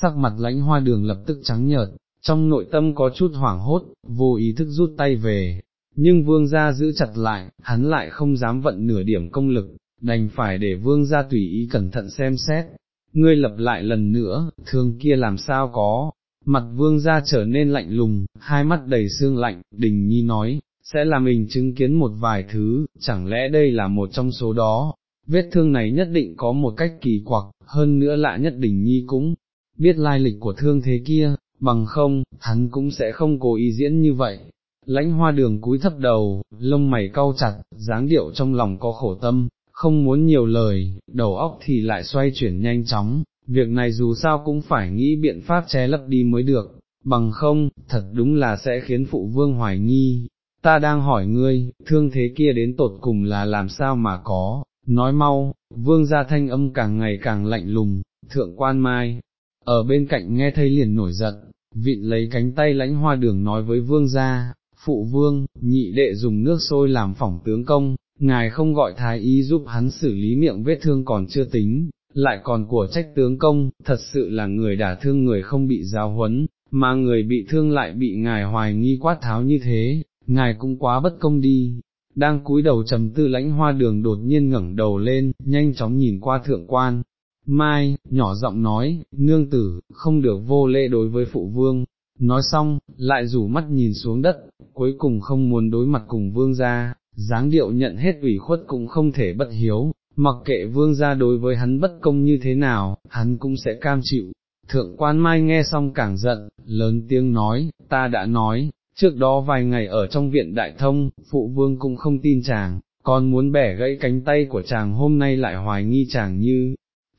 sắc mặt lãnh hoa đường lập tức trắng nhợt, trong nội tâm có chút hoảng hốt, vô ý thức rút tay về, nhưng vương gia giữ chặt lại, hắn lại không dám vận nửa điểm công lực, đành phải để vương gia tùy ý cẩn thận xem xét, ngươi lập lại lần nữa, thương kia làm sao có, mặt vương gia trở nên lạnh lùng, hai mắt đầy xương lạnh, đình nhi nói, sẽ làm mình chứng kiến một vài thứ, chẳng lẽ đây là một trong số đó, vết thương này nhất định có một cách kỳ quặc, hơn nữa lạ nhất đình nhi cũng biết lai lịch của thương thế kia, bằng không, hắn cũng sẽ không cố ý diễn như vậy. Lãnh hoa đường cúi thấp đầu, lông mày cau chặt, dáng điệu trong lòng có khổ tâm, không muốn nhiều lời, đầu óc thì lại xoay chuyển nhanh chóng, việc này dù sao cũng phải nghĩ biện pháp che lấp đi mới được, bằng không, thật đúng là sẽ khiến phụ vương hoài nghi. Ta đang hỏi ngươi, thương thế kia đến tột cùng là làm sao mà có, nói mau, vương gia thanh âm càng ngày càng lạnh lùng, thượng quan mai, ở bên cạnh nghe thấy liền nổi giận, vịn lấy cánh tay lãnh hoa đường nói với vương gia, phụ vương, nhị đệ dùng nước sôi làm phỏng tướng công, ngài không gọi thái y giúp hắn xử lý miệng vết thương còn chưa tính, lại còn của trách tướng công, thật sự là người đả thương người không bị giáo huấn, mà người bị thương lại bị ngài hoài nghi quát tháo như thế, ngài cũng quá bất công đi. Đang cúi đầu trầm tư lãnh hoa đường đột nhiên ngẩng đầu lên, nhanh chóng nhìn qua thượng quan, Mai, nhỏ giọng nói, nương tử, không được vô lễ đối với phụ vương, nói xong, lại rủ mắt nhìn xuống đất, cuối cùng không muốn đối mặt cùng vương gia, dáng điệu nhận hết ủy khuất cũng không thể bất hiếu, mặc kệ vương gia đối với hắn bất công như thế nào, hắn cũng sẽ cam chịu. Thượng quan Mai nghe xong càng giận, lớn tiếng nói, ta đã nói, trước đó vài ngày ở trong viện đại thông, phụ vương cũng không tin chàng, còn muốn bẻ gãy cánh tay của chàng hôm nay lại hoài nghi chàng như,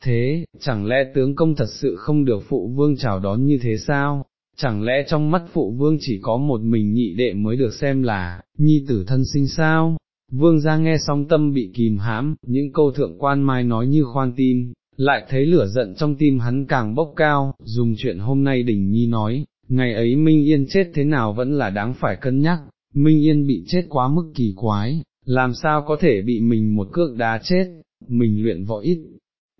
thế, chẳng lẽ tướng công thật sự không được phụ vương chào đón như thế sao? Chẳng lẽ trong mắt phụ vương chỉ có một mình nhị đệ mới được xem là, nhi tử thân sinh sao? Vương ra nghe xong tâm bị kìm hãm, những câu thượng quan mai nói như khoan tim, lại thấy lửa giận trong tim hắn càng bốc cao, dùng chuyện hôm nay đỉnh nhi nói, ngày ấy Minh Yên chết thế nào vẫn là đáng phải cân nhắc, Minh Yên bị chết quá mức kỳ quái, làm sao có thể bị mình một cước đá chết, mình luyện võ ít,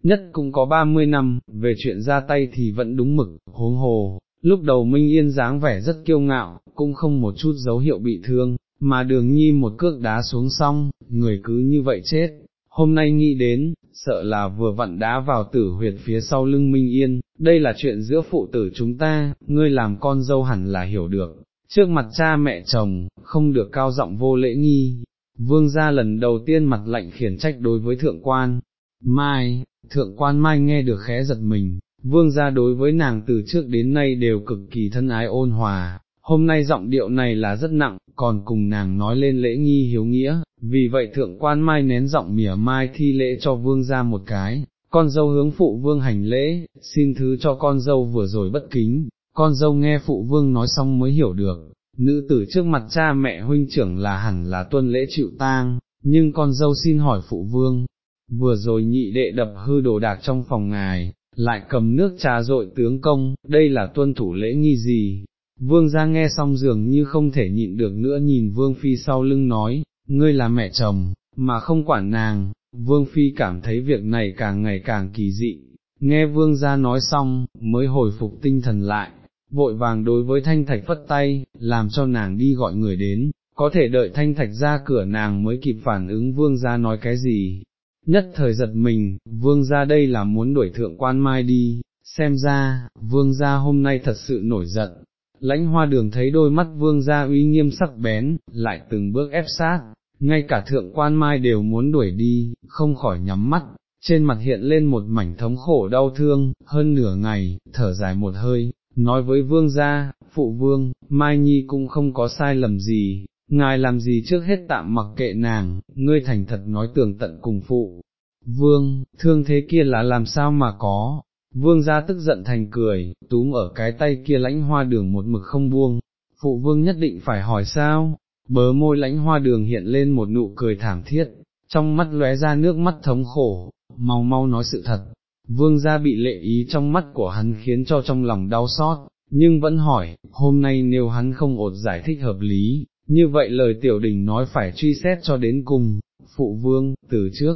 nhất cũng có 30 năm, về chuyện ra tay thì vẫn đúng mực, huống hồ, lúc đầu Minh Yên dáng vẻ rất kiêu ngạo, cũng không một chút dấu hiệu bị thương, mà đường nhi một cước đá xuống xong, người cứ như vậy chết, hôm nay nghĩ đến, sợ là vừa vặn đá vào tử huyệt phía sau lưng Minh Yên, đây là chuyện giữa phụ tử chúng ta, ngươi làm con dâu hẳn là hiểu được, trước mặt cha mẹ chồng, không được cao giọng vô lễ nghi. Vương gia lần đầu tiên mặt lạnh khiển trách đối với thượng quan, Mai, thượng quan Mai nghe được khẽ giật mình, vương gia đối với nàng từ trước đến nay đều cực kỳ thân ái ôn hòa, hôm nay giọng điệu này là rất nặng, còn cùng nàng nói lên lễ nghi hiếu nghĩa, vì vậy thượng quan Mai nén giọng mỉa mai thi lễ cho vương gia một cái, con dâu hướng phụ vương hành lễ, xin thứ cho con dâu vừa rồi bất kính, con dâu nghe phụ vương nói xong mới hiểu được, nữ tử trước mặt cha mẹ huynh trưởng là hẳn là tuân lễ chịu tang, nhưng con dâu xin hỏi phụ vương, vừa rồi nhị đệ đập hư đồ đạc trong phòng ngài, lại cầm nước trà rội tướng công, đây là tuân thủ lễ nghi gì? Vương ra nghe xong dường như không thể nhịn được nữa nhìn Vương Phi sau lưng nói, ngươi là mẹ chồng, mà không quản nàng, Vương Phi cảm thấy việc này càng ngày càng kỳ dị, nghe Vương ra nói xong, mới hồi phục tinh thần lại, vội vàng đối với Thanh Thạch phất tay, làm cho nàng đi gọi người đến, có thể đợi Thanh Thạch ra cửa nàng mới kịp phản ứng Vương ra nói cái gì, nhất thời giật mình, vương ra đây là muốn đuổi thượng quan mai đi, xem ra, vương gia hôm nay thật sự nổi giận. Lãnh hoa đường thấy đôi mắt vương gia uy nghiêm sắc bén, lại từng bước ép sát, ngay cả thượng quan mai đều muốn đuổi đi, không khỏi nhắm mắt, trên mặt hiện lên một mảnh thống khổ đau thương, hơn nửa ngày, thở dài một hơi, nói với vương gia, phụ vương, mai nhi cũng không có sai lầm gì, ngài làm gì trước hết tạm mặc kệ nàng, ngươi thành thật nói tường tận cùng phụ. Vương, thương thế kia là làm sao mà có, vương ra tức giận thành cười, túm ở cái tay kia lãnh hoa đường một mực không buông, phụ vương nhất định phải hỏi sao, bớ môi lãnh hoa đường hiện lên một nụ cười thảm thiết, trong mắt lóe ra nước mắt thống khổ, mau mau nói sự thật, vương gia bị lệ ý trong mắt của hắn khiến cho trong lòng đau xót, nhưng vẫn hỏi, hôm nay nếu hắn không ột giải thích hợp lý, như vậy lời tiểu đình nói phải truy xét cho đến cùng, phụ vương, từ trước,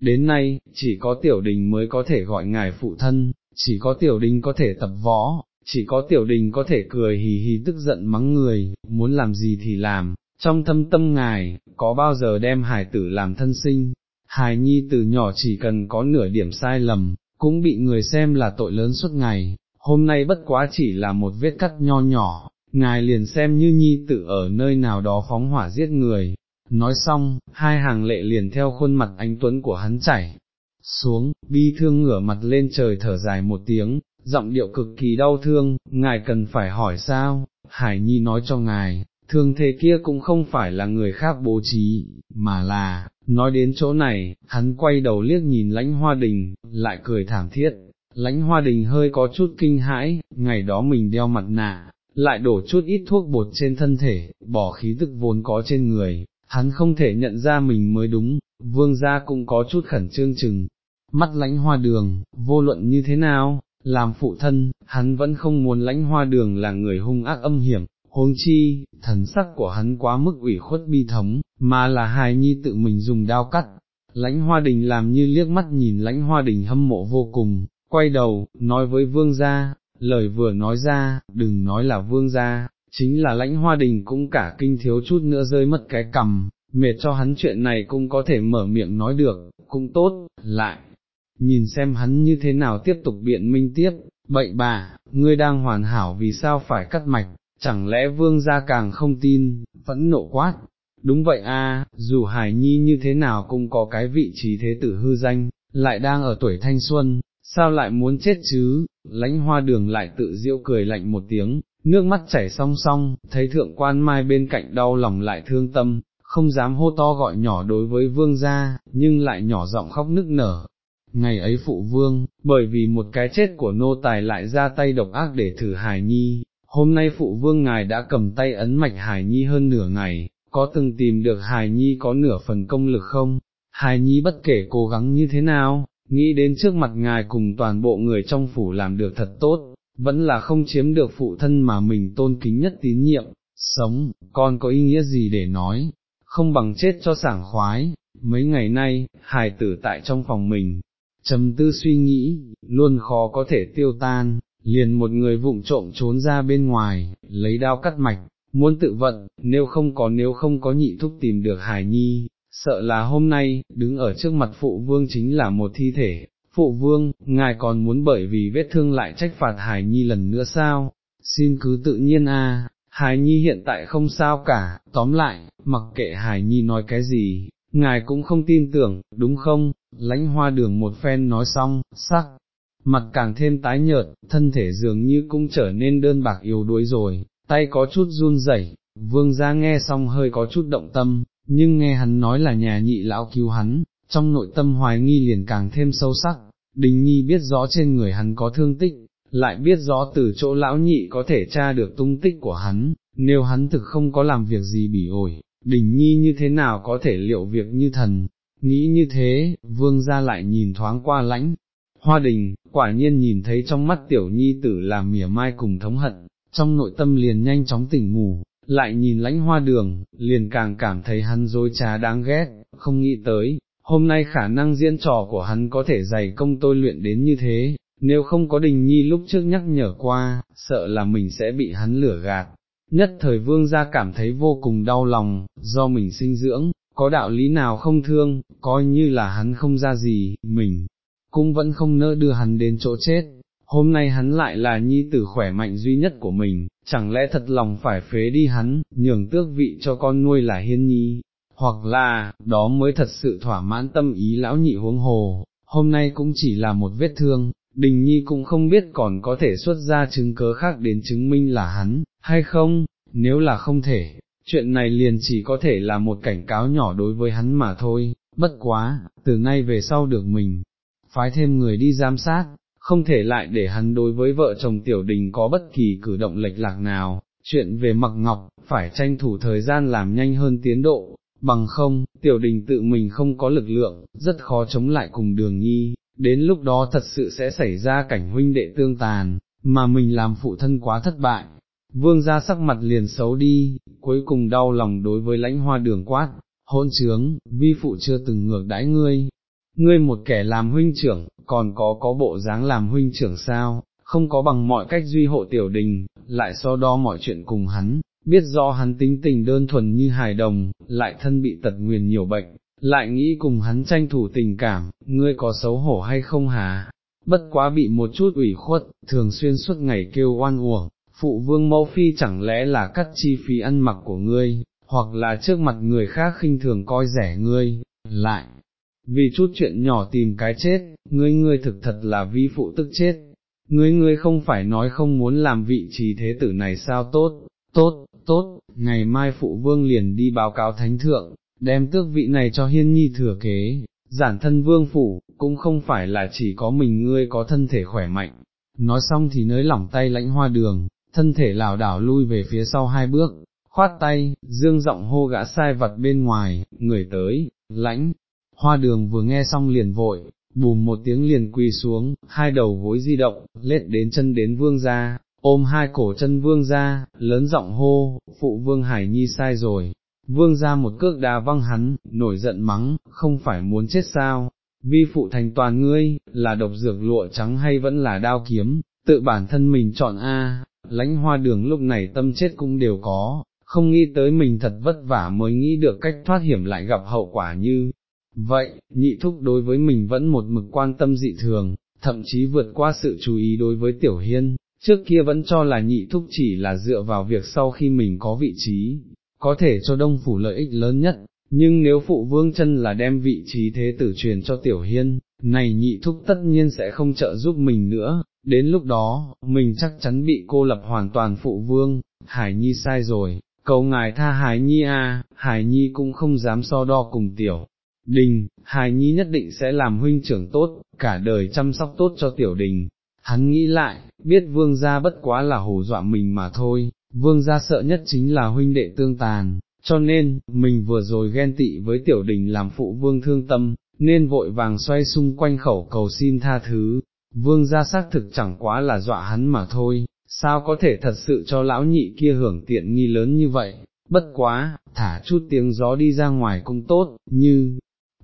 đến nay, chỉ có tiểu đình mới có thể gọi ngài phụ thân, chỉ có tiểu đình có thể tập võ, chỉ có tiểu đình có thể cười hì hì tức giận mắng người, muốn làm gì thì làm, trong thâm tâm ngài, có bao giờ đem hài tử làm thân sinh, hài nhi từ nhỏ chỉ cần có nửa điểm sai lầm, cũng bị người xem là tội lớn suốt ngày, hôm nay bất quá chỉ là một vết cắt nho nhỏ, ngài liền xem như nhi tự ở nơi nào đó phóng hỏa giết người. Nói xong, hai hàng lệ liền theo khuôn mặt anh Tuấn của hắn chảy, xuống, bi thương ngửa mặt lên trời thở dài một tiếng, giọng điệu cực kỳ đau thương, ngài cần phải hỏi sao, Hải Nhi nói cho ngài, thương thế kia cũng không phải là người khác bố trí, mà là, nói đến chỗ này, hắn quay đầu liếc nhìn lãnh hoa đình, lại cười thảm thiết, lãnh hoa đình hơi có chút kinh hãi, ngày đó mình đeo mặt nạ, lại đổ chút ít thuốc bột trên thân thể, bỏ khí tức vốn có trên người, hắn không thể nhận ra mình mới đúng, vương gia cũng có chút khẩn trương chừng, mắt lãnh hoa đường, vô luận như thế nào, làm phụ thân, hắn vẫn không muốn lãnh hoa đường là người hung ác âm hiểm, huống chi, thần sắc của hắn quá mức ủy khuất bi thống, mà là hài nhi tự mình dùng đao cắt. Lãnh hoa đình làm như liếc mắt nhìn lãnh hoa đình hâm mộ vô cùng, quay đầu, nói với vương gia, lời vừa nói ra, đừng nói là vương gia, chính là lãnh hoa đình cũng cả kinh thiếu chút nữa rơi mất cái cầm, mệt cho hắn chuyện này cũng có thể mở miệng nói được, cũng tốt, lại, nhìn xem hắn như thế nào tiếp tục biện minh tiếp, bậy bà, ngươi đang hoàn hảo vì sao phải cắt mạch, chẳng lẽ vương gia càng không tin, vẫn nộ quát. Đúng vậy a, dù Hải Nhi như thế nào cũng có cái vị trí thế tử hư danh, lại đang ở tuổi thanh xuân, sao lại muốn chết chứ, lãnh hoa đường lại tự diệu cười lạnh một tiếng, nước mắt chảy song song, thấy thượng quan mai bên cạnh đau lòng lại thương tâm, không dám hô to gọi nhỏ đối với vương gia, nhưng lại nhỏ giọng khóc nức nở. Ngày ấy phụ vương, bởi vì một cái chết của nô tài lại ra tay độc ác để thử hài nhi, hôm nay phụ vương ngài đã cầm tay ấn mạch hài nhi hơn nửa ngày, có từng tìm được hài nhi có nửa phần công lực không? Hài nhi bất kể cố gắng như thế nào, nghĩ đến trước mặt ngài cùng toàn bộ người trong phủ làm được thật tốt, vẫn là không chiếm được phụ thân mà mình tôn kính nhất tín nhiệm, sống, con có ý nghĩa gì để nói, không bằng chết cho sảng khoái, mấy ngày nay, hài tử tại trong phòng mình, trầm tư suy nghĩ, luôn khó có thể tiêu tan, liền một người vụng trộm trốn ra bên ngoài, lấy đao cắt mạch, muốn tự vận, nếu không có nếu không có nhị thúc tìm được hài nhi, sợ là hôm nay, đứng ở trước mặt phụ vương chính là một thi thể, phụ vương, ngài còn muốn bởi vì vết thương lại trách phạt hải nhi lần nữa sao, xin cứ tự nhiên a. hải Nhi hiện tại không sao cả, tóm lại, mặc kệ hải Nhi nói cái gì, ngài cũng không tin tưởng, đúng không, lãnh hoa đường một phen nói xong, sắc, mặt càng thêm tái nhợt, thân thể dường như cũng trở nên đơn bạc yếu đuối rồi, tay có chút run rẩy. vương gia nghe xong hơi có chút động tâm, nhưng nghe hắn nói là nhà nhị lão cứu hắn, trong nội tâm hoài nghi liền càng thêm sâu sắc, đình nhi biết rõ trên người hắn có thương tích, lại biết rõ từ chỗ lão nhị có thể tra được tung tích của hắn, nếu hắn thực không có làm việc gì bỉ ổi, đình nhi như thế nào có thể liệu việc như thần, nghĩ như thế, vương gia lại nhìn thoáng qua lãnh, hoa đình, quả nhiên nhìn thấy trong mắt tiểu nhi tử là mỉa mai cùng thống hận, trong nội tâm liền nhanh chóng tỉnh ngủ, lại nhìn lãnh hoa đường, liền càng cảm thấy hắn dối trá đáng ghét, không nghĩ tới, hôm nay khả năng diễn trò của hắn có thể dày công tôi luyện đến như thế, nếu không có đình nhi lúc trước nhắc nhở qua, sợ là mình sẽ bị hắn lửa gạt. Nhất thời vương gia cảm thấy vô cùng đau lòng, do mình sinh dưỡng, có đạo lý nào không thương, coi như là hắn không ra gì, mình, cũng vẫn không nỡ đưa hắn đến chỗ chết, hôm nay hắn lại là nhi tử khỏe mạnh duy nhất của mình, chẳng lẽ thật lòng phải phế đi hắn, nhường tước vị cho con nuôi là hiên nhi, hoặc là, đó mới thật sự thỏa mãn tâm ý lão nhị huống hồ, hôm nay cũng chỉ là một vết thương, đình nhi cũng không biết còn có thể xuất ra chứng cớ khác đến chứng minh là hắn, hay không, nếu là không thể, chuyện này liền chỉ có thể là một cảnh cáo nhỏ đối với hắn mà thôi, bất quá, từ nay về sau được mình, phái thêm người đi giám sát, không thể lại để hắn đối với vợ chồng tiểu đình có bất kỳ cử động lệch lạc nào, chuyện về mặc ngọc, phải tranh thủ thời gian làm nhanh hơn tiến độ, bằng không, tiểu đình tự mình không có lực lượng, rất khó chống lại cùng đường nhi, đến lúc đó thật sự sẽ xảy ra cảnh huynh đệ tương tàn, mà mình làm phụ thân quá thất bại. Vương ra sắc mặt liền xấu đi, cuối cùng đau lòng đối với lãnh hoa đường quát, hôn trướng, vi phụ chưa từng ngược đãi ngươi, ngươi một kẻ làm huynh trưởng, còn có có bộ dáng làm huynh trưởng sao, không có bằng mọi cách duy hộ tiểu đình, lại so đo mọi chuyện cùng hắn, biết do hắn tính tình đơn thuần như hài đồng, lại thân bị tật nguyền nhiều bệnh, lại nghĩ cùng hắn tranh thủ tình cảm, ngươi có xấu hổ hay không hả? Bất quá bị một chút ủy khuất, thường xuyên suốt ngày kêu oan uổng, phụ vương mẫu phi chẳng lẽ là cắt chi phí ăn mặc của ngươi, hoặc là trước mặt người khác khinh thường coi rẻ ngươi, lại, vì chút chuyện nhỏ tìm cái chết, ngươi ngươi thực thật là vi phụ tức chết, ngươi ngươi không phải nói không muốn làm vị trí thế tử này sao? Tốt, tốt, tốt, ngày mai phụ vương liền đi báo cáo thánh thượng, đem tước vị này cho hiên nhi thừa kế, giản thân vương phủ, cũng không phải là chỉ có mình ngươi có thân thể khỏe mạnh, nói xong thì nới lỏng tay lãnh hoa đường, thân thể lảo đảo lui về phía sau hai bước, khoát tay, dương giọng hô gã sai vật bên ngoài, người tới, lãnh, hoa đường vừa nghe xong liền vội, bùm một tiếng liền quỳ xuống, hai đầu gối di động, lết đến chân đến vương ra, ôm hai cổ chân vương ra, lớn giọng hô, phụ vương hải nhi sai rồi, vương ra một cước đá văng hắn, nổi giận mắng, không phải muốn chết sao, vi phụ thành toàn ngươi, là độc dược lụa trắng hay vẫn là đao kiếm, tự bản thân mình chọn A, lãnh hoa đường lúc này tâm chết cũng đều có, không nghĩ tới mình thật vất vả mới nghĩ được cách thoát hiểm lại gặp hậu quả như. Vậy, nhị thúc đối với mình vẫn một mực quan tâm dị thường, thậm chí vượt qua sự chú ý đối với tiểu hiên, trước kia vẫn cho là nhị thúc chỉ là dựa vào việc sau khi mình có vị trí, có thể cho đông phủ lợi ích lớn nhất, nhưng nếu phụ vương chân là đem vị trí thế tử truyền cho tiểu hiên, này nhị thúc tất nhiên sẽ không trợ giúp mình nữa, đến lúc đó, mình chắc chắn bị cô lập hoàn toàn phụ vương, Hải Nhi sai rồi, cầu ngài tha Hải Nhi a, Hải Nhi cũng không dám so đo cùng tiểu. Đình, Hải Nhi nhất định sẽ làm huynh trưởng tốt, cả đời chăm sóc tốt cho tiểu đình. Hắn nghĩ lại, biết vương gia bất quá là hù dọa mình mà thôi, vương gia sợ nhất chính là huynh đệ tương tàn, cho nên, mình vừa rồi ghen tị với tiểu đình làm phụ vương thương tâm, nên vội vàng xoay xung quanh khẩu cầu xin tha thứ, vương gia xác thực chẳng quá là dọa hắn mà thôi, sao có thể thật sự cho lão nhị kia hưởng tiện nghi lớn như vậy, bất quá, thả chút tiếng gió đi ra ngoài cũng tốt, như,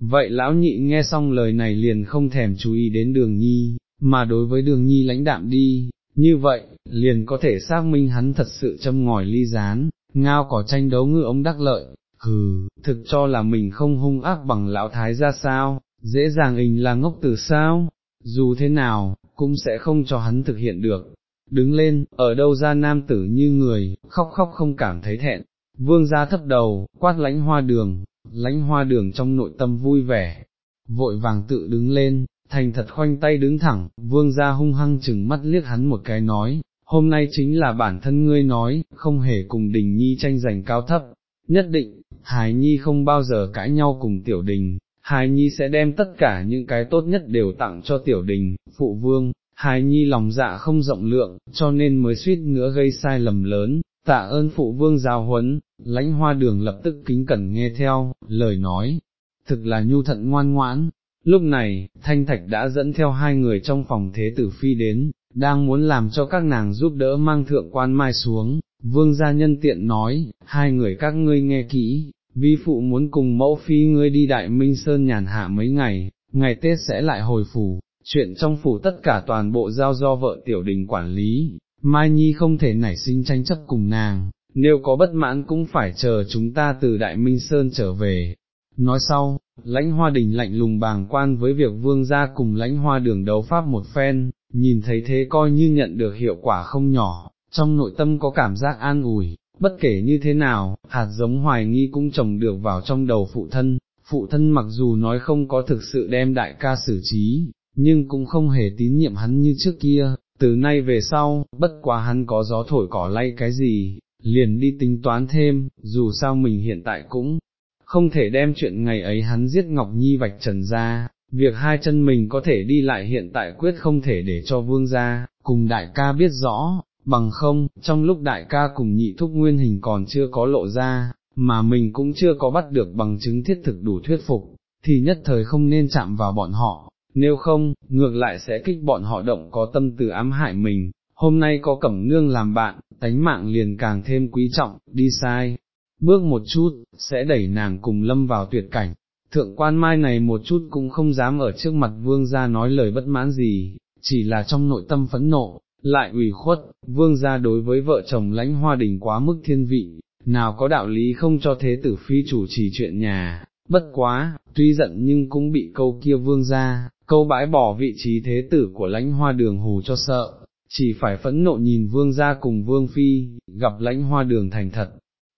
vậy lão nhị nghe xong lời này liền không thèm chú ý đến đường nhi, mà đối với đường nhi lãnh đạm đi, như vậy, liền có thể xác minh hắn thật sự châm ngòi ly gián, ngao có tranh đấu ngư ông đắc lợi, hừ, thực cho là mình không hung ác bằng lão thái ra sao, dễ dàng hình là ngốc từ sao, dù thế nào, cũng sẽ không cho hắn thực hiện được. Đứng lên, ở đâu ra nam tử như người, khóc khóc không cảm thấy thẹn, vương ra thấp đầu, quát lãnh hoa đường, lánh hoa đường trong nội tâm vui vẻ, vội vàng tự đứng lên, thành thật khoanh tay đứng thẳng, vương ra hung hăng chừng mắt liếc hắn một cái nói, hôm nay chính là bản thân ngươi nói, không hề cùng đình nhi tranh giành cao thấp, nhất định, hài nhi không bao giờ cãi nhau cùng tiểu đình, hài nhi sẽ đem tất cả những cái tốt nhất đều tặng cho tiểu đình, phụ vương, hài nhi lòng dạ không rộng lượng, cho nên mới suýt nữa gây sai lầm lớn, tạ ơn phụ vương giáo huấn, lãnh hoa đường lập tức kính cẩn nghe theo, lời nói, thực là nhu thận ngoan ngoãn. Lúc này, Thanh Thạch đã dẫn theo hai người trong phòng thế tử phi đến, đang muốn làm cho các nàng giúp đỡ mang thượng quan mai xuống, vương gia nhân tiện nói, hai người các ngươi nghe kỹ, vi phụ muốn cùng mẫu phi ngươi đi đại minh sơn nhàn hạ mấy ngày, ngày Tết sẽ lại hồi phủ, chuyện trong phủ tất cả toàn bộ giao do vợ tiểu đình quản lý, Mai Nhi không thể nảy sinh tranh chấp cùng nàng, nếu có bất mãn cũng phải chờ chúng ta từ Đại Minh Sơn trở về. Nói sau, lãnh hoa đình lạnh lùng bàng quan với việc vương gia cùng lãnh hoa đường đấu pháp một phen, nhìn thấy thế coi như nhận được hiệu quả không nhỏ, trong nội tâm có cảm giác an ủi, bất kể như thế nào, hạt giống hoài nghi cũng trồng được vào trong đầu phụ thân, phụ thân mặc dù nói không có thực sự đem đại ca xử trí, nhưng cũng không hề tín nhiệm hắn như trước kia, từ nay về sau, bất quá hắn có gió thổi cỏ lay cái gì, liền đi tính toán thêm, dù sao mình hiện tại cũng không thể đem chuyện ngày ấy hắn giết Ngọc Nhi vạch trần ra, việc hai chân mình có thể đi lại hiện tại quyết không thể để cho vương ra, cùng đại ca biết rõ, bằng không, trong lúc đại ca cùng nhị thúc nguyên hình còn chưa có lộ ra, mà mình cũng chưa có bắt được bằng chứng thiết thực đủ thuyết phục, thì nhất thời không nên chạm vào bọn họ, nếu không, ngược lại sẽ kích bọn họ động có tâm từ ám hại mình, hôm nay có cẩm nương làm bạn, tánh mạng liền càng thêm quý trọng, đi sai, bước một chút, sẽ đẩy nàng cùng lâm vào tuyệt cảnh, thượng quan mai này một chút cũng không dám ở trước mặt vương gia nói lời bất mãn gì, chỉ là trong nội tâm phẫn nộ, lại ủy khuất, vương gia đối với vợ chồng lãnh hoa đình quá mức thiên vị, nào có đạo lý không cho thế tử phi chủ trì chuyện nhà, bất quá, tuy giận nhưng cũng bị câu kia vương gia, câu bãi bỏ vị trí thế tử của lãnh hoa đường hù cho sợ, chỉ phải phẫn nộ nhìn vương gia cùng vương phi, gặp lãnh hoa đường thành thật,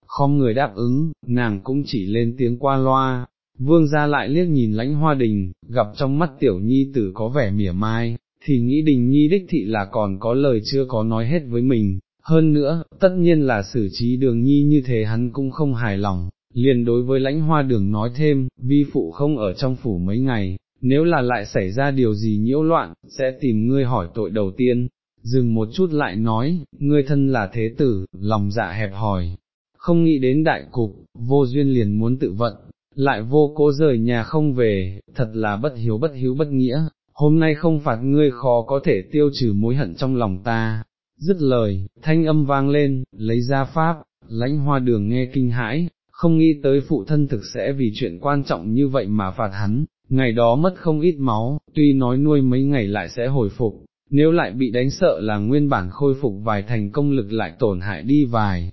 không người đáp ứng, nàng cũng chỉ lên tiếng qua loa, vương gia lại liếc nhìn lãnh hoa đình, gặp trong mắt tiểu nhi tử có vẻ mỉa mai, thì nghĩ đình nhi đích thị là còn có lời chưa có nói hết với mình, hơn nữa, tất nhiên là xử trí đường nhi như thế hắn cũng không hài lòng, liền đối với lãnh hoa đường nói thêm, vi phụ không ở trong phủ mấy ngày, nếu là lại xảy ra điều gì nhiễu loạn, sẽ tìm ngươi hỏi tội đầu tiên, dừng một chút lại nói, ngươi thân là thế tử, lòng dạ hẹp hòi, không nghĩ đến đại cục, vô duyên liền muốn tự vận, lại vô cố rời nhà không về, thật là bất hiếu bất hiếu bất nghĩa, hôm nay không phạt ngươi khó có thể tiêu trừ mối hận trong lòng ta. Dứt lời, thanh âm vang lên, lấy ra pháp, lãnh hoa đường nghe kinh hãi, không nghĩ tới phụ thân thực sẽ vì chuyện quan trọng như vậy mà phạt hắn, ngày đó mất không ít máu, tuy nói nuôi mấy ngày lại sẽ hồi phục, nếu lại bị đánh sợ là nguyên bản khôi phục vài thành công lực lại tổn hại đi vài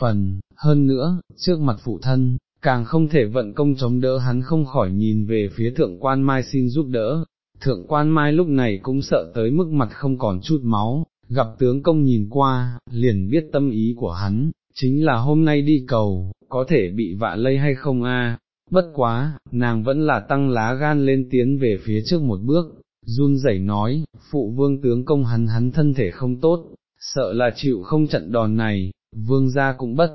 phần, hơn nữa, trước mặt phụ thân, càng không thể vận công chống đỡ hắn không khỏi nhìn về phía thượng quan mai xin giúp đỡ, thượng quan mai lúc này cũng sợ tới mức mặt không còn chút máu, gặp tướng công nhìn qua, liền biết tâm ý của hắn, chính là hôm nay đi cầu, có thể bị vạ lây hay không a? bất quá, nàng vẫn là tăng lá gan lên tiến về phía trước một bước, run rẩy nói, phụ vương tướng công hắn hắn thân thể không tốt, sợ là chịu không trận đòn này, vương gia cũng bất,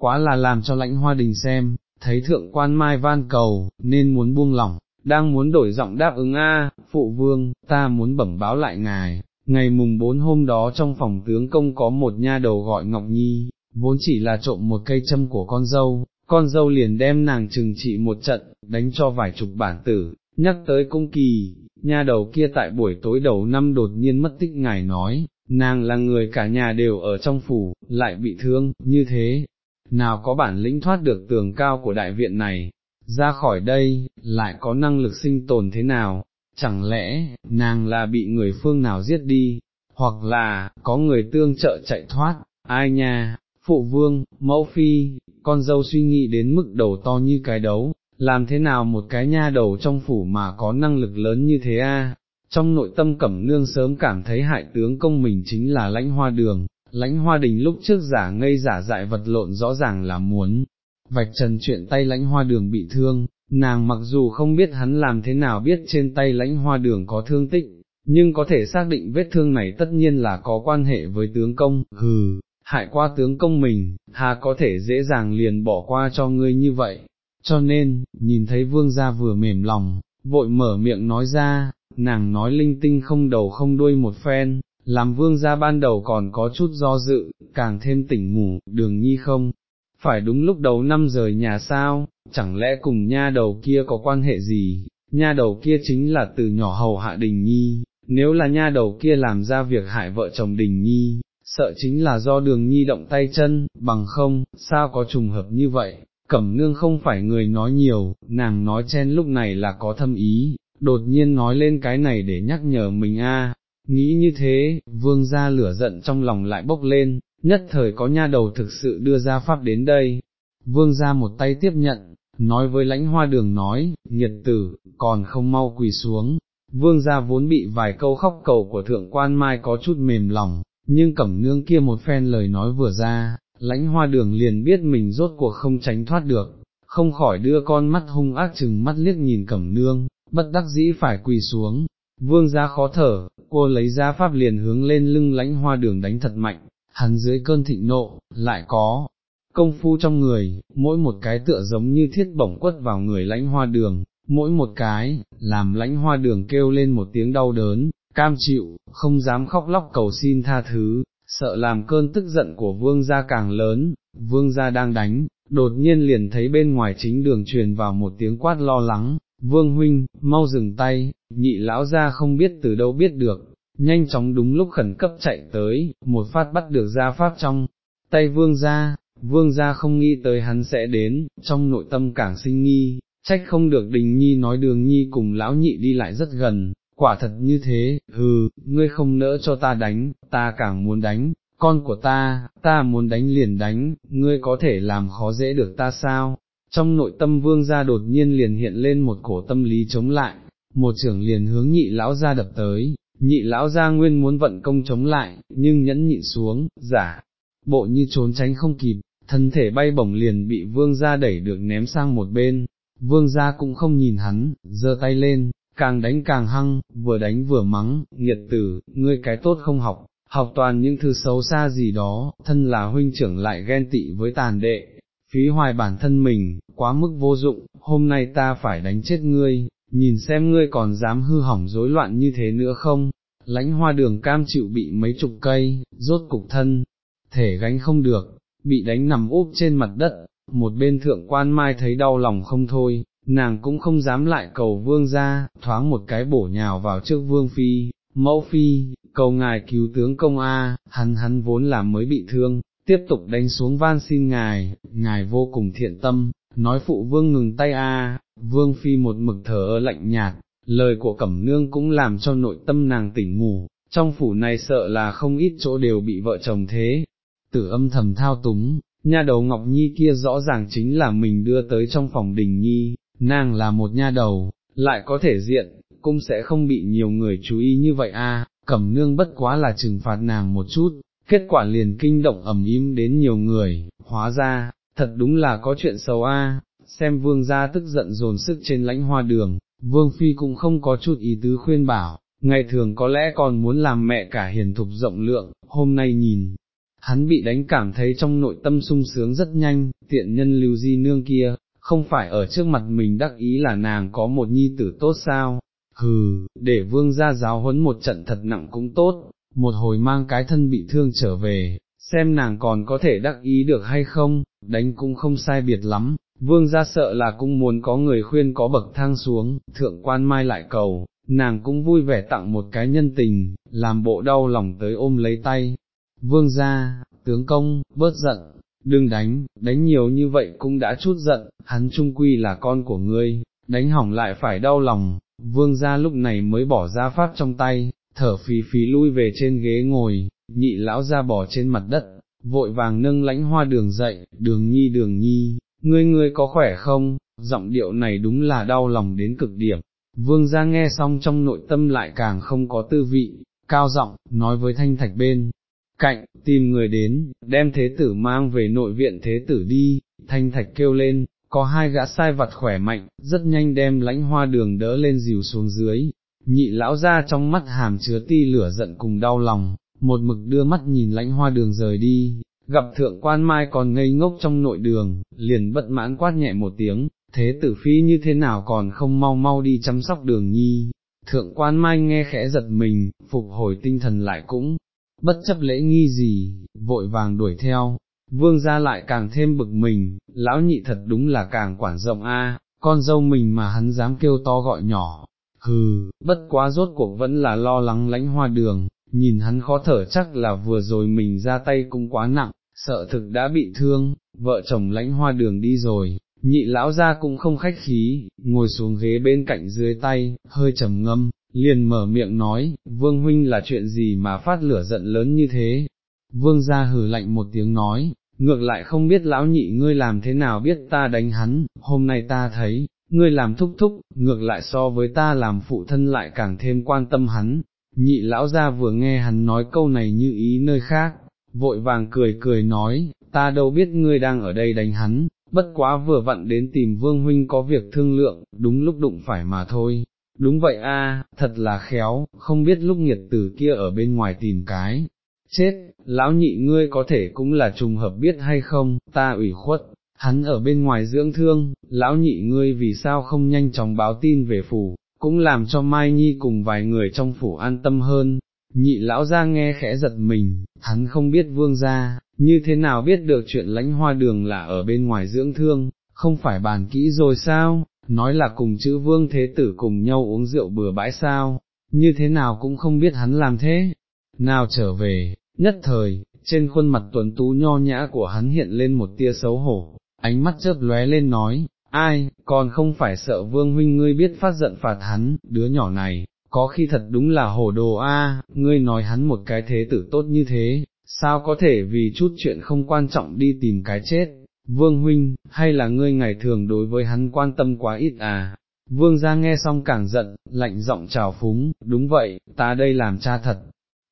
quá là làm cho lãnh hoa đình xem, thấy thượng quan mai van cầu, nên muốn buông lỏng, đang muốn đổi giọng đáp ứng a, phụ vương, ta muốn bẩm báo lại ngài, ngày mùng bốn hôm đó trong phòng tướng công có một nha đầu gọi Ngọc Nhi, vốn chỉ là trộm một cây châm của con dâu, con dâu liền đem nàng trừng trị một trận, đánh cho vài chục bản tử, nhắc tới cung kỳ, nhà đầu kia tại buổi tối đầu năm đột nhiên mất tích ngài nói, nàng là người cả nhà đều ở trong phủ, lại bị thương, như thế, nào có bản lĩnh thoát được tường cao của đại viện này, ra khỏi đây, lại có năng lực sinh tồn thế nào, chẳng lẽ, nàng là bị người phương nào giết đi, hoặc là, có người tương trợ chạy thoát, ai nha, phụ vương, mẫu phi, con dâu suy nghĩ đến mức đầu to như cái đấu, làm thế nào một cái nha đầu trong phủ mà có năng lực lớn như thế a? Trong nội tâm cẩm nương sớm cảm thấy hại tướng công mình chính là lãnh hoa đường, lãnh hoa đình lúc trước giả ngây giả dại vật lộn rõ ràng là muốn, vạch trần chuyện tay lãnh hoa đường bị thương, nàng mặc dù không biết hắn làm thế nào biết trên tay lãnh hoa đường có thương tích, nhưng có thể xác định vết thương này tất nhiên là có quan hệ với tướng công, hừ, hại qua tướng công mình, hà có thể dễ dàng liền bỏ qua cho ngươi như vậy, cho nên, nhìn thấy vương gia vừa mềm lòng, vội mở miệng nói ra, nàng nói linh tinh không đầu không đuôi một phen, làm vương gia ban đầu còn có chút do dự, càng thêm tỉnh ngủ, đường nhi không, phải đúng lúc đầu năm rời nhà sao, chẳng lẽ cùng nha đầu kia có quan hệ gì, nha đầu kia chính là từ nhỏ hầu hạ đình nhi, nếu là nha đầu kia làm ra việc hại vợ chồng đình nhi, sợ chính là do đường nhi động tay chân, bằng không, sao có trùng hợp như vậy, cẩm nương không phải người nói nhiều, nàng nói chen lúc này là có thâm ý, đột nhiên nói lên cái này để nhắc nhở mình a. Nghĩ như thế, vương gia lửa giận trong lòng lại bốc lên, nhất thời có nha đầu thực sự đưa ra pháp đến đây, vương gia một tay tiếp nhận, nói với lãnh hoa đường nói, nhiệt tử, còn không mau quỳ xuống, vương gia vốn bị vài câu khóc cầu của thượng quan mai có chút mềm lòng, nhưng cẩm nương kia một phen lời nói vừa ra, lãnh hoa đường liền biết mình rốt cuộc không tránh thoát được, không khỏi đưa con mắt hung ác chừng mắt liếc nhìn cẩm nương, bất đắc dĩ phải quỳ xuống, vương ra khó thở, cô lấy ra pháp liền hướng lên lưng lãnh hoa đường đánh thật mạnh, hắn dưới cơn thịnh nộ, lại có công phu trong người, mỗi một cái tựa giống như thiết bổng quất vào người lãnh hoa đường, mỗi một cái, làm lãnh hoa đường kêu lên một tiếng đau đớn, cam chịu, không dám khóc lóc cầu xin tha thứ, sợ làm cơn tức giận của vương gia càng lớn, vương gia đang đánh, đột nhiên liền thấy bên ngoài chính đường truyền vào một tiếng quát lo lắng, vương huynh, mau dừng tay, nhị lão gia không biết từ đâu biết được, nhanh chóng đúng lúc khẩn cấp chạy tới, một phát bắt được gia pháp trong tay vương gia, vương gia không nghĩ tới hắn sẽ đến, trong nội tâm càng sinh nghi, trách không được đình nhi nói đường nhi cùng lão nhị đi lại rất gần, quả thật như thế, hừ, ngươi không nỡ cho ta đánh, ta càng muốn đánh, con của ta, ta muốn đánh liền đánh, ngươi có thể làm khó dễ được ta sao? Trong nội tâm vương gia đột nhiên liền hiện lên một cổ tâm lý chống lại, một trưởng liền hướng nhị lão gia đập tới, nhị lão gia nguyên muốn vận công chống lại, nhưng nhẫn nhịn xuống, giả, bộ như trốn tránh không kịp, thân thể bay bổng liền bị vương gia đẩy được ném sang một bên, vương gia cũng không nhìn hắn, giơ tay lên, càng đánh càng hăng, vừa đánh vừa mắng, nghiệt tử, ngươi cái tốt không học, học toàn những thứ xấu xa gì đó, thân là huynh trưởng lại ghen tị với tàn đệ, phí hoài bản thân mình, quá mức vô dụng, hôm nay ta phải đánh chết ngươi, nhìn xem ngươi còn dám hư hỏng rối loạn như thế nữa không, lãnh hoa đường cam chịu bị mấy chục cây, rốt cục thân, thể gánh không được, bị đánh nằm úp trên mặt đất, một bên thượng quan mai thấy đau lòng không thôi, nàng cũng không dám lại cầu vương ra, thoáng một cái bổ nhào vào trước vương phi, mẫu phi, cầu ngài cứu tướng công A, hắn hắn vốn là mới bị thương, tiếp tục đánh xuống van xin ngài, ngài vô cùng thiện tâm, nói phụ vương ngừng tay A, vương phi một mực thở ơ lạnh nhạt, lời của cẩm nương cũng làm cho nội tâm nàng tỉnh ngủ, trong phủ này sợ là không ít chỗ đều bị vợ chồng thế, tử âm thầm thao túng, nhà đầu Ngọc Nhi kia rõ ràng chính là mình đưa tới trong phòng đình nhi, nàng là một nha đầu, lại có thể diện, cũng sẽ không bị nhiều người chú ý như vậy a. À, cẩm nương bất quá là trừng phạt nàng một chút, kết quả liền kinh động ẩm im đến nhiều người, hóa ra, thật đúng là có chuyện xấu a. À, xem vương gia tức giận dồn sức trên lãnh hoa đường, vương phi cũng không có chút ý tứ khuyên bảo, ngày thường có lẽ còn muốn làm mẹ cả hiền thục rộng lượng, hôm nay nhìn, hắn bị đánh cảm thấy trong nội tâm sung sướng rất nhanh, tiện nhân lưu di nương kia, không phải ở trước mặt mình đắc ý là nàng có một nhi tử tốt sao, hừ, để vương ra giáo huấn một trận thật nặng cũng tốt, một hồi mang cái thân bị thương trở về, xem nàng còn có thể đắc ý được hay không, đánh cũng không sai biệt lắm, vương ra sợ là cũng muốn có người khuyên có bậc thang xuống, thượng quan mai lại cầu, nàng cũng vui vẻ tặng một cái nhân tình, làm bộ đau lòng tới ôm lấy tay, vương ra, tướng công, bớt giận, đừng đánh, đánh nhiều như vậy cũng đã chút giận, hắn trung quy là con của ngươi, đánh hỏng lại phải đau lòng, vương gia lúc này mới bỏ ra pháp trong tay, thở phì phì lui về trên ghế ngồi, nhị lão ra bỏ trên mặt đất, vội vàng nâng lãnh hoa đường dậy, đường nhi đường nhi, ngươi ngươi có khỏe không, giọng điệu này đúng là đau lòng đến cực điểm, vương gia nghe xong trong nội tâm lại càng không có tư vị, cao giọng nói với thanh thạch bên, cạnh, tìm người đến, đem thế tử mang về nội viện thế tử đi, thanh thạch kêu lên, có hai gã sai vặt khỏe mạnh, rất nhanh đem lãnh hoa đường đỡ lên dìu xuống dưới, nhị lão ra trong mắt hàm chứa ti lửa giận cùng đau lòng, một mực đưa mắt nhìn lãnh hoa đường rời đi, gặp thượng quan mai còn ngây ngốc trong nội đường, liền bất mãn quát nhẹ một tiếng, thế tử phi như thế nào còn không mau mau đi chăm sóc đường nhi. Thượng quan mai nghe khẽ giật mình, phục hồi tinh thần lại cũng, bất chấp lễ nghi gì, vội vàng đuổi theo, vương gia lại càng thêm bực mình, lão nhị thật đúng là càng quản rộng a, con dâu mình mà hắn dám kêu to gọi nhỏ, hừ, bất quá rốt cuộc vẫn là lo lắng lãnh hoa đường, nhìn hắn khó thở chắc là vừa rồi mình ra tay cũng quá nặng, sợ thực đã bị thương, vợ chồng lãnh hoa đường đi rồi, nhị lão ra cũng không khách khí, ngồi xuống ghế bên cạnh dưới tay, hơi trầm ngâm, liền mở miệng nói, vương huynh là chuyện gì mà phát lửa giận lớn như thế, vương gia hử lạnh một tiếng nói, ngược lại không biết lão nhị ngươi làm thế nào biết ta đánh hắn, hôm nay ta thấy, ngươi làm thúc thúc, ngược lại so với ta làm phụ thân lại càng thêm quan tâm hắn, nhị lão gia vừa nghe hắn nói câu này như ý nơi khác, vội vàng cười cười nói, ta đâu biết ngươi đang ở đây đánh hắn, bất quá vừa vặn đến tìm vương huynh có việc thương lượng, đúng lúc đụng phải mà thôi. Đúng vậy a, thật là khéo, không biết lúc nghiệt tử kia ở bên ngoài tìm cái, chết, lão nhị ngươi có thể cũng là trùng hợp biết hay không, ta ủy khuất, hắn ở bên ngoài dưỡng thương, lão nhị ngươi vì sao không nhanh chóng báo tin về phủ, cũng làm cho Mai Nhi cùng vài người trong phủ an tâm hơn. Nhị lão ra nghe khẽ giật mình, hắn không biết vương ra, như thế nào biết được chuyện lãnh hoa đường là ở bên ngoài dưỡng thương, không phải bàn kỹ rồi sao, nói là cùng chữ vương thế tử cùng nhau uống rượu bừa bãi sao, như thế nào cũng không biết hắn làm thế, nào trở về, nhất thời, trên khuôn mặt tuấn tú nho nhã của hắn hiện lên một tia xấu hổ, ánh mắt chớp lóe lên nói, ai, còn không phải sợ vương huynh ngươi biết phát giận phạt hắn, đứa nhỏ này, có khi thật đúng là hồ đồ a, ngươi nói hắn một cái thế tử tốt như thế, sao có thể vì chút chuyện không quan trọng đi tìm cái chết, vương huynh, hay là ngươi ngày thường đối với hắn quan tâm quá ít à, vương ra nghe xong càng giận, lạnh giọng trào phúng, đúng vậy, ta đây làm cha thật,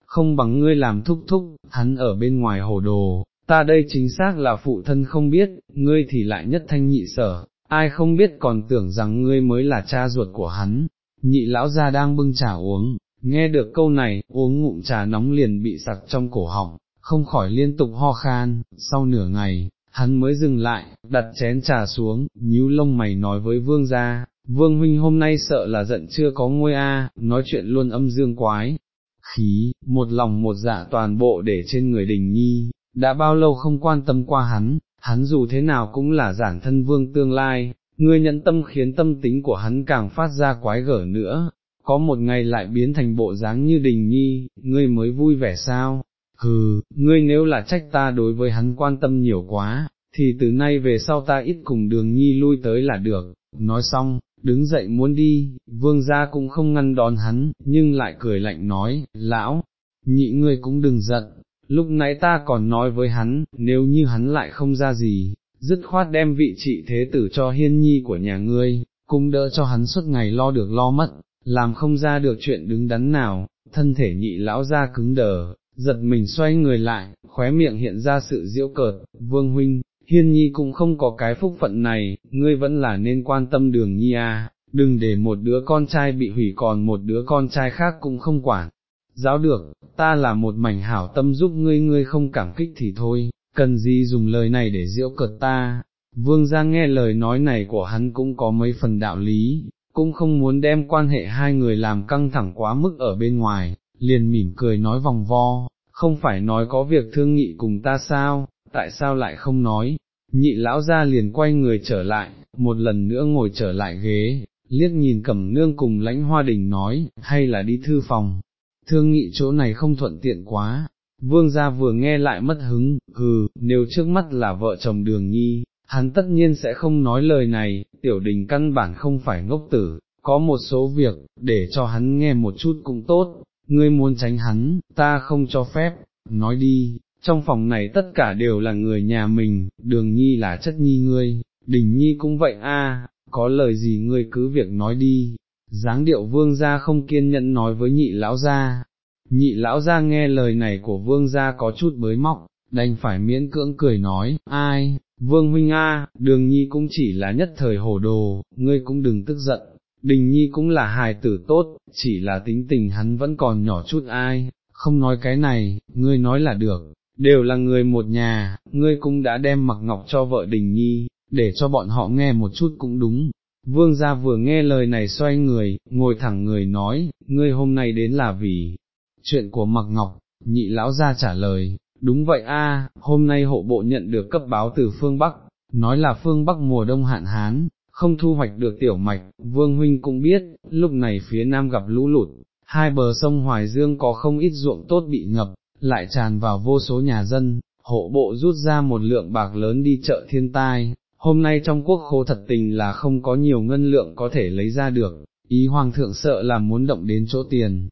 không bằng ngươi làm thúc thúc, hắn ở bên ngoài hồ đồ, ta đây chính xác là phụ thân không biết, ngươi thì lại nhất thanh nhị sở, ai không biết còn tưởng rằng ngươi mới là cha ruột của hắn, nhị lão gia đang bưng trà uống, nghe được câu này, uống ngụm trà nóng liền bị sặc trong cổ họng, không khỏi liên tục ho khan, sau nửa ngày, hắn mới dừng lại, đặt chén trà xuống, nhíu lông mày nói với vương gia, vương huynh hôm nay sợ là giận chưa có ngôi a, nói chuyện luôn âm dương quái, khí, một lòng một dạ toàn bộ để trên người đình nhi, đã bao lâu không quan tâm qua hắn, hắn dù thế nào cũng là giản thân vương tương lai, ngươi nhẫn tâm khiến tâm tính của hắn càng phát ra quái gở nữa, có một ngày lại biến thành bộ dáng như đình nhi, ngươi mới vui vẻ sao, hừ, ngươi nếu là trách ta đối với hắn quan tâm nhiều quá, thì từ nay về sau ta ít cùng đường nhi lui tới là được, nói xong, đứng dậy muốn đi, vương gia cũng không ngăn đón hắn, nhưng lại cười lạnh nói, lão, nhị ngươi cũng đừng giận, lúc nãy ta còn nói với hắn, nếu như hắn lại không ra gì, dứt khoát đem vị trị thế tử cho hiên nhi của nhà ngươi, cũng đỡ cho hắn suốt ngày lo được lo mất, làm không ra được chuyện đứng đắn nào, thân thể nhị lão ra cứng đờ, giật mình xoay người lại, khóe miệng hiện ra sự diễu cợt, vương huynh, hiên nhi cũng không có cái phúc phận này, ngươi vẫn là nên quan tâm đường nhi à, đừng để một đứa con trai bị hủy còn một đứa con trai khác cũng không quản. Giáo được, ta là một mảnh hảo tâm giúp ngươi ngươi không cảm kích thì thôi, cần gì dùng lời này để diễu cợt ta, vương gia nghe lời nói này của hắn cũng có mấy phần đạo lý, cũng không muốn đem quan hệ hai người làm căng thẳng quá mức ở bên ngoài, liền mỉm cười nói vòng vo, không phải nói có việc thương nghị cùng ta sao, tại sao lại không nói, nhị lão ra liền quay người trở lại, một lần nữa ngồi trở lại ghế, liếc nhìn cẩm nương cùng lãnh hoa đình nói, hay là đi thư phòng, thương nghị chỗ này không thuận tiện quá, vương gia vừa nghe lại mất hứng, hừ, nếu trước mắt là vợ chồng đường nhi, hắn tất nhiên sẽ không nói lời này, tiểu đình căn bản không phải ngốc tử, có một số việc, để cho hắn nghe một chút cũng tốt, ngươi muốn tránh hắn, ta không cho phép, nói đi, trong phòng này tất cả đều là người nhà mình, đường nhi là chất nhi ngươi, đình nhi cũng vậy a, có lời gì ngươi cứ việc nói đi, dáng điệu vương gia không kiên nhẫn nói với nhị lão gia, nhị lão gia nghe lời này của vương gia có chút bới mọc, đành phải miễn cưỡng cười nói, ai, vương huynh a, đường nhi cũng chỉ là nhất thời hồ đồ, ngươi cũng đừng tức giận, đình nhi cũng là hài tử tốt, chỉ là tính tình hắn vẫn còn nhỏ chút ai, không nói cái này, ngươi nói là được, đều là người một nhà, ngươi cũng đã đem mặc ngọc cho vợ đình nhi, để cho bọn họ nghe một chút cũng đúng. Vương gia vừa nghe lời này xoay người, ngồi thẳng người nói, ngươi hôm nay đến là vì, chuyện của mặc ngọc, nhị lão gia trả lời, đúng vậy a, hôm nay hộ bộ nhận được cấp báo từ phương Bắc, nói là phương Bắc mùa đông hạn hán, không thu hoạch được tiểu mạch, vương huynh cũng biết, lúc này phía nam gặp lũ lụt, hai bờ sông Hoài Dương có không ít ruộng tốt bị ngập, lại tràn vào vô số nhà dân, hộ bộ rút ra một lượng bạc lớn đi chợ thiên tai, hôm nay trong quốc khố thật tình là không có nhiều ngân lượng có thể lấy ra được, ý hoàng thượng sợ là muốn động đến chỗ tiền,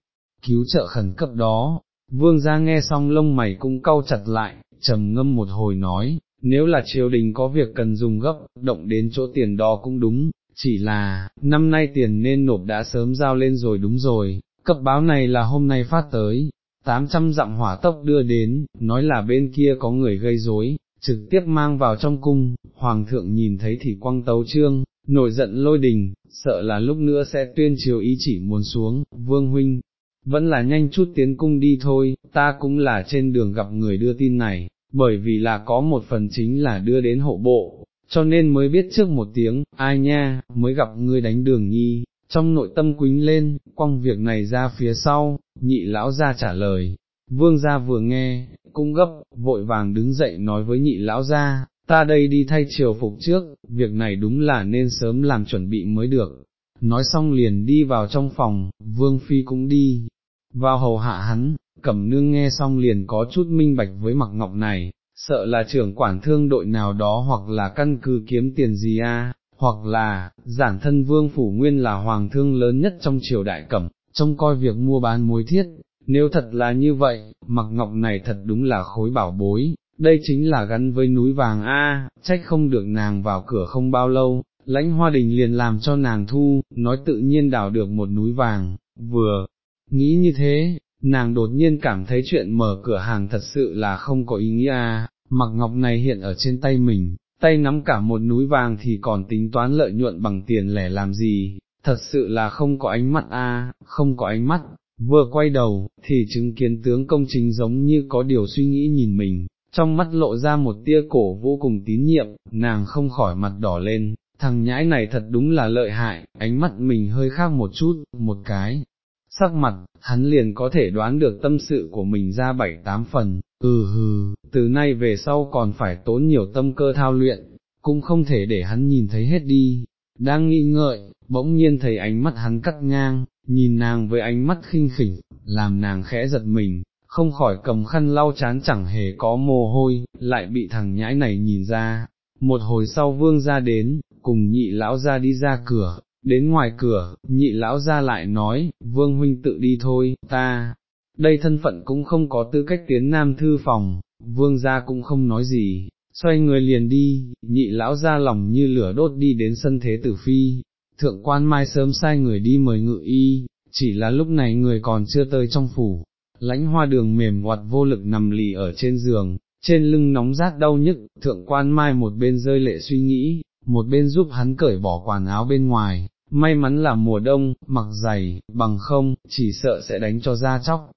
cứu trợ khẩn cấp đó, vương gia nghe xong lông mày cũng cau chặt lại, trầm ngâm một hồi nói, nếu là triều đình có việc cần dùng gấp, động đến chỗ tiền đó cũng đúng, chỉ là, năm nay tiền nên nộp đã sớm giao lên rồi đúng rồi, cấp báo này là hôm nay phát tới, 800 dặm hỏa tốc đưa đến, nói là bên kia có người gây rối, trực tiếp mang vào trong cung, hoàng thượng nhìn thấy thì quăng tấu trương, nổi giận lôi đình, sợ là lúc nữa sẽ tuyên chiều ý chỉ muốn xuống, vương huynh, vẫn là nhanh chút tiến cung đi thôi, ta cũng là trên đường gặp người đưa tin này, bởi vì là có một phần chính là đưa đến hộ bộ, cho nên mới biết trước một tiếng, ai nha, mới gặp ngươi đánh đường nhi, trong nội tâm quính lên, quăng việc này ra phía sau, nhị lão ra trả lời, vương gia vừa nghe, cũng gấp, vội vàng đứng dậy nói với nhị lão ra, ta đây đi thay triều phục trước, việc này đúng là nên sớm làm chuẩn bị mới được, nói xong liền đi vào trong phòng, vương phi cũng đi, vào hầu hạ hắn, cẩm nương nghe xong liền có chút minh bạch với mặc ngọc này, sợ là trưởng quản thương đội nào đó hoặc là căn cứ kiếm tiền gì a. hoặc là, giản thân vương phủ nguyên là hoàng thương lớn nhất trong triều đại cẩm, trông coi việc mua bán mối thiết, nếu thật là như vậy, mặc ngọc này thật đúng là khối bảo bối, đây chính là gắn với núi vàng A, trách không được nàng vào cửa không bao lâu, lãnh hoa đình liền làm cho nàng thu, nói tự nhiên đào được một núi vàng, vừa, nghĩ như thế, nàng đột nhiên cảm thấy chuyện mở cửa hàng thật sự là không có ý nghĩa, à. mặc ngọc này hiện ở trên tay mình, tay nắm cả một núi vàng thì còn tính toán lợi nhuận bằng tiền lẻ làm gì, thật sự là không có ánh mắt a, không có ánh mắt, vừa quay đầu, thì chứng kiến tướng công chính giống như có điều suy nghĩ nhìn mình, trong mắt lộ ra một tia cổ vô cùng tín nhiệm, nàng không khỏi mặt đỏ lên, thằng nhãi này thật đúng là lợi hại, ánh mắt mình hơi khác một chút, một cái. Sắc mặt, hắn liền có thể đoán được tâm sự của mình ra bảy tám phần, ừ hừ, từ nay về sau còn phải tốn nhiều tâm cơ thao luyện, cũng không thể để hắn nhìn thấy hết đi. Đang nghĩ ngợi, bỗng nhiên thấy ánh mắt hắn cắt ngang, nhìn nàng với ánh mắt khinh khỉnh, làm nàng khẽ giật mình, không khỏi cầm khăn lau chán chẳng hề có mồ hôi, lại bị thằng nhãi này nhìn ra. Một hồi sau vương ra đến, cùng nhị lão ra đi ra cửa, đến ngoài cửa, nhị lão ra lại nói, vương huynh tự đi thôi, ta, đây thân phận cũng không có tư cách tiến nam thư phòng, vương gia cũng không nói gì, xoay người liền đi, nhị lão ra lòng như lửa đốt đi đến sân thế tử phi, thượng quan mai sớm sai người đi mời ngự y, chỉ là lúc này người còn chưa tới trong phủ, lãnh hoa đường mềm hoạt vô lực nằm lì ở trên giường, trên lưng nóng rát đau nhức, thượng quan mai một bên rơi lệ suy nghĩ, một bên giúp hắn cởi bỏ quần áo bên ngoài, may mắn là mùa đông, mặc giày, bằng không, chỉ sợ sẽ đánh cho da chóc.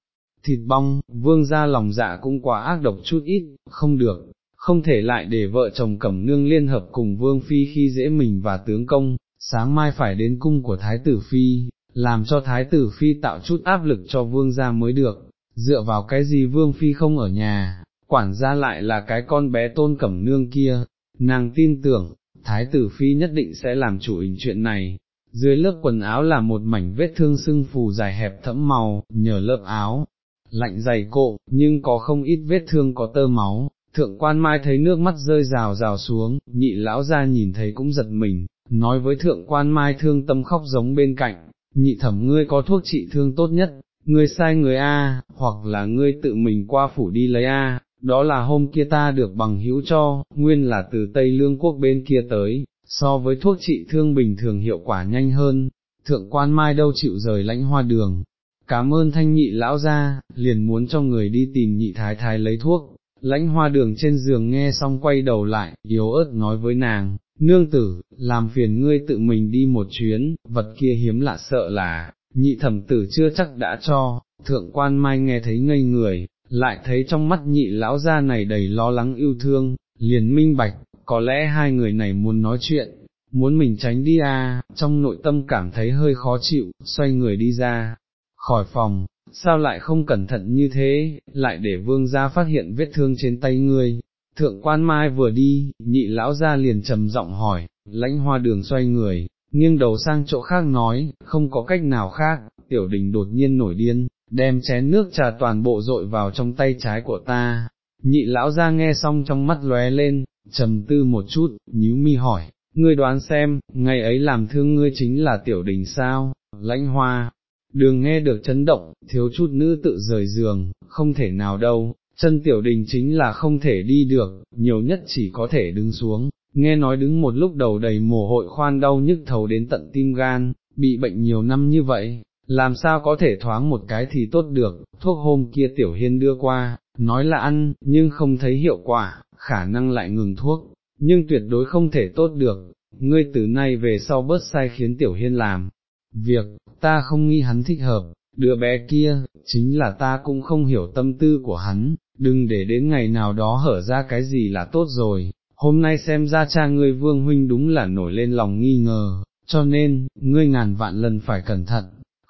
Thịt bong, vương ra lòng dạ cũng quá ác độc chút ít, không được, không thể lại để vợ chồng cẩm nương liên hợp cùng vương phi khi dễ mình và tướng công, sáng mai phải đến cung của thái tử phi, làm cho thái tử phi tạo chút áp lực cho vương gia mới được, dựa vào cái gì vương phi không ở nhà, quản gia lại là cái con bé tôn cẩm nương kia, nàng tin tưởng, thái tử phi nhất định sẽ làm chủ hình chuyện này. Dưới lớp quần áo là một mảnh vết thương sưng phù dài hẹp thẫm màu, nhờ lớp áo, lạnh dày cộ, nhưng có không ít vết thương có tơ máu, thượng quan mai thấy nước mắt rơi rào rào xuống, nhị lão ra nhìn thấy cũng giật mình, nói với thượng quan mai thương tâm khóc giống bên cạnh, nhị thẩm ngươi có thuốc trị thương tốt nhất, ngươi sai người A, hoặc là ngươi tự mình qua phủ đi lấy A, đó là hôm kia ta được bằng hữu cho, nguyên là từ Tây Lương quốc bên kia tới, so với thuốc trị thương bình thường hiệu quả nhanh hơn, thượng quan mai đâu chịu rời lãnh hoa đường. Cảm ơn thanh nhị lão ra, liền muốn cho người đi tìm nhị thái thái lấy thuốc, lãnh hoa đường trên giường nghe xong quay đầu lại, yếu ớt nói với nàng, nương tử, làm phiền ngươi tự mình đi một chuyến, vật kia hiếm lạ sợ là, nhị thẩm tử chưa chắc đã cho, thượng quan mai nghe thấy ngây người, lại thấy trong mắt nhị lão gia này đầy lo lắng yêu thương, liền minh bạch, có lẽ hai người này muốn nói chuyện, muốn mình tránh đi à, trong nội tâm cảm thấy hơi khó chịu, xoay người đi ra, khỏi phòng, sao lại không cẩn thận như thế, lại để vương gia phát hiện vết thương trên tay ngươi. Thượng quan mai vừa đi, nhị lão gia liền trầm giọng hỏi, lãnh hoa đường xoay người, nghiêng đầu sang chỗ khác nói, không có cách nào khác, tiểu đình đột nhiên nổi điên, đem chén nước trà toàn bộ dội vào trong tay trái của ta. Nhị lão ra nghe xong trong mắt lóe lên, trầm tư một chút, nhíu mi hỏi, ngươi đoán xem, ngày ấy làm thương ngươi chính là tiểu đình sao, lãnh hoa, đường nghe được chấn động, thiếu chút nữ tự rời giường, không thể nào đâu, chân tiểu đình chính là không thể đi được, nhiều nhất chỉ có thể đứng xuống, nghe nói đứng một lúc đầu đầy mồ hôi khoan đau nhức thầu đến tận tim gan, bị bệnh nhiều năm như vậy, làm sao có thể thoáng một cái thì tốt được, thuốc hôm kia tiểu hiên đưa qua, nói là ăn, nhưng không thấy hiệu quả, khả năng lại ngừng thuốc, nhưng tuyệt đối không thể tốt được, ngươi từ nay về sau bớt sai khiến tiểu hiên làm, việc, ta không nghi hắn thích hợp, đứa bé kia, chính là ta cũng không hiểu tâm tư của hắn, đừng để đến ngày nào đó hở ra cái gì là tốt rồi, hôm nay xem ra cha ngươi vương huynh đúng là nổi lên lòng nghi ngờ, cho nên, ngươi ngàn vạn lần phải cẩn thận,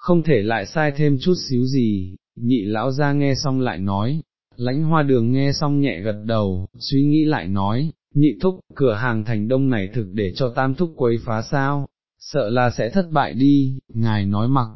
không thể lại sai thêm chút xíu gì, nhị lão ra nghe xong lại nói, lãnh hoa đường nghe xong nhẹ gật đầu, suy nghĩ lại nói, nhị thúc, cửa hàng thành đông này thực để cho tam thúc quấy phá sao, sợ là sẽ thất bại đi, ngài nói mặc.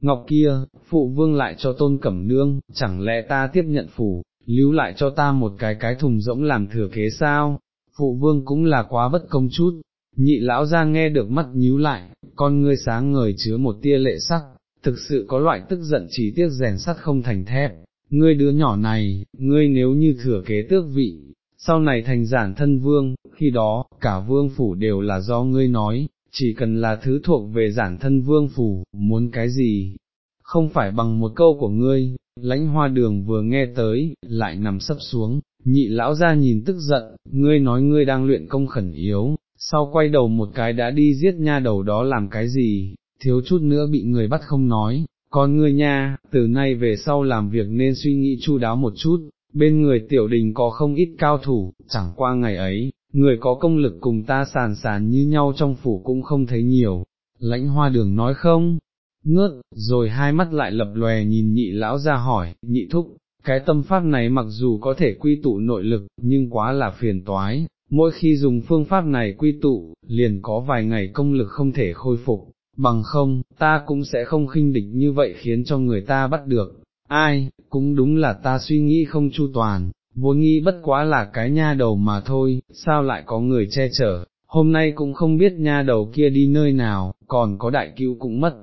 Ngọc kia, phụ vương lại cho tôn cẩm nương, chẳng lẽ ta tiếp nhận phủ, lưu lại cho ta một cái cái thùng rỗng làm thừa kế sao, phụ vương cũng là quá bất công chút, nhị lão ra nghe được mắt nhíu lại, con ngươi sáng ngời chứa một tia lệ sắc, thực sự có loại tức giận chỉ tiếc rèn sắt không thành thép, ngươi đứa nhỏ này, ngươi nếu như thừa kế tước vị, sau này thành giản thân vương, khi đó, cả vương phủ đều là do ngươi nói, chỉ cần là thứ thuộc về giản thân vương phủ, muốn cái gì, không phải bằng một câu của ngươi, lãnh hoa đường vừa nghe tới, lại nằm sấp xuống, nhị lão ra nhìn tức giận, ngươi nói ngươi đang luyện công khẩn yếu, sau quay đầu một cái đã đi giết nha đầu đó làm cái gì, thiếu chút nữa bị người bắt không nói, còn ngươi nha, từ nay về sau làm việc nên suy nghĩ chu đáo một chút, bên người tiểu đình có không ít cao thủ, chẳng qua ngày ấy, người có công lực cùng ta sàn sàn như nhau trong phủ cũng không thấy nhiều, lãnh hoa đường nói không, ngớt, rồi hai mắt lại lập lòe nhìn nhị lão ra hỏi, nhị thúc, cái tâm pháp này mặc dù có thể quy tụ nội lực, nhưng quá là phiền toái, mỗi khi dùng phương pháp này quy tụ, liền có vài ngày công lực không thể khôi phục, bằng không, ta cũng sẽ không khinh địch như vậy khiến cho người ta bắt được, ai, cũng đúng là ta suy nghĩ không chu toàn, vốn nghĩ bất quá là cái nha đầu mà thôi, sao lại có người che chở, hôm nay cũng không biết nha đầu kia đi nơi nào, còn có đại cứu cũng mất.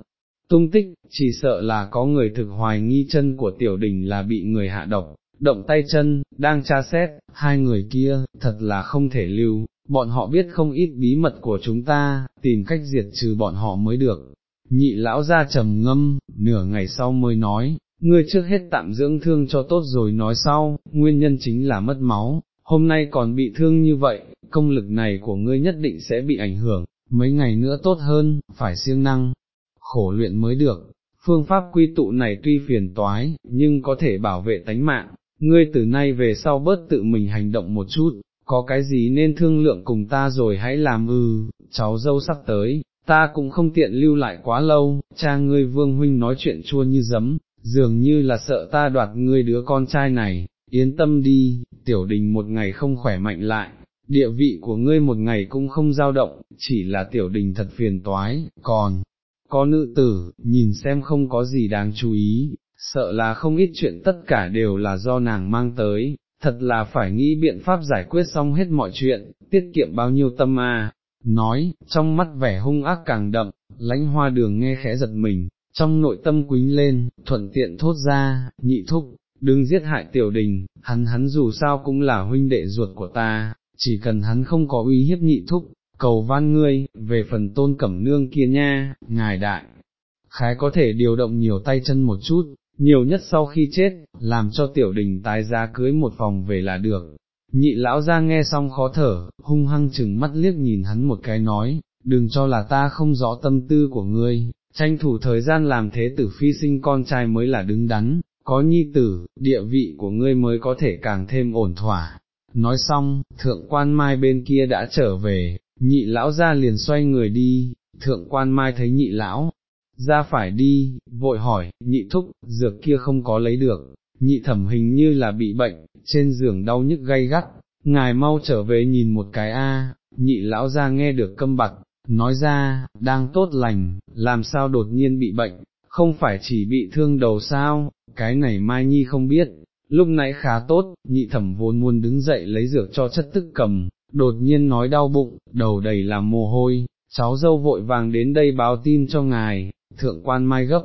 Tung tích, chỉ sợ là có người thực hoài nghi chân của tiểu đình là bị người hạ độc, động tay chân, đang tra xét, hai người kia, thật là không thể lưu, bọn họ biết không ít bí mật của chúng ta, tìm cách diệt trừ bọn họ mới được. Nhị lão ra trầm ngâm, nửa ngày sau mới nói, ngươi trước hết tạm dưỡng thương cho tốt rồi nói sau, nguyên nhân chính là mất máu, hôm nay còn bị thương như vậy, công lực này của ngươi nhất định sẽ bị ảnh hưởng, mấy ngày nữa tốt hơn, phải siêng năng, khổ luyện mới được. Phương pháp quy tụ này tuy phiền toái, nhưng có thể bảo vệ tánh mạng, ngươi từ nay về sau bớt tự mình hành động một chút, có cái gì nên thương lượng cùng ta rồi hãy làm ừ cháu dâu sắp tới, ta cũng không tiện lưu lại quá lâu, cha ngươi vương huynh nói chuyện chua như giấm, dường như là sợ ta đoạt ngươi đứa con trai này, yên tâm đi, tiểu đình một ngày không khỏe mạnh lại, địa vị của ngươi một ngày cũng không dao động, chỉ là tiểu đình thật phiền toái, còn, có nữ tử, nhìn xem không có gì đáng chú ý, sợ là không ít chuyện tất cả đều là do nàng mang tới, thật là phải nghĩ biện pháp giải quyết xong hết mọi chuyện, tiết kiệm bao nhiêu tâm a. Nói, trong mắt vẻ hung ác càng đậm, lãnh hoa đường nghe khẽ giật mình, trong nội tâm quính lên, thuận tiện thốt ra, nhị thúc, đừng giết hại tiểu đình, hắn hắn dù sao cũng là huynh đệ ruột của ta, chỉ cần hắn không có uy hiếp nhị thúc, cầu van ngươi, về phần tôn cẩm nương kia nha, ngài đại, khái có thể điều động nhiều tay chân một chút, nhiều nhất sau khi chết, làm cho tiểu đình tái giá cưới một phòng về là được. Nhị lão ra nghe xong khó thở, hung hăng chừng mắt liếc nhìn hắn một cái nói, đừng cho là ta không rõ tâm tư của ngươi, tranh thủ thời gian làm thế tử phi sinh con trai mới là đứng đắn, có nhi tử, địa vị của ngươi mới có thể càng thêm ổn thỏa. Nói xong, thượng quan mai bên kia đã trở về, nhị lão ra liền xoay người đi, thượng quan mai thấy nhị lão, ra phải đi, vội hỏi, nhị thúc, dược kia không có lấy được, nhị thẩm hình như là bị bệnh, trên giường đau nhức gay gắt, ngài mau trở về nhìn một cái a. nhị lão ra nghe được câm bặt, nói ra, đang tốt lành, làm sao đột nhiên bị bệnh, không phải chỉ bị thương đầu sao, cái này Mai Nhi không biết, lúc nãy khá tốt, nhị thẩm vốn muốn đứng dậy lấy dược cho chất tức cầm, đột nhiên nói đau bụng, đầu đầy là mồ hôi, cháu dâu vội vàng đến đây báo tin cho ngài, thượng quan mai gấp,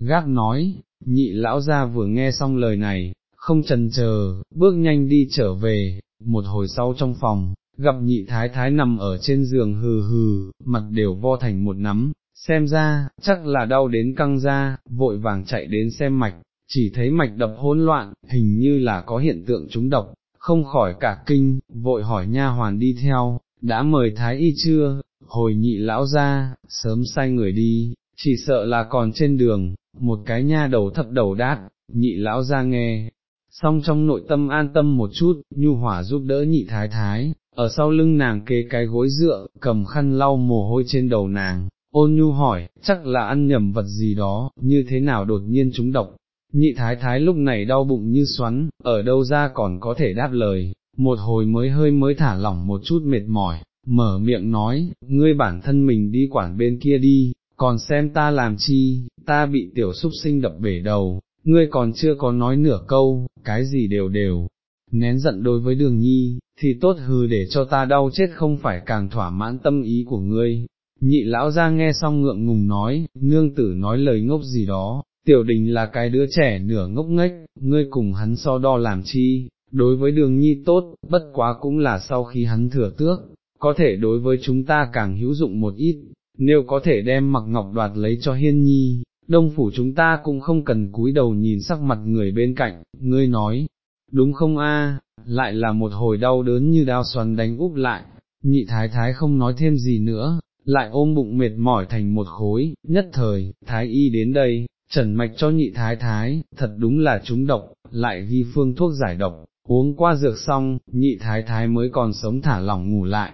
gác nói, nhị lão gia vừa nghe xong lời này, không trần chờ, bước nhanh đi trở về, một hồi sau trong phòng, gặp nhị thái thái nằm ở trên giường hừ hừ, mặt đều vo thành một nắm, xem ra, chắc là đau đến căng ra, vội vàng chạy đến xem mạch, chỉ thấy mạch đập hỗn loạn, hình như là có hiện tượng trúng độc, không khỏi cả kinh, vội hỏi nha hoàn đi theo, đã mời thái y chưa, hồi nhị lão ra, sớm sai người đi, chỉ sợ là còn trên đường, một cái nha đầu thập đầu đát, nhị lão ra nghe, xong trong nội tâm an tâm một chút, nhu hỏa giúp đỡ nhị thái thái, ở sau lưng nàng kê cái gối dựa, cầm khăn lau mồ hôi trên đầu nàng, ôn nhu hỏi, chắc là ăn nhầm vật gì đó, như thế nào đột nhiên chúng độc. Nhị thái thái lúc này đau bụng như xoắn, ở đâu ra còn có thể đáp lời, một hồi mới hơi mới thả lỏng một chút mệt mỏi, mở miệng nói, ngươi bản thân mình đi quản bên kia đi, còn xem ta làm chi, ta bị tiểu súc sinh đập bể đầu, ngươi còn chưa có nói nửa câu, cái gì đều đều, nén giận đối với đường nhi, thì tốt hừ để cho ta đau chết không phải càng thỏa mãn tâm ý của ngươi. Nhị lão ra nghe xong ngượng ngùng nói, nương tử nói lời ngốc gì đó, tiểu đình là cái đứa trẻ nửa ngốc nghếch, ngươi cùng hắn so đo làm chi, đối với đường nhi tốt, bất quá cũng là sau khi hắn thừa tước, có thể đối với chúng ta càng hữu dụng một ít, nếu có thể đem mặc ngọc đoạt lấy cho hiên nhi, đông phủ chúng ta cũng không cần cúi đầu nhìn sắc mặt người bên cạnh, ngươi nói, đúng không a? lại là một hồi đau đớn như đao xoắn đánh úp lại, nhị thái thái không nói thêm gì nữa, lại ôm bụng mệt mỏi thành một khối, nhất thời, thái y đến đây, trần mạch cho nhị thái thái, thật đúng là chúng độc, lại ghi phương thuốc giải độc, uống qua dược xong, nhị thái thái mới còn sống thả lỏng ngủ lại.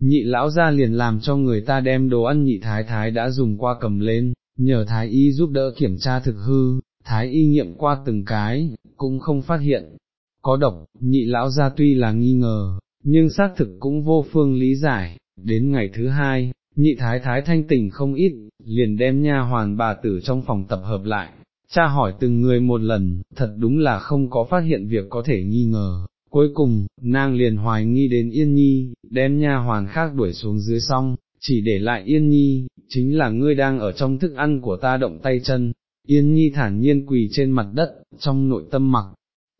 Nhị lão ra liền làm cho người ta đem đồ ăn nhị thái thái đã dùng qua cầm lên, nhờ thái y giúp đỡ kiểm tra thực hư, thái y nghiệm qua từng cái, cũng không phát hiện. Có độc, nhị lão ra tuy là nghi ngờ, nhưng xác thực cũng vô phương lý giải, đến ngày thứ hai, nhị thái thái thanh tỉnh không ít, liền đem nha hoàn bà tử trong phòng tập hợp lại, cha hỏi từng người một lần, thật đúng là không có phát hiện việc có thể nghi ngờ. Cuối cùng, nàng liền hoài nghi đến Yên Nhi, đem nha hoàn khác đuổi xuống dưới xong, chỉ để lại Yên Nhi, chính là ngươi đang ở trong thức ăn của ta động tay chân. Yên Nhi thản nhiên quỳ trên mặt đất, trong nội tâm mặc,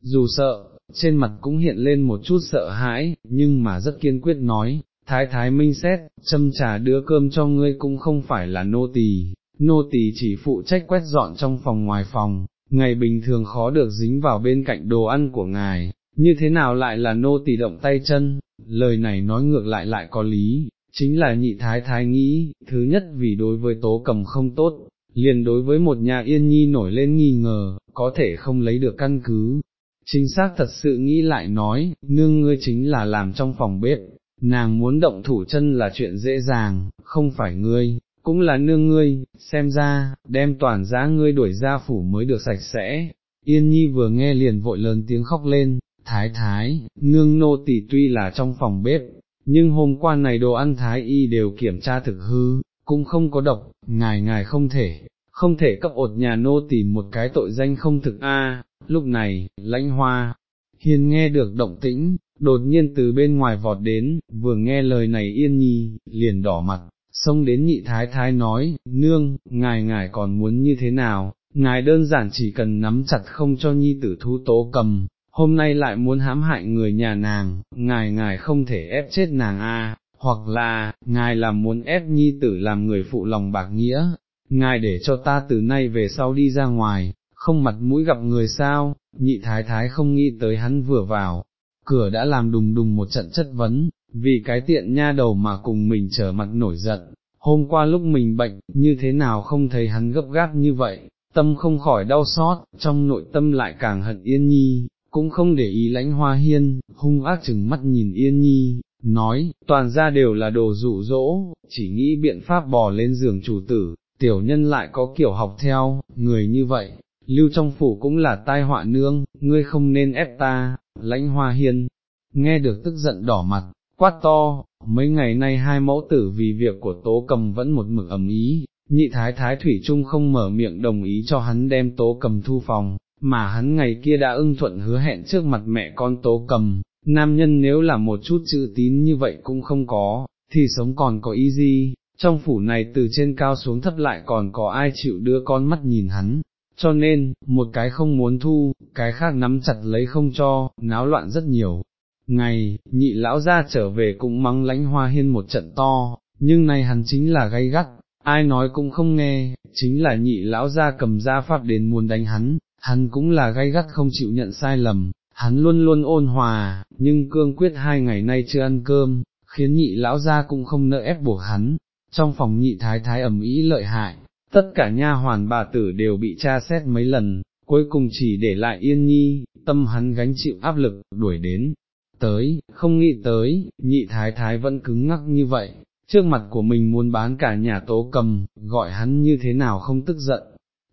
dù sợ, trên mặt cũng hiện lên một chút sợ hãi, nhưng mà rất kiên quyết nói, thái thái minh xét, châm trà đưa cơm cho ngươi cũng không phải là nô tỳ, nô tỳ chỉ phụ trách quét dọn trong phòng ngoài phòng, ngày bình thường khó được dính vào bên cạnh đồ ăn của ngài, như thế nào lại là nô tỳ động tay chân, lời này nói ngược lại lại có lý, chính là nhị thái thái nghĩ, thứ nhất vì đối với tố cầm không tốt, liền đối với một nhà yên nhi nổi lên nghi ngờ, có thể không lấy được căn cứ. Chính xác thật sự nghĩ lại nói, nương ngươi chính là làm trong phòng bếp, nàng muốn động thủ chân là chuyện dễ dàng, không phải ngươi, cũng là nương ngươi, xem ra, đem toàn giá ngươi đuổi ra phủ mới được sạch sẽ. Yên nhi vừa nghe liền vội lớn tiếng khóc lên, thái thái, nương nô tỳ tuy là trong phòng bếp, nhưng hôm qua này đồ ăn thái y đều kiểm tra thực hư, cũng không có độc, ngài ngài không thể, không thể cấp ột nhà nô tỳ một cái tội danh không thực a. lúc này, lãnh hoa, hiền nghe được động tĩnh, đột nhiên từ bên ngoài vọt đến, vừa nghe lời này yên nhi, liền đỏ mặt, xông đến nhị thái thái nói, nương, ngài ngài còn muốn như thế nào, ngài đơn giản chỉ cần nắm chặt không cho nhi tử thu tố cầm, hôm nay lại muốn hãm hại người nhà nàng, ngài ngài không thể ép chết nàng a, hoặc là, ngài là muốn ép nhi tử làm người phụ lòng bạc nghĩa, ngài để cho ta từ nay về sau đi ra ngoài, không mặt mũi gặp người sao, nhị thái thái không nghĩ tới hắn vừa vào, cửa đã làm đùng đùng một trận chất vấn, vì cái tiện nha đầu mà cùng mình trở mặt nổi giận, hôm qua lúc mình bệnh, như thế nào không thấy hắn gấp gáp như vậy, tâm không khỏi đau xót, trong nội tâm lại càng hận yên nhi, cũng không để ý lãnh hoa hiên, hung ác chừng mắt nhìn yên nhi, nói, toàn ra đều là đồ dụ dỗ, chỉ nghĩ biện pháp bò lên giường chủ tử, tiểu nhân lại có kiểu học theo, người như vậy, lưu trong phủ cũng là tai họa nương, ngươi không nên ép ta, lãnh hoa hiên, nghe được tức giận đỏ mặt, quát to, mấy ngày nay hai mẫu tử vì việc của tố cầm vẫn một mực ầm ý, nhị thái thái thủy trung không mở miệng đồng ý cho hắn đem tố cầm thu phòng, mà hắn ngày kia đã ưng thuận hứa hẹn trước mặt mẹ con tố cầm, nam nhân nếu là một chút chữ tín như vậy cũng không có, thì sống còn có ý gì, trong phủ này từ trên cao xuống thấp lại còn có ai chịu đưa con mắt nhìn hắn, cho nên, một cái không muốn thu, cái khác nắm chặt lấy không cho, náo loạn rất nhiều. Ngày, nhị lão ra trở về cũng mắng lãnh hoa hiên một trận to, nhưng này hắn chính là gay gắt, ai nói cũng không nghe, chính là nhị lão ra cầm ra pháp đến muốn đánh hắn, hắn cũng là gay gắt không chịu nhận sai lầm, hắn luôn luôn ôn hòa, nhưng cương quyết hai ngày nay chưa ăn cơm, khiến nhị lão ra cũng không nỡ ép buộc hắn, trong phòng nhị thái thái ẩm ý lợi hại, tất cả nha hoàn bà tử đều bị tra xét mấy lần, cuối cùng chỉ để lại yên nhi, tâm hắn gánh chịu áp lực, đuổi đến, tới, không nghĩ tới, nhị thái thái vẫn cứng ngắc như vậy, trước mặt của mình muốn bán cả nhà tố cầm, gọi hắn như thế nào không tức giận,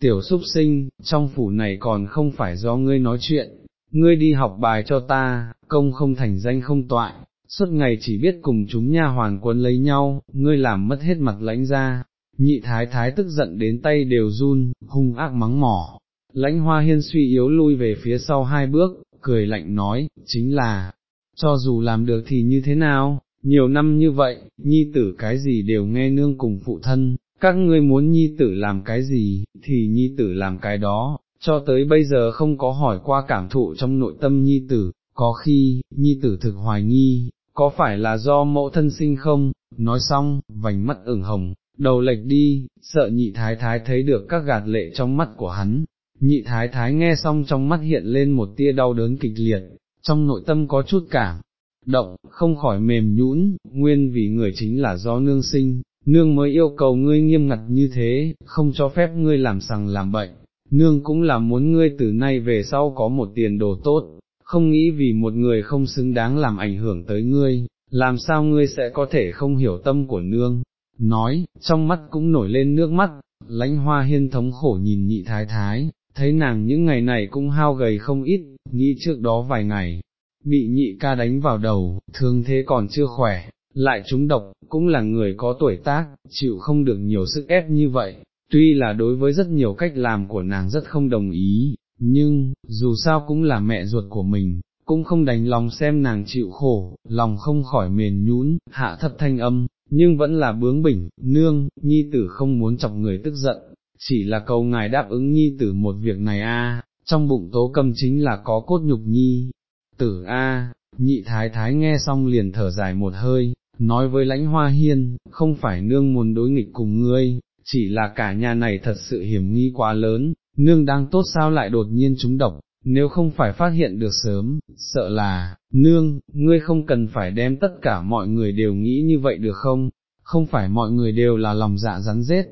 tiểu súc sinh, trong phủ này còn không phải do ngươi nói chuyện, ngươi đi học bài cho ta, công không thành danh không toại, suốt ngày chỉ biết cùng chúng nha hoàn quân lấy nhau, ngươi làm mất hết mặt lãnh ra, nhị thái thái tức giận đến tay đều run, hung ác mắng mỏ. Lãnh hoa hiên suy yếu lui về phía sau hai bước, cười lạnh nói, chính là, cho dù làm được thì như thế nào, nhiều năm như vậy, nhi tử cái gì đều nghe nương cùng phụ thân, các ngươi muốn nhi tử làm cái gì, thì nhi tử làm cái đó, cho tới bây giờ không có hỏi qua cảm thụ trong nội tâm nhi tử, có khi, nhi tử thực hoài nghi, có phải là do mẫu thân sinh không, nói xong, vành mắt ửng hồng, đầu lệch đi, sợ nhị thái thái thấy được các gạt lệ trong mắt của hắn, nhị thái thái nghe xong trong mắt hiện lên một tia đau đớn kịch liệt, trong nội tâm có chút cảm, động, không khỏi mềm nhũn, nguyên vì người chính là do nương sinh, nương mới yêu cầu ngươi nghiêm ngặt như thế, không cho phép ngươi làm sằng làm bệnh, nương cũng là muốn ngươi từ nay về sau có một tiền đồ tốt, không nghĩ vì một người không xứng đáng làm ảnh hưởng tới ngươi, làm sao ngươi sẽ có thể không hiểu tâm của nương, nói, trong mắt cũng nổi lên nước mắt, lãnh hoa hiên thống khổ nhìn nhị thái thái, thấy nàng những ngày này cũng hao gầy không ít, nghĩ trước đó vài ngày, bị nhị ca đánh vào đầu, thương thế còn chưa khỏe, lại trúng độc, cũng là người có tuổi tác, chịu không được nhiều sức ép như vậy, tuy là đối với rất nhiều cách làm của nàng rất không đồng ý, nhưng, dù sao cũng là mẹ ruột của mình, cũng không đành lòng xem nàng chịu khổ, lòng không khỏi mềm nhũn, hạ thấp thanh âm, nhưng vẫn là bướng bỉnh, nương, nhi tử không muốn chọc người tức giận, chỉ là cầu ngài đáp ứng nhi tử một việc này a. trong bụng tố cầm chính là có cốt nhục nhi, tử a, nhị thái thái nghe xong liền thở dài một hơi, nói với lãnh hoa hiên, không phải nương muốn đối nghịch cùng ngươi, chỉ là cả nhà này thật sự hiểm nghi quá lớn, nương đang tốt sao lại đột nhiên trúng độc, nếu không phải phát hiện được sớm, sợ là, nương, ngươi không cần phải đem tất cả mọi người đều nghĩ như vậy được không, không phải mọi người đều là lòng dạ rắn rết.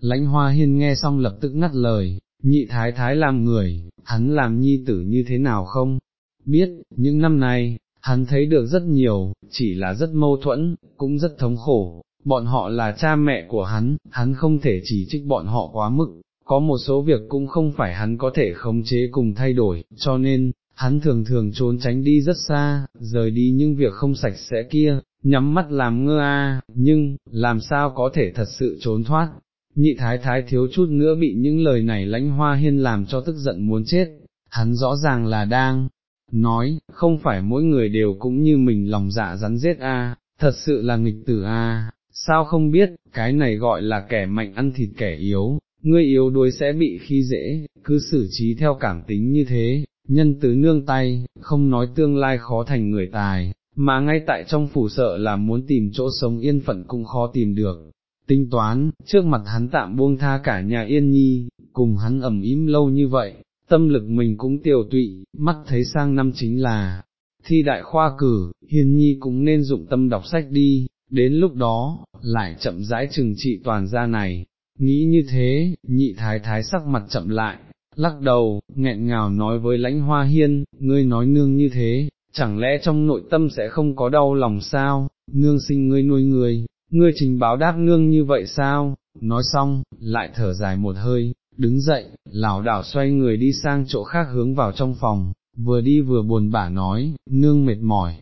Lãnh hoa hiên nghe xong lập tức ngắt lời, nhị thái thái làm người, hắn làm nhi tử như thế nào không? Biết, những năm nay, hắn thấy được rất nhiều, chỉ là rất mâu thuẫn, cũng rất thống khổ, bọn họ là cha mẹ của hắn, hắn không thể chỉ trích bọn họ quá mức, có một số việc cũng không phải hắn có thể khống chế cùng thay đổi, cho nên, hắn thường thường trốn tránh đi rất xa, rời đi những việc không sạch sẽ kia, nhắm mắt làm ngơ a, nhưng, làm sao có thể thật sự trốn thoát. Nhị thái thái thiếu chút nữa bị những lời này lãnh hoa hiên làm cho tức giận muốn chết, hắn rõ ràng là đang nói, không phải mỗi người đều cũng như mình lòng dạ rắn rết a, thật sự là nghịch tử a, sao không biết, cái này gọi là kẻ mạnh ăn thịt kẻ yếu, ngươi yếu đuối sẽ bị khi dễ, cứ xử trí theo cảm tính như thế, nhân tứ nương tay, không nói tương lai khó thành người tài, mà ngay tại trong phủ sợ là muốn tìm chỗ sống yên phận cũng khó tìm được. tính toán, trước mặt hắn tạm buông tha cả nhà yên nhi, cùng hắn ẩm im lâu như vậy, tâm lực mình cũng tiều tụy, mắt thấy sang năm chính là, thi đại khoa cử, hiền nhi cũng nên dụng tâm đọc sách đi, đến lúc đó, lại chậm rãi trừng trị toàn gia này, nghĩ như thế, nhị thái thái sắc mặt chậm lại, lắc đầu, nghẹn ngào nói với lãnh hoa hiên, ngươi nói nương như thế, chẳng lẽ trong nội tâm sẽ không có đau lòng sao, nương sinh ngươi nuôi người, ngươi trình báo đáp nương như vậy sao, nói xong, lại thở dài một hơi, đứng dậy, lảo đảo xoay người đi sang chỗ khác hướng vào trong phòng, vừa đi vừa buồn bã nói, nương mệt mỏi,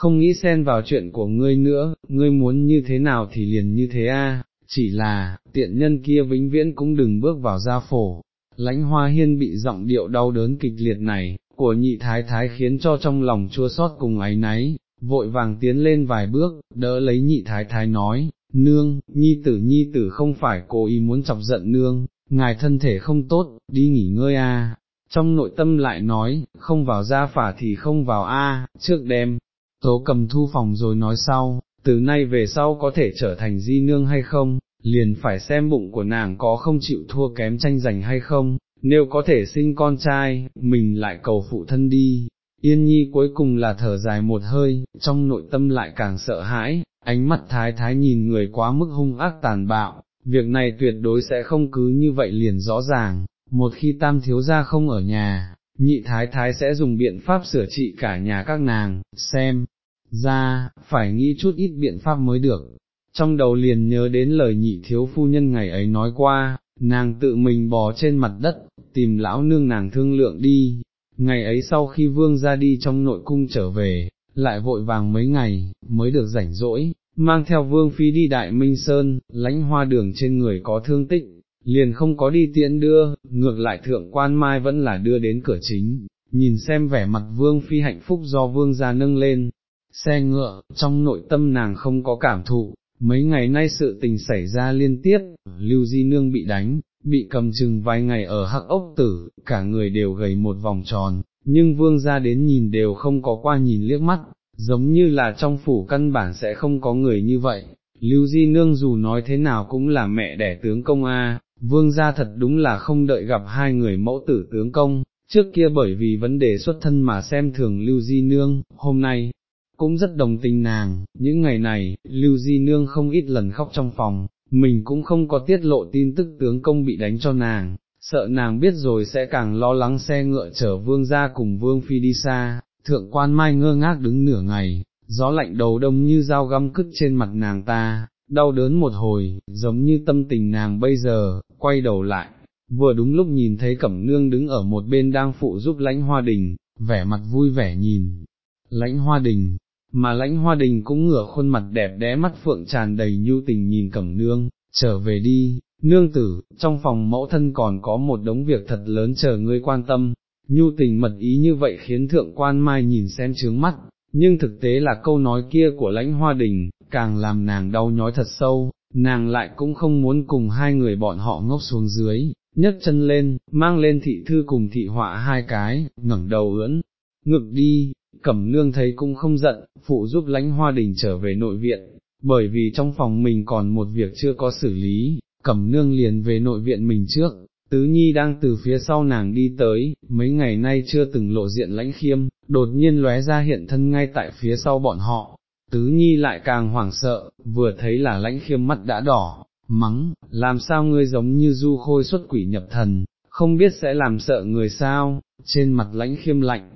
không nghĩ xen vào chuyện của ngươi nữa, ngươi muốn như thế nào thì liền như thế a. chỉ là, tiện nhân kia vĩnh viễn cũng đừng bước vào gia phổ. Lãnh hoa hiên bị giọng điệu đau đớn kịch liệt này, của nhị thái thái khiến cho trong lòng chua xót cùng ấy náy, vội vàng tiến lên vài bước, đỡ lấy nhị thái thái nói, nương, nhi tử nhi tử không phải cố ý muốn chọc giận nương, ngài thân thể không tốt, đi nghỉ ngơi a. Trong nội tâm lại nói, không vào gia phả thì không vào a, trước đêm, tố cầm thu phòng rồi nói sau, từ nay về sau có thể trở thành di nương hay không, liền phải xem bụng của nàng có không chịu thua kém tranh giành hay không, nếu có thể sinh con trai, mình lại cầu phụ thân đi. Yên nhi cuối cùng là thở dài một hơi, trong nội tâm lại càng sợ hãi, ánh mắt thái thái nhìn người quá mức hung ác tàn bạo, việc này tuyệt đối sẽ không cứ như vậy liền rõ ràng, một khi tam thiếu gia không ở nhà, nhị thái thái sẽ dùng biện pháp sửa trị cả nhà các nàng, xem, ra, phải nghĩ chút ít biện pháp mới được. Trong đầu liền nhớ đến lời nhị thiếu phu nhân ngày ấy nói qua, nàng tự mình bò trên mặt đất, tìm lão nương nàng thương lượng đi. Ngày ấy sau khi vương ra đi trong nội cung trở về, lại vội vàng mấy ngày, mới được rảnh rỗi, mang theo vương phi đi đại minh sơn, lãnh hoa đường trên người có thương tích, liền không có đi tiễn đưa, ngược lại thượng quan mai vẫn là đưa đến cửa chính, nhìn xem vẻ mặt vương phi hạnh phúc do vương gia nâng lên, xe ngựa, trong nội tâm nàng không có cảm thụ, mấy ngày nay sự tình xảy ra liên tiếp, Lưu Di Nương bị đánh, bị cầm chừng vài ngày ở hắc ốc tử, cả người đều gầy một vòng tròn, nhưng vương gia đến nhìn đều không có qua nhìn liếc mắt, giống như là trong phủ căn bản sẽ không có người như vậy. Lưu Di Nương dù nói thế nào cũng là mẹ đẻ tướng công A, vương gia thật đúng là không đợi gặp hai người mẫu tử tướng công, trước kia bởi vì vấn đề xuất thân mà xem thường Lưu Di Nương, hôm nay, cũng rất đồng tình nàng, những ngày này, Lưu Di Nương không ít lần khóc trong phòng, mình cũng không có tiết lộ tin tức tướng công bị đánh cho nàng, sợ nàng biết rồi sẽ càng lo lắng xe ngựa chở vương ra cùng vương phi đi xa, thượng quan mai ngơ ngác đứng nửa ngày, gió lạnh đầu đông như dao găm cứt trên mặt nàng ta, đau đớn một hồi, giống như tâm tình nàng bây giờ, quay đầu lại, vừa đúng lúc nhìn thấy cẩm nương đứng ở một bên đang phụ giúp lãnh hoa đình, vẻ mặt vui vẻ nhìn, lãnh hoa đình, mà lãnh hoa đình cũng ngửa khuôn mặt đẹp đẽ mắt phượng tràn đầy nhu tình nhìn cẩm nương, trở về đi, nương tử, trong phòng mẫu thân còn có một đống việc thật lớn chờ ngươi quan tâm, nhu tình mật ý như vậy khiến thượng quan mai nhìn xem trướng mắt, nhưng thực tế là câu nói kia của lãnh hoa đình, càng làm nàng đau nhói thật sâu, nàng lại cũng không muốn cùng hai người bọn họ ngốc xuống dưới, nhấc chân lên, mang lên thị thư cùng thị họa hai cái, ngẩng đầu ưỡn, ngực đi, cẩm nương thấy cũng không giận, phụ giúp lãnh hoa đình trở về nội viện, bởi vì trong phòng mình còn một việc chưa có xử lý, cẩm nương liền về nội viện mình trước, tứ nhi đang từ phía sau nàng đi tới, mấy ngày nay chưa từng lộ diện lãnh khiêm, đột nhiên lóe ra hiện thân ngay tại phía sau bọn họ, tứ nhi lại càng hoảng sợ, vừa thấy là lãnh khiêm mắt đã đỏ, mắng, làm sao ngươi giống như du khôi xuất quỷ nhập thần, không biết sẽ làm sợ người sao, trên mặt lãnh khiêm lạnh,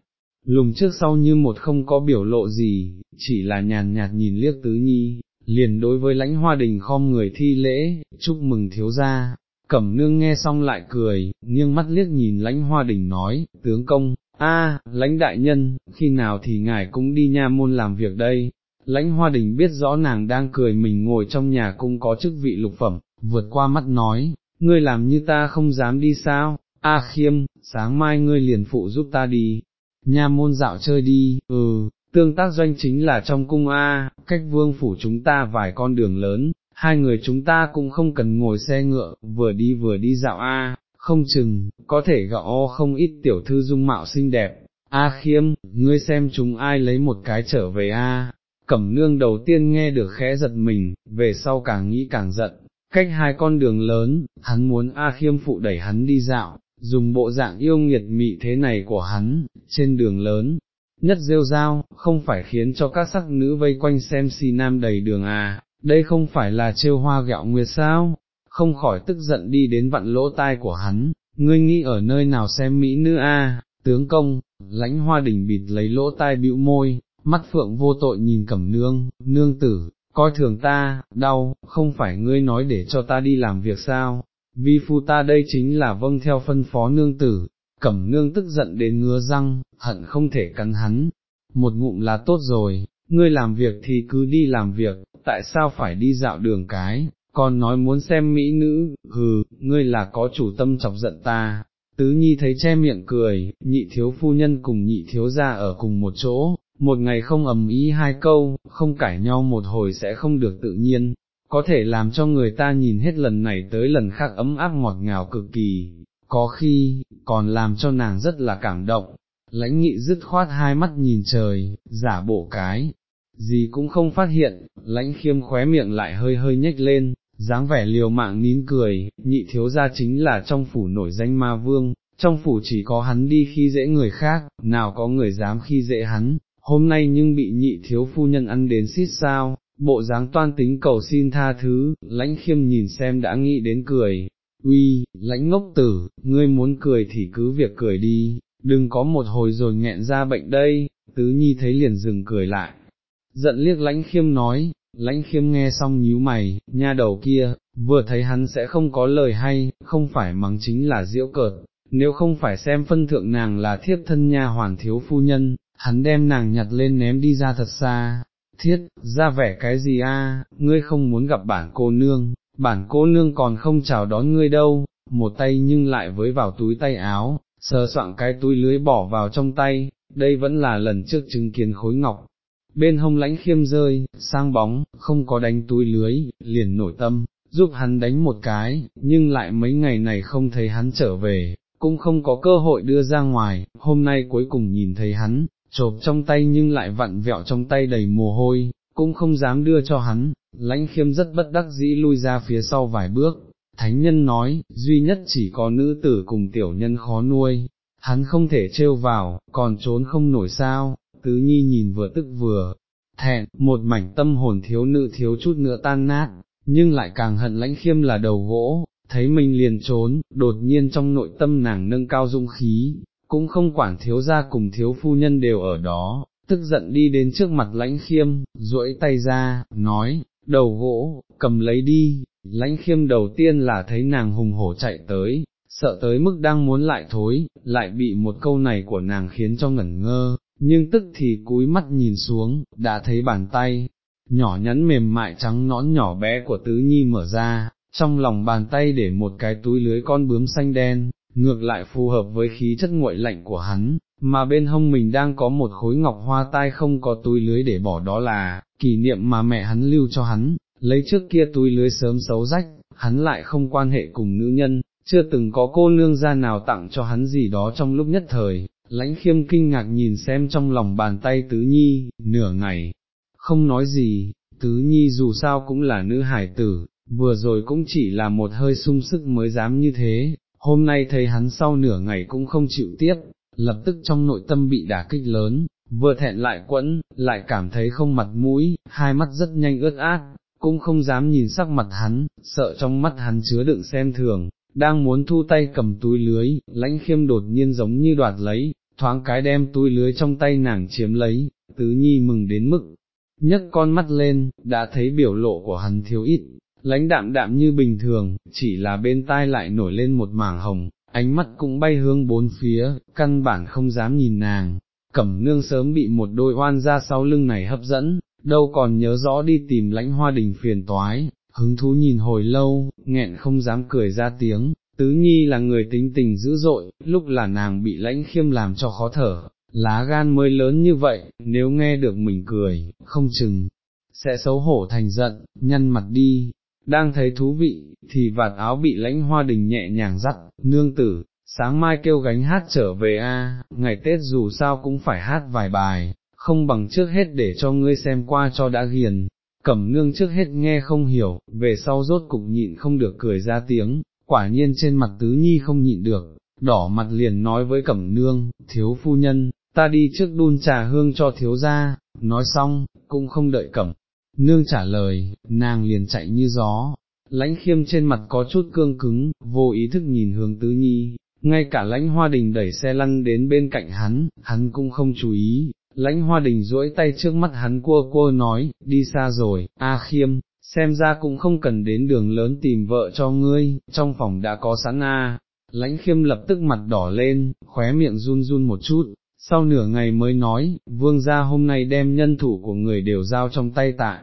lùng trước sau như một không có biểu lộ gì, chỉ là nhàn nhạt nhìn liếc tứ nhi, liền đối với lãnh hoa đình khom người thi lễ, chúc mừng thiếu gia. Cẩm nương nghe xong lại cười, nghiêng mắt liếc nhìn lãnh hoa đình nói, tướng công, a, lãnh đại nhân, khi nào thì ngài cũng đi nha môn làm việc đây, lãnh hoa đình biết rõ nàng đang cười mình ngồi trong nhà cũng có chức vị lục phẩm, vượt qua mắt nói, ngươi làm như ta không dám đi sao, a khiêm, sáng mai ngươi liền phụ giúp ta đi, nha môn dạo chơi đi, ừ, tương tác doanh chính là trong cung A, cách vương phủ chúng ta vài con đường lớn, hai người chúng ta cũng không cần ngồi xe ngựa, vừa đi vừa đi dạo A, không chừng, có thể gạo không ít tiểu thư dung mạo xinh đẹp. A khiêm, ngươi xem chúng ai lấy một cái trở về A, cẩm nương đầu tiên nghe được khẽ giật mình, về sau càng nghĩ càng giận, cách hai con đường lớn, hắn muốn A khiêm phụ đẩy hắn đi dạo, dùng bộ dạng yêu nghiệt mị thế này của hắn, trên đường lớn, nhất rêu rao, không phải khiến cho các sắc nữ vây quanh xem si nam đầy đường à, đây không phải là trêu hoa gạo nguyệt sao, không khỏi tức giận đi đến vặn lỗ tai của hắn, ngươi nghĩ ở nơi nào xem mỹ nữ a? Tướng công, lãnh hoa đình bịt lấy lỗ tai bĩu môi, mắt phượng vô tội nhìn cẩm nương, nương tử, coi thường ta, đau, không phải ngươi nói để cho ta đi làm việc sao, vi phu ta đây chính là vâng theo phân phó nương tử, cẩm nương tức giận đến ngứa răng, hận không thể cắn hắn, một ngụm là tốt rồi, ngươi làm việc thì cứ đi làm việc, tại sao phải đi dạo đường cái, còn nói muốn xem mỹ nữ, hừ, ngươi là có chủ tâm chọc giận ta. Tứ nhi thấy che miệng cười, nhị thiếu phu nhân cùng nhị thiếu ra ở cùng một chỗ, một ngày không ầm ý hai câu, không cãi nhau một hồi sẽ không được tự nhiên, có thể làm cho người ta nhìn hết lần này tới lần khác ấm áp ngọt ngào cực kỳ, có khi, còn làm cho nàng rất là cảm động, lãnh nghị dứt khoát hai mắt nhìn trời, giả bộ cái, gì cũng không phát hiện, lãnh khiêm khóe miệng lại hơi hơi nhếch lên, dáng vẻ liều mạng nín cười, nhị thiếu gia chính là trong phủ nổi danh ma vương, trong phủ chỉ có hắn đi khi dễ người khác, nào có người dám khi dễ hắn, hôm nay nhưng bị nhị thiếu phu nhân ăn đến xít sao, bộ dáng toan tính cầu xin tha thứ, lãnh khiêm nhìn xem đã nghĩ đến cười, uy, lãnh ngốc tử, ngươi muốn cười thì cứ việc cười đi, đừng có một hồi rồi nghẹn ra bệnh đây, tứ nhi thấy liền dừng cười lại, giận liếc lãnh khiêm nói, lãnh khiêm nghe xong nhíu mày, nha đầu kia, vừa thấy hắn sẽ không có lời hay, không phải mắng chính là diễu cợt, nếu không phải xem phân thượng nàng là thiếp thân nha hoàn thiếu phu nhân, hắn đem nàng nhặt lên ném đi ra thật xa, thiết, ra vẻ cái gì a? ngươi không muốn gặp bản cô nương, bản cô nương còn không chào đón ngươi đâu, một tay nhưng lại với vào túi tay áo, sờ soạn cái túi lưới bỏ vào trong tay, đây vẫn là lần trước chứng kiến khối ngọc. Bên hông lãnh khiêm rơi, sang bóng, không có đánh túi lưới, liền nổi tâm, giúp hắn đánh một cái, nhưng lại mấy ngày này không thấy hắn trở về, cũng không có cơ hội đưa ra ngoài, hôm nay cuối cùng nhìn thấy hắn, chộp trong tay nhưng lại vặn vẹo trong tay đầy mồ hôi, cũng không dám đưa cho hắn, lãnh khiêm rất bất đắc dĩ lui ra phía sau vài bước, thánh nhân nói, duy nhất chỉ có nữ tử cùng tiểu nhân khó nuôi, hắn không thể trêu vào, còn trốn không nổi sao, tứ nhi nhìn vừa tức vừa, thẹn, một mảnh tâm hồn thiếu nữ thiếu chút nữa tan nát, nhưng lại càng hận lãnh khiêm là đầu gỗ, thấy mình liền trốn, đột nhiên trong nội tâm nàng nâng cao dung khí, cũng không quản thiếu gia cùng thiếu phu nhân đều ở đó, tức giận đi đến trước mặt lãnh khiêm, duỗi tay ra, nói, đầu gỗ, cầm lấy đi, lãnh khiêm đầu tiên là thấy nàng hùng hổ chạy tới, sợ tới mức đang muốn lại thối, lại bị một câu này của nàng khiến cho ngẩn ngơ, nhưng tức thì cúi mắt nhìn xuống, đã thấy bàn tay, nhỏ nhắn mềm mại trắng nõn nhỏ bé của tứ nhi mở ra, trong lòng bàn tay để một cái túi lưới con bướm xanh đen, ngược lại phù hợp với khí chất nguội lạnh của hắn, mà bên hông mình đang có một khối ngọc hoa tai không có túi lưới để bỏ đó là, kỷ niệm mà mẹ hắn lưu cho hắn, lấy trước kia túi lưới sớm xấu rách, hắn lại không quan hệ cùng nữ nhân, chưa từng có cô nương gia nào tặng cho hắn gì đó trong lúc nhất thời, lãnh khiêm kinh ngạc nhìn xem trong lòng bàn tay tứ nhi, nửa ngày, không nói gì, tứ nhi dù sao cũng là nữ hải tử, vừa rồi cũng chỉ là một hơi sung sức mới dám như thế, hôm nay thấy hắn sau nửa ngày cũng không chịu tiếp, lập tức trong nội tâm bị đả kích lớn, vừa thẹn lại quẫn, lại cảm thấy không mặt mũi, hai mắt rất nhanh ướt át, cũng không dám nhìn sắc mặt hắn, sợ trong mắt hắn chứa đựng xem thường, đang muốn thu tay cầm túi lưới, lãnh khiêm đột nhiên giống như đoạt lấy, thoáng cái đem túi lưới trong tay nàng chiếm lấy, tứ nhi mừng đến mức, nhấc con mắt lên, đã thấy biểu lộ của hắn thiếu ít, lãnh đạm đạm như bình thường, chỉ là bên tai lại nổi lên một mảng hồng, ánh mắt cũng bay hướng bốn phía, căn bản không dám nhìn nàng, cẩm nương sớm bị một đôi oan ra sau lưng này hấp dẫn, đâu còn nhớ rõ đi tìm lãnh hoa đình phiền toái, hứng thú nhìn hồi lâu, nghẹn không dám cười ra tiếng, tứ nhi là người tính tình dữ dội, lúc là nàng bị lãnh khiêm làm cho khó thở, lá gan mới lớn như vậy, nếu nghe được mình cười, không chừng, sẽ xấu hổ thành giận, nhăn mặt đi, đang thấy thú vị, thì vạt áo bị lãnh hoa đình nhẹ nhàng dắt, nương tử, sáng mai kêu gánh hát trở về a, ngày Tết dù sao cũng phải hát vài bài, không bằng trước hết để cho ngươi xem qua cho đã ghiền, cẩm nương trước hết nghe không hiểu, về sau rốt cục nhịn không được cười ra tiếng, quả nhiên trên mặt tứ nhi không nhịn được, đỏ mặt liền nói với cẩm nương, thiếu phu nhân, ta đi trước đun trà hương cho thiếu gia, nói xong, cũng không đợi cẩm. Nương trả lời, nàng liền chạy như gió, lãnh khiêm trên mặt có chút cương cứng, vô ý thức nhìn hướng tứ nhi, ngay cả lãnh hoa đình đẩy xe lăn đến bên cạnh hắn, hắn cũng không chú ý, lãnh hoa đình duỗi tay trước mắt hắn cua cua nói, đi xa rồi, a khiêm, xem ra cũng không cần đến đường lớn tìm vợ cho ngươi, trong phòng đã có sẵn a. lãnh khiêm lập tức mặt đỏ lên, khóe miệng run run một chút, sau nửa ngày mới nói, vương gia hôm nay đem nhân thủ của người đều giao trong tay tại.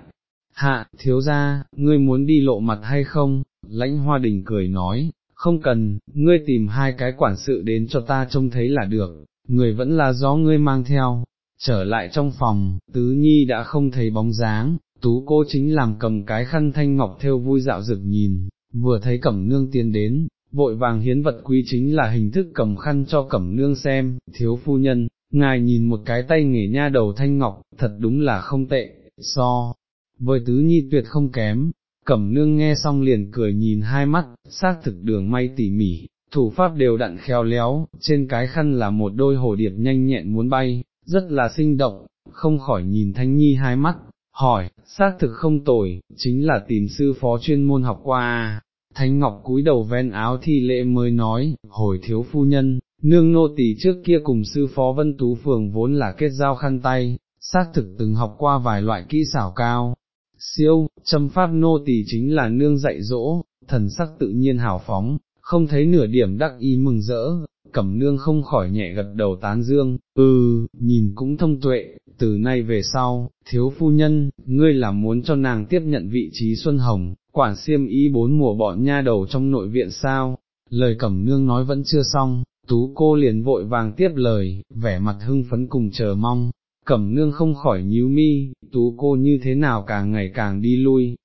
Hạ, thiếu gia, ngươi muốn đi lộ mặt hay không? Lãnh hoa đình cười nói, không cần, ngươi tìm hai cái quản sự đến cho ta trông thấy là được, người vẫn là gió ngươi mang theo. Trở lại trong phòng, tứ nhi đã không thấy bóng dáng, tú cô chính làm cầm cái khăn thanh ngọc theo vui dạo rực nhìn, vừa thấy cẩm nương tiến đến, vội vàng hiến vật quý chính là hình thức cầm khăn cho cẩm nương xem, thiếu phu nhân, ngài nhìn một cái tay nghề nha đầu thanh ngọc, thật đúng là không tệ, so, với tứ nhi tuyệt không kém, cẩm nương nghe xong liền cười nhìn hai mắt, xác thực đường may tỉ mỉ, thủ pháp đều đặn khéo léo, trên cái khăn là một đôi hồ điệp nhanh nhẹn muốn bay, rất là sinh động, không khỏi nhìn thanh nhi hai mắt, hỏi, xác thực không tồi, chính là tìm sư phó chuyên môn học qua Thanh Ngọc cúi đầu ven áo thi lễ mới nói, hồi thiếu phu nhân, nương nô tỳ trước kia cùng sư phó Vân Tú Phường vốn là kết giao khăn tay, xác thực từng học qua vài loại kỹ xảo cao. Siêu, châm pháp nô tỳ chính là nương dạy dỗ, thần sắc tự nhiên hào phóng, không thấy nửa điểm đắc ý mừng rỡ, cẩm nương không khỏi nhẹ gật đầu tán dương, ừ, nhìn cũng thông tuệ, từ nay về sau, thiếu phu nhân, ngươi là muốn cho nàng tiếp nhận vị trí Xuân Hồng, quản siêm ý bốn mùa bọn nha đầu trong nội viện sao, lời cẩm nương nói vẫn chưa xong, tú cô liền vội vàng tiếp lời, vẻ mặt hưng phấn cùng chờ mong, cẩm nương không khỏi nhíu mi, tú cô như thế nào càng ngày càng đi lui,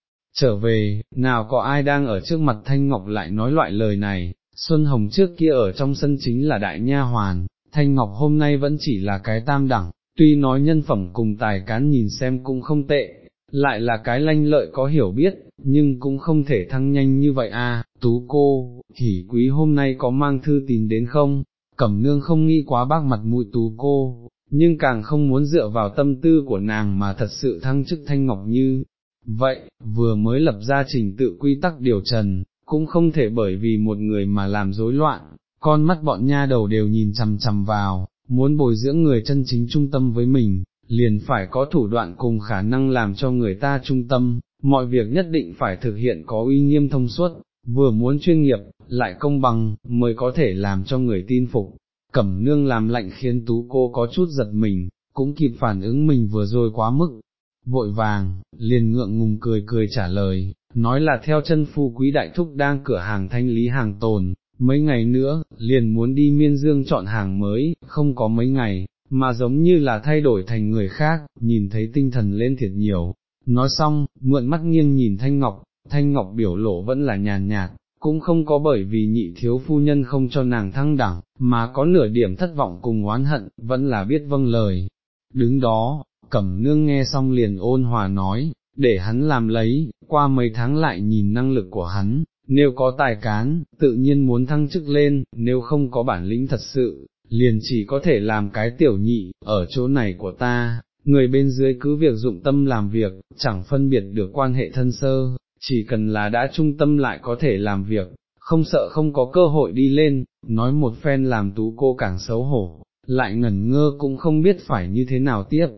trở về, nào có ai đang ở trước mặt Thanh Ngọc lại nói loại lời này, Xuân Hồng trước kia ở trong sân chính là đại nha hoàn, Thanh Ngọc hôm nay vẫn chỉ là cái tam đẳng, tuy nói nhân phẩm cùng tài cán nhìn xem cũng không tệ, lại là cái lanh lợi có hiểu biết, nhưng cũng không thể thăng nhanh như vậy à, tú cô, hỉ quý hôm nay có mang thư tín đến không, cẩm nương không nghĩ quá bác mặt mũi tú cô, nhưng càng không muốn dựa vào tâm tư của nàng mà thật sự thăng chức thanh ngọc như. Vậy, vừa mới lập ra trình tự quy tắc điều trần, cũng không thể bởi vì một người mà làm rối loạn, con mắt bọn nha đầu đều nhìn chằm chằm vào, muốn bồi dưỡng người chân chính trung tâm với mình, liền phải có thủ đoạn cùng khả năng làm cho người ta trung tâm, mọi việc nhất định phải thực hiện có uy nghiêm thông suốt, vừa muốn chuyên nghiệp, lại công bằng, mới có thể làm cho người tin phục. Cẩm nương làm lạnh khiến tú cô có chút giật mình, cũng kịp phản ứng mình vừa rồi quá mức, vội vàng, liền ngượng ngùng cười cười trả lời, nói là theo chân phu quý đại thúc đang cửa hàng thanh lý hàng tồn, mấy ngày nữa, liền muốn đi miên dương chọn hàng mới, không có mấy ngày, mà giống như là thay đổi thành người khác, nhìn thấy tinh thần lên thiệt nhiều. Nói xong, mượn mắt nghiêng nhìn Thanh Ngọc, Thanh Ngọc biểu lộ vẫn là nhàn nhạt, cũng không có bởi vì nhị thiếu phu nhân không cho nàng thăng đẳng, mà có nửa điểm thất vọng cùng oán hận, vẫn là biết vâng lời. Đứng đó, cẩm nương nghe xong liền ôn hòa nói, để hắn làm lấy, qua mấy tháng lại nhìn năng lực của hắn, nếu có tài cán, tự nhiên muốn thăng chức lên, nếu không có bản lĩnh thật sự, liền chỉ có thể làm cái tiểu nhị, ở chỗ này của ta, người bên dưới cứ việc dụng tâm làm việc, chẳng phân biệt được quan hệ thân sơ, chỉ cần là đã trung tâm lại có thể làm việc, không sợ không có cơ hội đi lên, nói một phen làm tú cô càng xấu hổ, lại ngẩn ngơ cũng không biết phải như thế nào tiếp.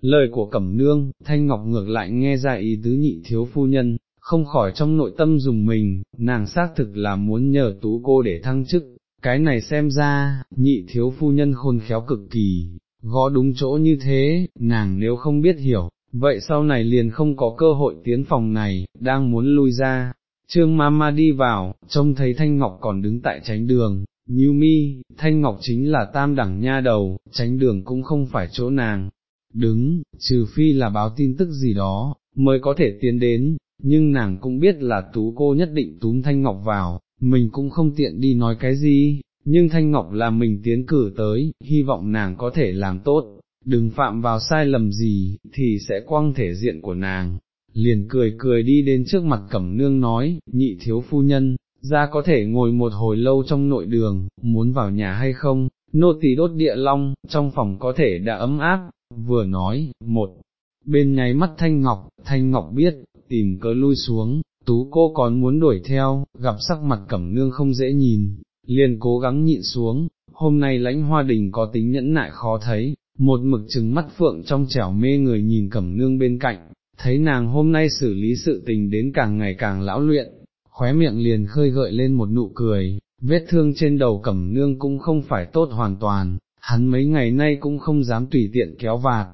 Lời của Cẩm Nương, Thanh Ngọc ngược lại nghe ra ý tứ nhị thiếu phu nhân, không khỏi trong nội tâm dùng mình, nàng xác thực là muốn nhờ tú cô để thăng chức, cái này xem ra, nhị thiếu phu nhân khôn khéo cực kỳ, gõ đúng chỗ như thế, nàng nếu không biết hiểu, vậy sau này liền không có cơ hội tiến phòng này, đang muốn lui ra. Trương Mama đi vào, trông thấy Thanh Ngọc còn đứng tại tránh đường, như mi, Thanh Ngọc chính là tam đẳng nha đầu, tránh đường cũng không phải chỗ nàng, đứng, trừ phi là báo tin tức gì đó, mới có thể tiến đến, nhưng nàng cũng biết là tú cô nhất định túm Thanh Ngọc vào, mình cũng không tiện đi nói cái gì, nhưng Thanh Ngọc là mình tiến cử tới, hy vọng nàng có thể làm tốt, đừng phạm vào sai lầm gì, thì sẽ quăng thể diện của nàng. Liền cười cười đi đến trước mặt cẩm nương nói, nhị thiếu phu nhân, ra có thể ngồi một hồi lâu trong nội đường, muốn vào nhà hay không, nô tỳ đốt địa long, trong phòng có thể đã ấm áp, vừa nói, một, bên nháy mắt Thanh Ngọc, Thanh Ngọc biết, tìm cớ lui xuống, tú cô còn muốn đuổi theo, gặp sắc mặt cẩm nương không dễ nhìn, liền cố gắng nhịn xuống, hôm nay lãnh hoa đình có tính nhẫn nại khó thấy, một mực trừng mắt phượng trong trẻo mê người nhìn cẩm nương bên cạnh, thấy nàng hôm nay xử lý sự tình đến càng ngày càng lão luyện, khóe miệng liền khơi gợi lên một nụ cười, vết thương trên đầu cẩm nương cũng không phải tốt hoàn toàn, hắn mấy ngày nay cũng không dám tùy tiện kéo vạt.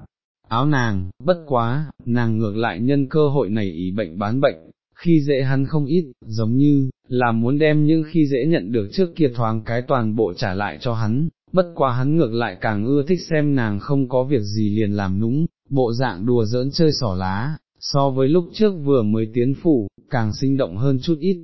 Áo nàng, bất quá, nàng ngược lại nhân cơ hội này ý bệnh bán bệnh, khi dễ hắn không ít, giống như, là muốn đem những khi dễ nhận được trước kia thoáng cái toàn bộ trả lại cho hắn, bất quá hắn ngược lại càng ưa thích xem nàng không có việc gì liền làm núng, bộ dạng đùa giỡn chơi sỏ lá, so với lúc trước vừa mới tiến phủ, càng sinh động hơn chút ít.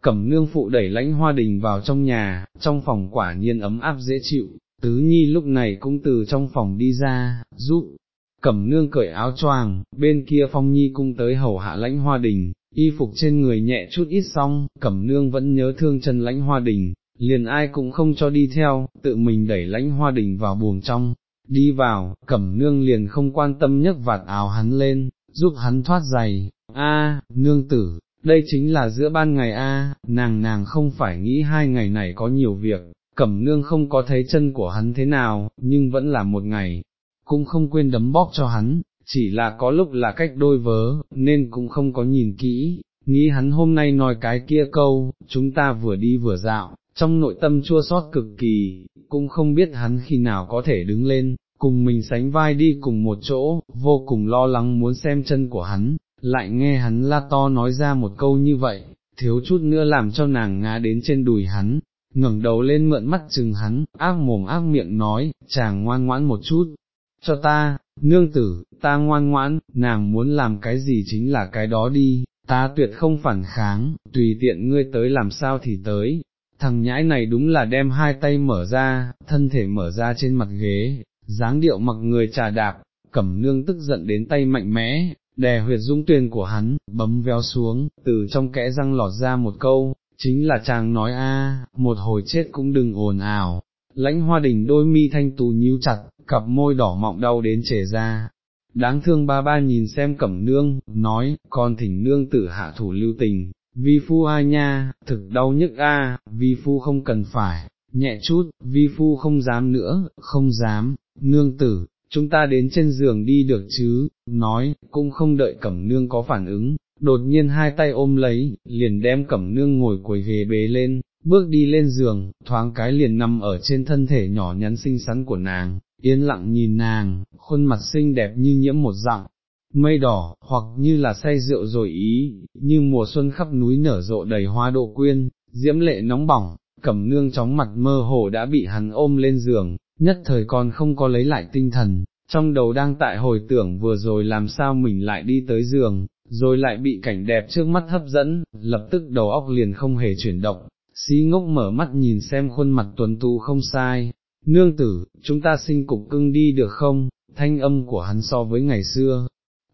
Cẩm nương phụ đẩy lãnh hoa đình vào trong nhà, trong phòng quả nhiên ấm áp dễ chịu, tứ nhi lúc này cũng từ trong phòng đi ra, giúp, cẩm nương cởi áo choàng, bên kia phong nhi cung tới hầu hạ lãnh hoa đình, y phục trên người nhẹ chút ít xong, cẩm nương vẫn nhớ thương chân lãnh hoa đình, liền ai cũng không cho đi theo, tự mình đẩy lãnh hoa đình vào buồng trong, đi vào, cẩm nương liền không quan tâm nhấc vạt áo hắn lên, giúp hắn thoát giày, a nương tử, đây chính là giữa ban ngày a nàng nàng không phải nghĩ hai ngày này có nhiều việc, cẩm nương không có thấy chân của hắn thế nào, nhưng vẫn là một ngày, cũng không quên đấm bóp cho hắn, chỉ là có lúc là cách đôi vớ, nên cũng không có nhìn kỹ, nghĩ hắn hôm nay nói cái kia câu, chúng ta vừa đi vừa dạo, trong nội tâm chua xót cực kỳ, cũng không biết hắn khi nào có thể đứng lên, cùng mình sánh vai đi cùng một chỗ, vô cùng lo lắng muốn xem chân của hắn, lại nghe hắn la to nói ra một câu như vậy, thiếu chút nữa làm cho nàng ngã đến trên đùi hắn, ngẩng đầu lên mượn mắt chừng hắn, ác mồm ác miệng nói, chàng ngoan ngoãn một chút, cho ta, nương tử, ta ngoan ngoãn, nàng muốn làm cái gì chính là cái đó đi, ta tuyệt không phản kháng, tùy tiện ngươi tới làm sao thì tới. Thằng nhãi này đúng là đem hai tay mở ra, thân thể mở ra trên mặt ghế, dáng điệu mặc người trà đạp, cẩm nương tức giận đến tay mạnh mẽ, đè huyệt dũng tuyền của hắn, bấm véo xuống, từ trong kẽ răng lọt ra một câu, chính là chàng nói a, một hồi chết cũng đừng ồn ào. Lãnh hoa đình đôi mi thanh tú nhíu chặt, cặp môi đỏ mọng đau đến chảy ra. Đáng thương ba ba nhìn xem cẩm nương, nói, con thỉnh nương tử hạ thủ lưu tình, vi phu a nha, thực đau nhức a, vi phu không cần phải, nhẹ chút, vi phu không dám nữa, không dám, nương tử, chúng ta đến trên giường đi được chứ, nói, cũng không đợi cẩm nương có phản ứng, đột nhiên hai tay ôm lấy, liền đem cẩm nương ngồi quầy ghế bế lên, bước đi lên giường, thoáng cái liền nằm ở trên thân thể nhỏ nhắn xinh xắn của nàng, yên lặng nhìn nàng, khuôn mặt xinh đẹp như nhiễm một dạng, mây đỏ, hoặc như là say rượu rồi ý, như mùa xuân khắp núi nở rộ đầy hoa độ quyên, diễm lệ nóng bỏng, cẩm nương chóng mặt mơ hồ đã bị hắn ôm lên giường, nhất thời còn không có lấy lại tinh thần, trong đầu đang tại hồi tưởng vừa rồi làm sao mình lại đi tới giường, rồi lại bị cảnh đẹp trước mắt hấp dẫn, lập tức đầu óc liền không hề chuyển động, xí ngốc mở mắt nhìn xem khuôn mặt tuấn tu không sai, nương tử, chúng ta sinh cục cưng đi được không, thanh âm của hắn so với ngày xưa,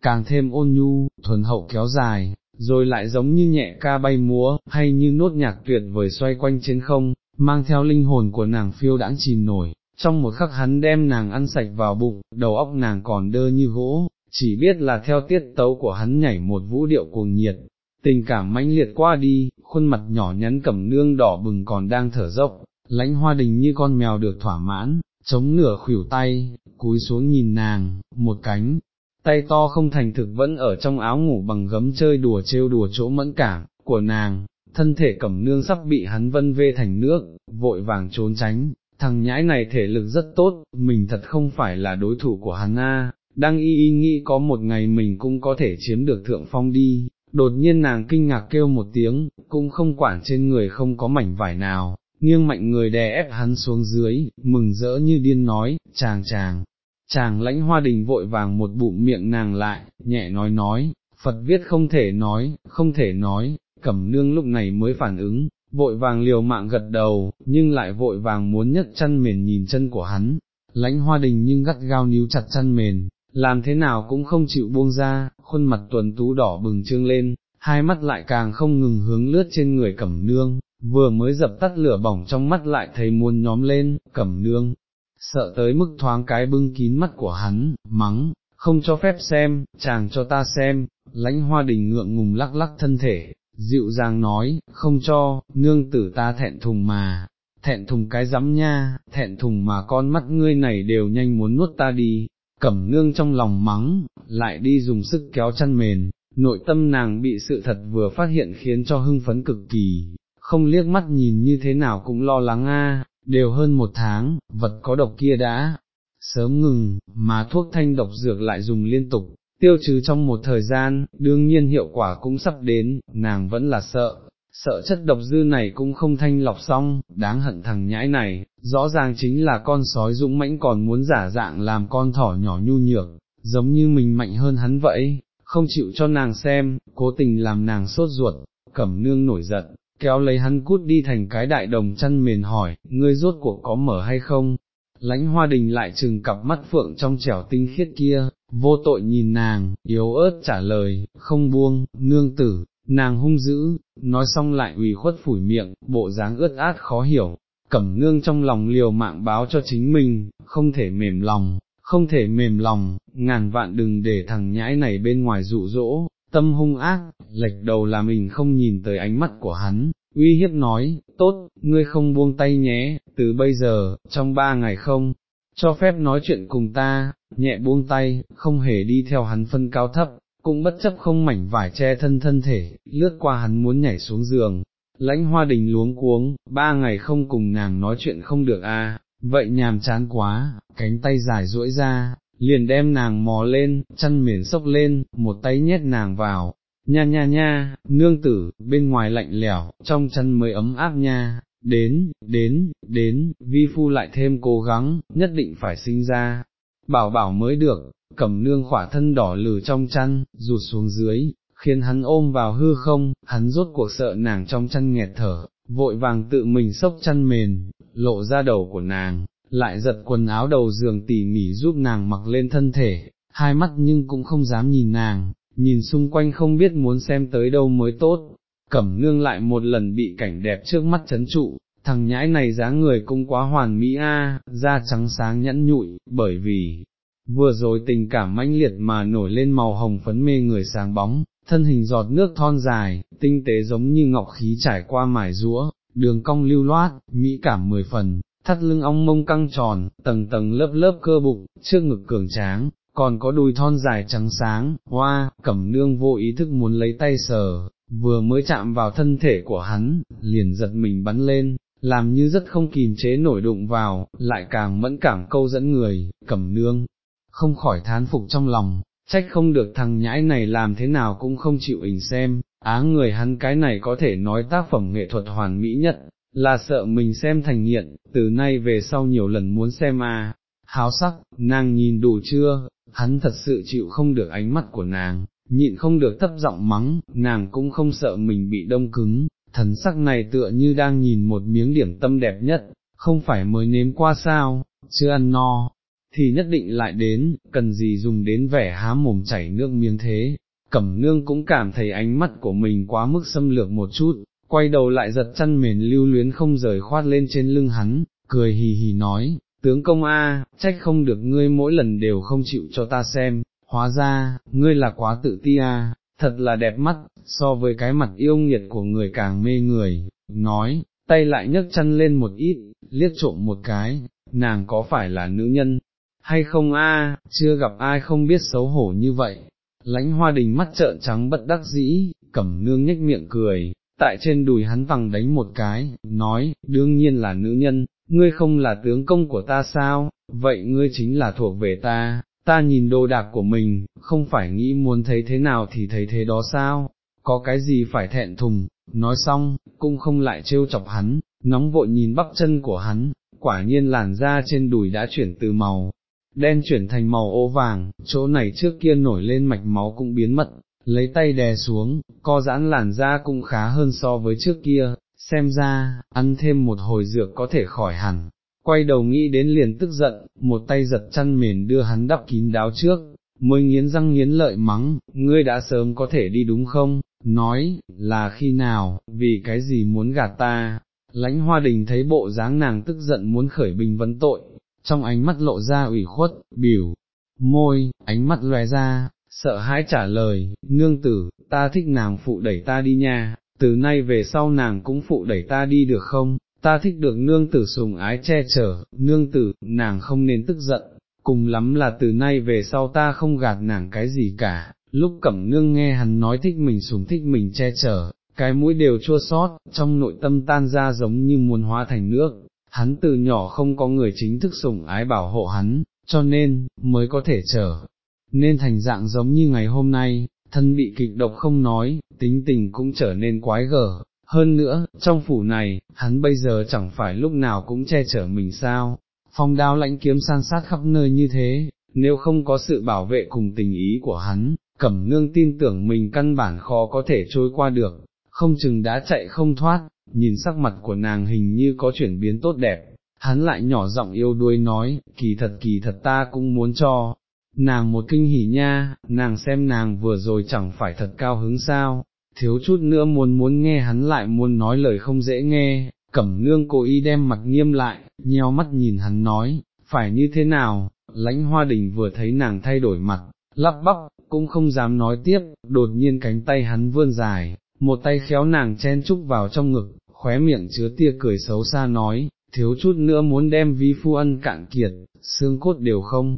càng thêm ôn nhu, thuần hậu kéo dài, rồi lại giống như nhẹ ca bay múa, hay như nốt nhạc tuyệt vời xoay quanh trên không, mang theo linh hồn của nàng phiêu đãng chìm nổi, trong một khắc hắn đem nàng ăn sạch vào bụng, đầu óc nàng còn đơ như gỗ, chỉ biết là theo tiết tấu của hắn nhảy một vũ điệu cuồng nhiệt, tình cảm mãnh liệt qua đi, khuôn mặt nhỏ nhắn cẩm nương đỏ bừng còn đang thở dốc, lãnh hoa đình như con mèo được thỏa mãn, chống nửa khuỷu tay, cúi xuống nhìn nàng, một cánh, tay to không thành thực vẫn ở trong áo ngủ bằng gấm chơi đùa trêu đùa chỗ mẫn cảm, của nàng, thân thể cẩm nương sắp bị hắn vân vê thành nước, vội vàng trốn tránh, thằng nhãi này thể lực rất tốt, mình thật không phải là đối thủ của hắn a. đang y y nghĩ có một ngày mình cũng có thể chiếm được thượng phong đi, đột nhiên nàng kinh ngạc kêu một tiếng, cũng không quản trên người không có mảnh vải nào, nghiêng mạnh người đè ép hắn xuống dưới, mừng rỡ như điên nói, chàng chàng, chàng lãnh hoa đình vội vàng một bụng miệng nàng lại, nhẹ nói nói, Phật viết không thể nói, không thể nói, cẩm nương lúc này mới phản ứng, vội vàng liều mạng gật đầu, nhưng lại vội vàng muốn nhất chân mền nhìn chân của hắn, lãnh hoa đình nhưng gắt gao níu chặt chân mền, làm thế nào cũng không chịu buông ra, khuôn mặt tuần tú đỏ bừng trương lên, hai mắt lại càng không ngừng hướng lướt trên người cẩm nương, vừa mới dập tắt lửa bỏng trong mắt lại thấy muốn nhóm lên, cẩm nương, sợ tới mức thoáng cái bưng kín mắt của hắn, mắng, không cho phép xem, chàng cho ta xem, lãnh hoa đình ngượng ngùng lắc lắc thân thể, dịu dàng nói, không cho, nương tử ta thẹn thùng mà, thẹn thùng cái rắm nha, thẹn thùng mà con mắt ngươi này đều nhanh muốn nuốt ta đi, cẩm nương trong lòng mắng, lại đi dùng sức kéo chăn mền, nội tâm nàng bị sự thật vừa phát hiện khiến cho hưng phấn cực kỳ, không liếc mắt nhìn như thế nào cũng lo lắng a, đều hơn một tháng, vật có độc kia đã sớm ngừng, mà thuốc thanh độc dược lại dùng liên tục, tiêu trừ trong một thời gian, đương nhiên hiệu quả cũng sắp đến, nàng vẫn là sợ, sợ chất độc dư này cũng không thanh lọc xong, đáng hận thằng nhãi này, rõ ràng chính là con sói dũng mãnh còn muốn giả dạng làm con thỏ nhỏ nhu nhược, giống như mình mạnh hơn hắn vậy, không chịu cho nàng xem, cố tình làm nàng sốt ruột, cẩm nương nổi giận, kéo lấy hắn cút đi thành cái đại đồng chăn mền hỏi, ngươi rốt cuộc có mở hay không? Lánh hoa đình lại chừng cặp mắt phượng trong trẻo tinh khiết kia, vô tội nhìn nàng, yếu ớt trả lời, không buông, nương tử, nàng hung dữ, nói xong lại ủy khuất phủi miệng, bộ dáng ướt át khó hiểu, cẩm nương trong lòng liều mạng báo cho chính mình, không thể mềm lòng, không thể mềm lòng, ngàn vạn đừng để thằng nhãi này bên ngoài dụ dỗ, tâm hung ác, lệch đầu là mình không nhìn tới ánh mắt của hắn, uy hiếp nói, tốt, ngươi không buông tay nhé, từ bây giờ, trong ba ngày không, cho phép nói chuyện cùng ta, nhẹ buông tay, không hề đi theo hắn phân cao thấp, cũng bất chấp không mảnh vải che thân thân thể, lướt qua hắn muốn nhảy xuống giường. Lãnh hoa đình luống cuống, ba ngày không cùng nàng nói chuyện không được a, à, vậy nhàm chán quá, cánh tay dài duỗi ra, liền đem nàng mò lên, chăn miền sốc lên, một tay nhét nàng vào, nha nha nha, nương tử, bên ngoài lạnh lẽo, trong chân mới ấm áp nha, đến, đến, đến, vi phu lại thêm cố gắng, nhất định phải sinh ra, bảo bảo mới được, cẩm nương khỏa thân đỏ lử trong chăn, rụt xuống dưới, khiến hắn ôm vào hư không, hắn rốt cuộc sợ nàng trong chăn nghẹt thở, vội vàng tự mình sốc chăn mền, lộ ra đầu của nàng, lại giật quần áo đầu giường tỉ mỉ giúp nàng mặc lên thân thể, hai mắt nhưng cũng không dám nhìn nàng, nhìn xung quanh không biết muốn xem tới đâu mới tốt, cẩm nương lại một lần bị cảnh đẹp trước mắt chấn trụ, thằng nhãi này dáng người cũng quá hoàn mỹ a, da trắng sáng nhẫn nhụi, bởi vì, vừa rồi tình cảm mãnh liệt mà nổi lên màu hồng phấn mê người sáng bóng, thân hình giọt nước thon dài, tinh tế giống như ngọc khí trải qua mải rũa, đường cong lưu loát, mỹ cảm mười phần, thắt lưng ong mông căng tròn, tầng tầng lớp lớp cơ bụng, trước ngực cường tráng, còn có đùi thon dài trắng sáng, hoa, cẩm nương vô ý thức muốn lấy tay sờ, vừa mới chạm vào thân thể của hắn, liền giật mình bắn lên, làm như rất không kìm chế nổi đụng vào, lại càng mẫn cảm câu dẫn người, cẩm nương, không khỏi thán phục trong lòng, trách không được thằng nhãi này làm thế nào cũng không chịu hình xem, á người hắn cái này có thể nói tác phẩm nghệ thuật hoàn mỹ nhất, là sợ mình xem thành nghiện, từ nay về sau nhiều lần muốn xem à, háo sắc, nàng nhìn đủ chưa, hắn thật sự chịu không được ánh mắt của nàng, nhịn không được thấp giọng mắng, nàng cũng không sợ mình bị đông cứng, thần sắc này tựa như đang nhìn một miếng điểm tâm đẹp nhất, không phải mới nếm qua sao, chưa ăn no, thì nhất định lại đến, cần gì dùng đến vẻ há mồm chảy nước miếng thế. Cẩm nương cũng cảm thấy ánh mắt của mình quá mức xâm lược một chút, quay đầu lại giật chăn mền lưu luyến không rời khoát lên trên lưng hắn, cười hì hì nói, tướng công A, trách không được ngươi mỗi lần đều không chịu cho ta xem, hóa ra, ngươi là quá tự ti A, thật là đẹp mắt, so với cái mặt yêu nghiệt của người càng mê người, nói, tay lại nhấc chân lên một ít, liếc trộm một cái, nàng có phải là nữ nhân, hay không a? chưa gặp ai không biết xấu hổ như vậy. Lãnh hoa đình mắt trợn trắng bất đắc dĩ, cẩm nương nhếch miệng cười, tại trên đùi hắn vằng đánh một cái, nói, đương nhiên là nữ nhân, ngươi không là tướng công của ta sao, vậy ngươi chính là thuộc về ta, ta nhìn đồ đạc của mình, không phải nghĩ muốn thấy thế nào thì thấy thế đó sao, có cái gì phải thẹn thùng, nói xong, cũng không lại trêu chọc hắn, nóng vội nhìn bắp chân của hắn, quả nhiên làn da trên đùi đã chuyển từ màu đen chuyển thành màu ô vàng, chỗ này trước kia nổi lên mạch máu cũng biến mất, lấy tay đè xuống, co giãn làn da cũng khá hơn so với trước kia, xem ra, ăn thêm một hồi dược có thể khỏi hẳn. Quay đầu nghĩ đến liền tức giận, một tay giật chăn mền đưa hắn đắp kín đáo trước, mới nghiến răng nghiến lợi mắng, ngươi đã sớm có thể đi đúng không, nói, là khi nào, vì cái gì muốn gạt ta, lãnh hoa đình thấy bộ dáng nàng tức giận muốn khởi bình vấn tội, trong ánh mắt lộ ra ủy khuất, biểu, môi, ánh mắt lóe ra, sợ hãi trả lời, nương tử, ta thích nàng phụ đẩy ta đi nha, từ nay về sau nàng cũng phụ đẩy ta đi được không, ta thích được nương tử sùng ái che chở, nương tử, nàng không nên tức giận, cùng lắm là từ nay về sau ta không gạt nàng cái gì cả, lúc cẩm nương nghe hắn nói thích mình sùng thích mình che chở, cái mũi đều chua sót, trong nội tâm tan ra giống như muốn hóa thành nước, hắn từ nhỏ không có người chính thức sủng ái bảo hộ hắn, cho nên, mới có thể trở, nên thành dạng giống như ngày hôm nay, thân bị kịch độc không nói, tính tình cũng trở nên quái gở. Hơn nữa, trong phủ này, hắn bây giờ chẳng phải lúc nào cũng che chở mình sao, phong đao lãnh kiếm san sát khắp nơi như thế, nếu không có sự bảo vệ cùng tình ý của hắn, cẩm nương tin tưởng mình căn bản khó có thể trôi qua được, không chừng đã chạy không thoát, nhìn sắc mặt của nàng hình như có chuyển biến tốt đẹp, hắn lại nhỏ giọng yêu đuôi nói, kỳ thật kỳ thật ta cũng muốn cho, nàng một kinh hỉ nha, nàng xem nàng vừa rồi chẳng phải thật cao hứng sao, thiếu chút nữa muốn muốn nghe hắn lại muốn nói lời không dễ nghe, cẩm nương cố ý đem mặt nghiêm lại, nheo mắt nhìn hắn nói, phải như thế nào, lãnh hoa đình vừa thấy nàng thay đổi mặt, lắp bắp, cũng không dám nói tiếp, đột nhiên cánh tay hắn vươn dài, một tay khéo nàng chen trúc vào trong ngực, khóe miệng chứa tia cười xấu xa nói, thiếu chút nữa muốn đem vi phu ân cạn kiệt, xương cốt đều không,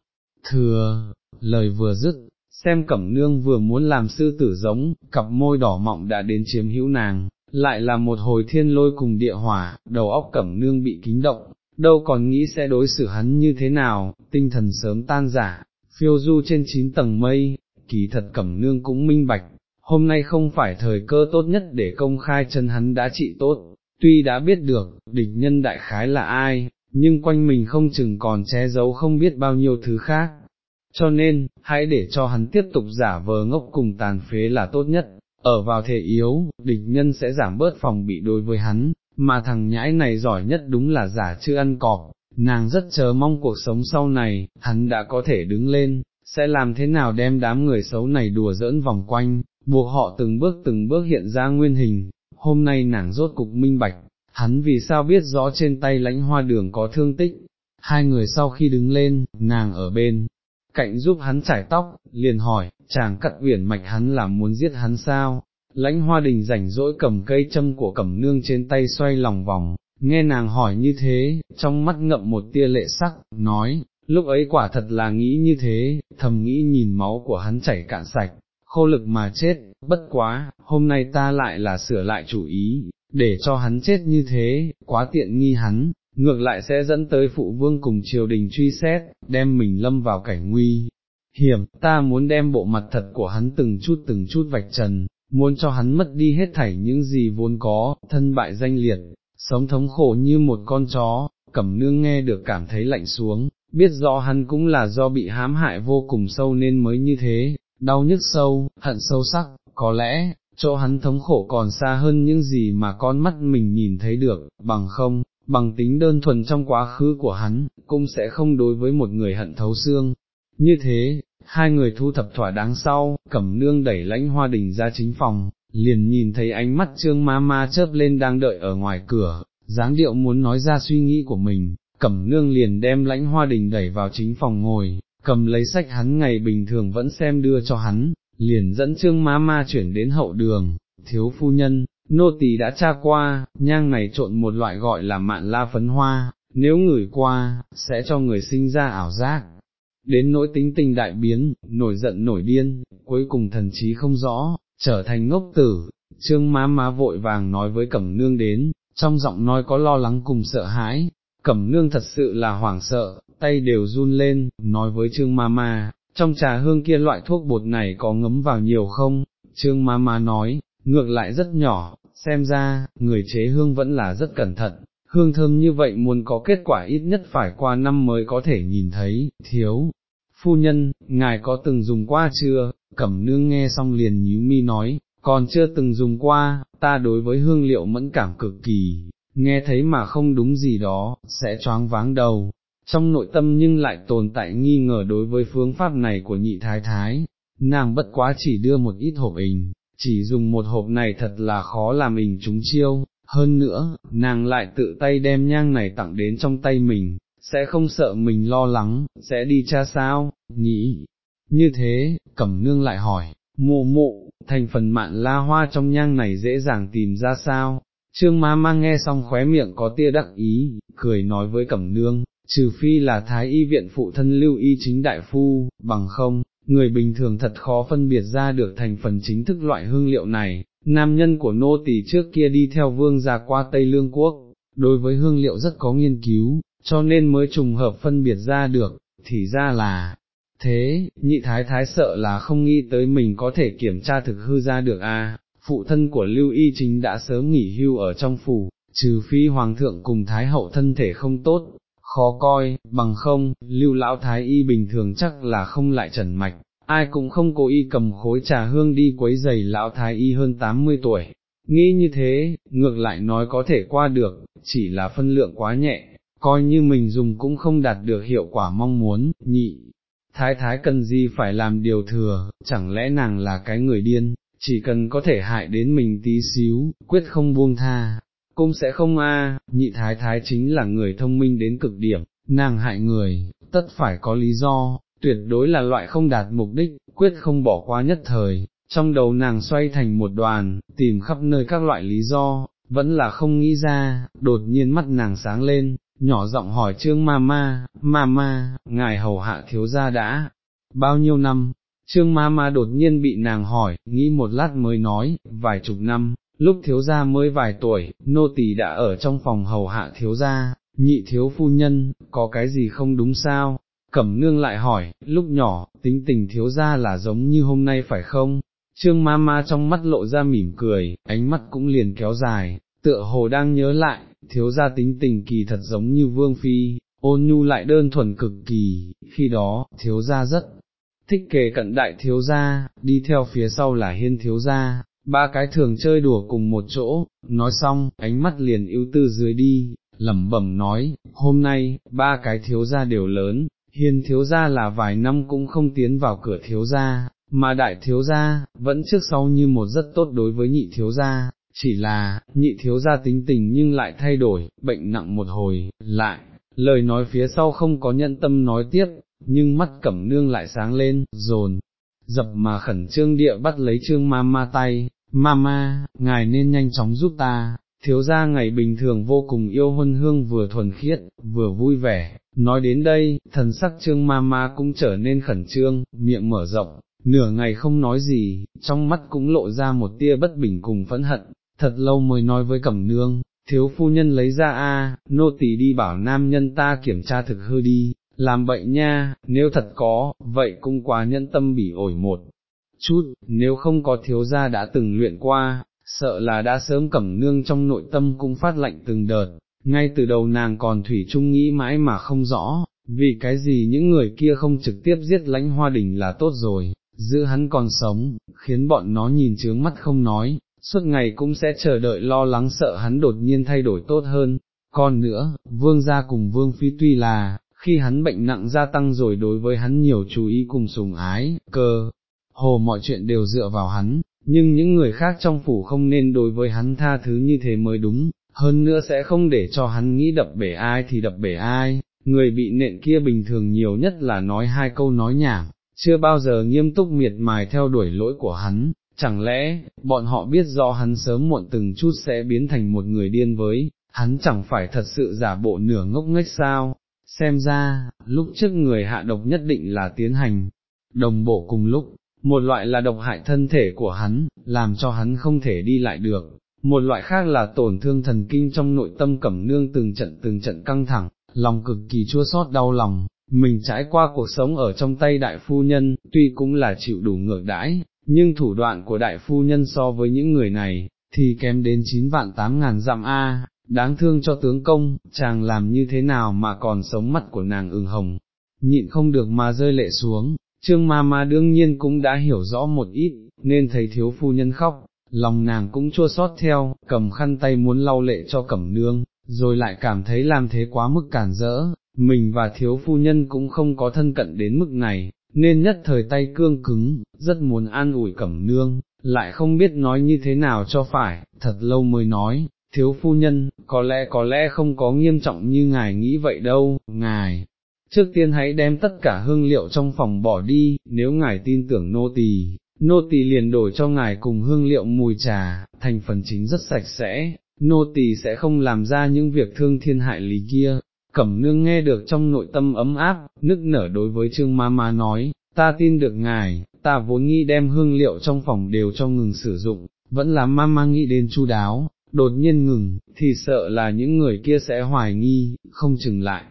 thừa, lời vừa dứt, xem cẩm nương vừa muốn làm sư tử giống, cặp môi đỏ mọng đã đến chiếm hữu nàng, lại là một hồi thiên lôi cùng địa hỏa, đầu óc cẩm nương bị kính động, đâu còn nghĩ sẽ đối xử hắn như thế nào, tinh thần sớm tan giả, phiêu du trên chín tầng mây, kỳ thật cẩm nương cũng minh bạch, hôm nay không phải thời cơ tốt nhất để công khai chân hắn đã trị tốt, tuy đã biết được, địch nhân đại khái là ai, nhưng quanh mình không chừng còn che giấu không biết bao nhiêu thứ khác. Cho nên, hãy để cho hắn tiếp tục giả vờ ngốc cùng tàn phế là tốt nhất, ở vào thể yếu, địch nhân sẽ giảm bớt phòng bị đối với hắn, mà thằng nhãi này giỏi nhất đúng là giả chưa ăn cọp, nàng rất chờ mong cuộc sống sau này, hắn đã có thể đứng lên, sẽ làm thế nào đem đám người xấu này đùa giỡn vòng quanh, buộc họ từng bước từng bước hiện ra nguyên hình, hôm nay nàng rốt cục minh bạch, hắn vì sao biết rõ trên tay lãnh hoa đường có thương tích, hai người sau khi đứng lên, nàng ở bên, cạnh giúp hắn trải tóc, liền hỏi, chàng cắt uyển mạch hắn là muốn giết hắn sao, lãnh hoa đình rảnh rỗi cầm cây châm của cẩm nương trên tay xoay lòng vòng, nghe nàng hỏi như thế, trong mắt ngậm một tia lệ sắc, nói, lúc ấy quả thật là nghĩ như thế, thầm nghĩ nhìn máu của hắn chảy cạn sạch, khô lực mà chết, bất quá, hôm nay ta lại là sửa lại chủ ý, để cho hắn chết như thế, quá tiện nghi hắn, ngược lại sẽ dẫn tới phụ vương cùng triều đình truy xét, đem mình lâm vào cảnh nguy. Hiểm, ta muốn đem bộ mặt thật của hắn từng chút từng chút vạch trần, muốn cho hắn mất đi hết thảy những gì vốn có, thân bại danh liệt, sống thống khổ như một con chó, cẩm nương nghe được cảm thấy lạnh xuống, biết rõ hắn cũng là do bị hãm hại vô cùng sâu nên mới như thế, đau nhức sâu, hận sâu sắc, có lẽ, chỗ hắn thống khổ còn xa hơn những gì mà con mắt mình nhìn thấy được, bằng không, bằng tính đơn thuần trong quá khứ của hắn, cũng sẽ không đối với một người hận thấu xương. Như thế, hai người thu thập thỏa đáng sau, cẩm nương đẩy lãnh hoa đình ra chính phòng, liền nhìn thấy ánh mắt trương ma ma chớp lên đang đợi ở ngoài cửa, dáng điệu muốn nói ra suy nghĩ của mình, cẩm nương liền đem lãnh hoa đình đẩy vào chính phòng ngồi, cầm lấy sách hắn ngày bình thường vẫn xem đưa cho hắn, liền dẫn trương má ma chuyển đến hậu đường, thiếu phu nhân, nô tỳ đã tra qua, nhang này trộn một loại gọi là mạn la phấn hoa, nếu ngửi qua, sẽ cho người sinh ra ảo giác. Đến nỗi tính tình đại biến, nổi giận nổi điên, cuối cùng thần trí không rõ, trở thành ngốc tử, trương má má vội vàng nói với cẩm nương đến, trong giọng nói có lo lắng cùng sợ hãi, cẩm nương thật sự là hoảng sợ, tay đều run lên, nói với trương ma ma, trong trà hương kia loại thuốc bột này có ngấm vào nhiều không, trương ma ma nói, ngược lại rất nhỏ, xem ra, người chế hương vẫn là rất cẩn thận, hương thơm như vậy muốn có kết quả ít nhất phải qua năm mới có thể nhìn thấy, thiếu. Phu nhân, ngài có từng dùng qua chưa? Cẩm nương nghe xong liền nhíu mi nói, còn chưa từng dùng qua, ta đối với hương liệu mẫn cảm cực kỳ, nghe thấy mà không đúng gì đó, sẽ choáng váng đầu, trong nội tâm nhưng lại tồn tại nghi ngờ đối với phương pháp này của nhị thái thái, nàng bất quá chỉ đưa một ít hộp hình, chỉ dùng một hộp này thật là khó làm mình trúng chiêu, hơn nữa, nàng lại tự tay đem nhang này tặng đến trong tay mình, sẽ không sợ mình lo lắng, sẽ đi cha sao, nghĩ. Như thế, cẩm nương lại hỏi, mụ mụ, thành phần mạn la hoa trong nhang này dễ dàng tìm ra sao, trương ma ma nghe xong khóe miệng có tia đắc ý, cười nói với cẩm nương, trừ phi là thái y viện phụ thân lưu y chính đại phu, bằng không, người bình thường thật khó phân biệt ra được thành phần chính thức loại hương liệu này, nam nhân của nô tỳ trước kia đi theo vương ra qua Tây Lương Quốc, đối với hương liệu rất có nghiên cứu, cho nên mới trùng hợp phân biệt ra được, thì ra là, thế, nhị thái thái sợ là không nghĩ tới mình có thể kiểm tra thực hư ra được a. phụ thân của Lưu Y Chính đã sớm nghỉ hưu ở trong phủ, trừ phi hoàng thượng cùng thái hậu thân thể không tốt, khó coi, bằng không, lưu lão thái y bình thường chắc là không lại trần mạch, ai cũng không cố ý cầm khối trà hương đi quấy giày lão thái y hơn 80 tuổi. Nghĩ như thế, ngược lại nói có thể qua được, chỉ là phân lượng quá nhẹ, coi như mình dùng cũng không đạt được hiệu quả mong muốn, nhị. Thái thái cần gì phải làm điều thừa, chẳng lẽ nàng là cái người điên, chỉ cần có thể hại đến mình tí xíu, quyết không buông tha, cũng sẽ không a, nhị thái thái chính là người thông minh đến cực điểm, nàng hại người, tất phải có lý do, tuyệt đối là loại không đạt mục đích, quyết không bỏ qua nhất thời, trong đầu nàng xoay thành một đoàn, tìm khắp nơi các loại lý do, vẫn là không nghĩ ra, đột nhiên mắt nàng sáng lên, nhỏ giọng hỏi trương mama, mama, ngài hầu hạ thiếu gia đã, bao nhiêu năm, trương mama đột nhiên bị nàng hỏi, nghĩ một lát mới nói, vài chục năm, lúc thiếu gia mới vài tuổi, nô tỳ đã ở trong phòng hầu hạ thiếu gia, nhị thiếu phu nhân, có cái gì không đúng sao? Cẩm nương lại hỏi, lúc nhỏ, tính tình thiếu gia là giống như hôm nay phải không? Trương ma ma trong mắt lộ ra mỉm cười, ánh mắt cũng liền kéo dài, tựa hồ đang nhớ lại, thiếu gia tính tình kỳ thật giống như vương phi, ôn nhu lại đơn thuần cực kỳ, khi đó, thiếu gia rất thích kề cận đại thiếu gia, đi theo phía sau là hiên thiếu gia, ba cái thường chơi đùa cùng một chỗ, nói xong, ánh mắt liền ưu tư dưới đi, lẩm bẩm nói, hôm nay, ba cái thiếu gia đều lớn, Hiền thiếu gia là vài năm cũng không tiến vào cửa thiếu gia, mà đại thiếu gia, vẫn trước sau như một rất tốt đối với nhị thiếu gia, chỉ là, nhị thiếu gia tính tình nhưng lại thay đổi, bệnh nặng một hồi, lại, lời nói phía sau không có nhận tâm nói tiếp, nhưng mắt cẩm nương lại sáng lên, dồn, dập mà khẩn trương địa bắt lấy trương ma ma tay, Mama, ngài nên nhanh chóng giúp ta, thiếu gia ngày bình thường vô cùng yêu huân hương vừa thuần khiết, vừa vui vẻ, nói đến đây, thần sắc trương Mama cũng trở nên khẩn trương, miệng mở rộng, nửa ngày không nói gì, trong mắt cũng lộ ra một tia bất bình cùng phẫn hận, thật lâu mới nói với cẩm nương, thiếu phu nhân lấy ra a, nô tỳ đi bảo nam nhân ta kiểm tra thực hư đi, làm bệnh nha, nếu thật có, vậy cũng quá nhân tâm bỉ ổi một chút, nếu không có thiếu gia đã từng luyện qua, sợ là đã sớm cẩm nương trong nội tâm cũng phát lạnh từng đợt, ngay từ đầu nàng còn thủy chung nghĩ mãi mà không rõ, vì cái gì những người kia không trực tiếp giết lãnh hoa đỉnh là tốt rồi, giữ hắn còn sống, khiến bọn nó nhìn chướng mắt không nói, suốt ngày cũng sẽ chờ đợi lo lắng sợ hắn đột nhiên thay đổi tốt hơn. Còn nữa, vương gia cùng vương phi tuy là, khi hắn bệnh nặng gia tăng rồi đối với hắn nhiều chú ý cùng sùng ái, cơ, hồ mọi chuyện đều dựa vào hắn, nhưng những người khác trong phủ không nên đối với hắn tha thứ như thế mới đúng, hơn nữa sẽ không để cho hắn nghĩ đập bể ai thì đập bể ai, người bị nện kia bình thường nhiều nhất là nói hai câu nói nhảm, chưa bao giờ nghiêm túc miệt mài theo đuổi lỗi của hắn, chẳng lẽ, bọn họ biết do hắn sớm muộn từng chút sẽ biến thành một người điên với, hắn chẳng phải thật sự giả bộ nửa ngốc nghếch sao, xem ra, lúc trước người hạ độc nhất định là tiến hành, đồng bộ cùng lúc, một loại là độc hại thân thể của hắn, làm cho hắn không thể đi lại được, một loại khác là tổn thương thần kinh trong nội tâm cẩm nương từng trận từng trận căng thẳng, lòng cực kỳ chua xót đau lòng, mình trải qua cuộc sống ở trong tay đại phu nhân, tuy cũng là chịu đủ ngược đãi, nhưng thủ đoạn của đại phu nhân so với những người này, thì kém đến 9 vạn 8 ngàn dặm A, đáng thương cho tướng công, chàng làm như thế nào mà còn sống mặt của nàng ửng hồng, nhịn không được mà rơi lệ xuống, trương ma ma đương nhiên cũng đã hiểu rõ một ít, nên thấy thiếu phu nhân khóc, lòng nàng cũng chua xót theo, cầm khăn tay muốn lau lệ cho cẩm nương, rồi lại cảm thấy làm thế quá mức cản rỡ, mình và thiếu phu nhân cũng không có thân cận đến mức này, nên nhất thời tay cương cứng, rất muốn an ủi cẩm nương, lại không biết nói như thế nào cho phải, thật lâu mới nói, thiếu phu nhân, có lẽ có lẽ không có nghiêm trọng như ngài nghĩ vậy đâu, ngài. Trước tiên hãy đem tất cả hương liệu trong phòng bỏ đi, nếu ngài tin tưởng nô tỳ, nô tỳ liền đổi cho ngài cùng hương liệu mùi trà, thành phần chính rất sạch sẽ, nô tỳ sẽ không làm ra những việc thương thiên hại lý kia, Cẩm nương nghe được trong nội tâm ấm áp, nức nở đối với trương ma ma nói, ta tin được ngài, ta vốn nghĩ đem hương liệu trong phòng đều cho ngừng sử dụng, vẫn là ma ma nghĩ đến chu đáo, đột nhiên ngừng, thì sợ là những người kia sẽ hoài nghi, không chừng lại.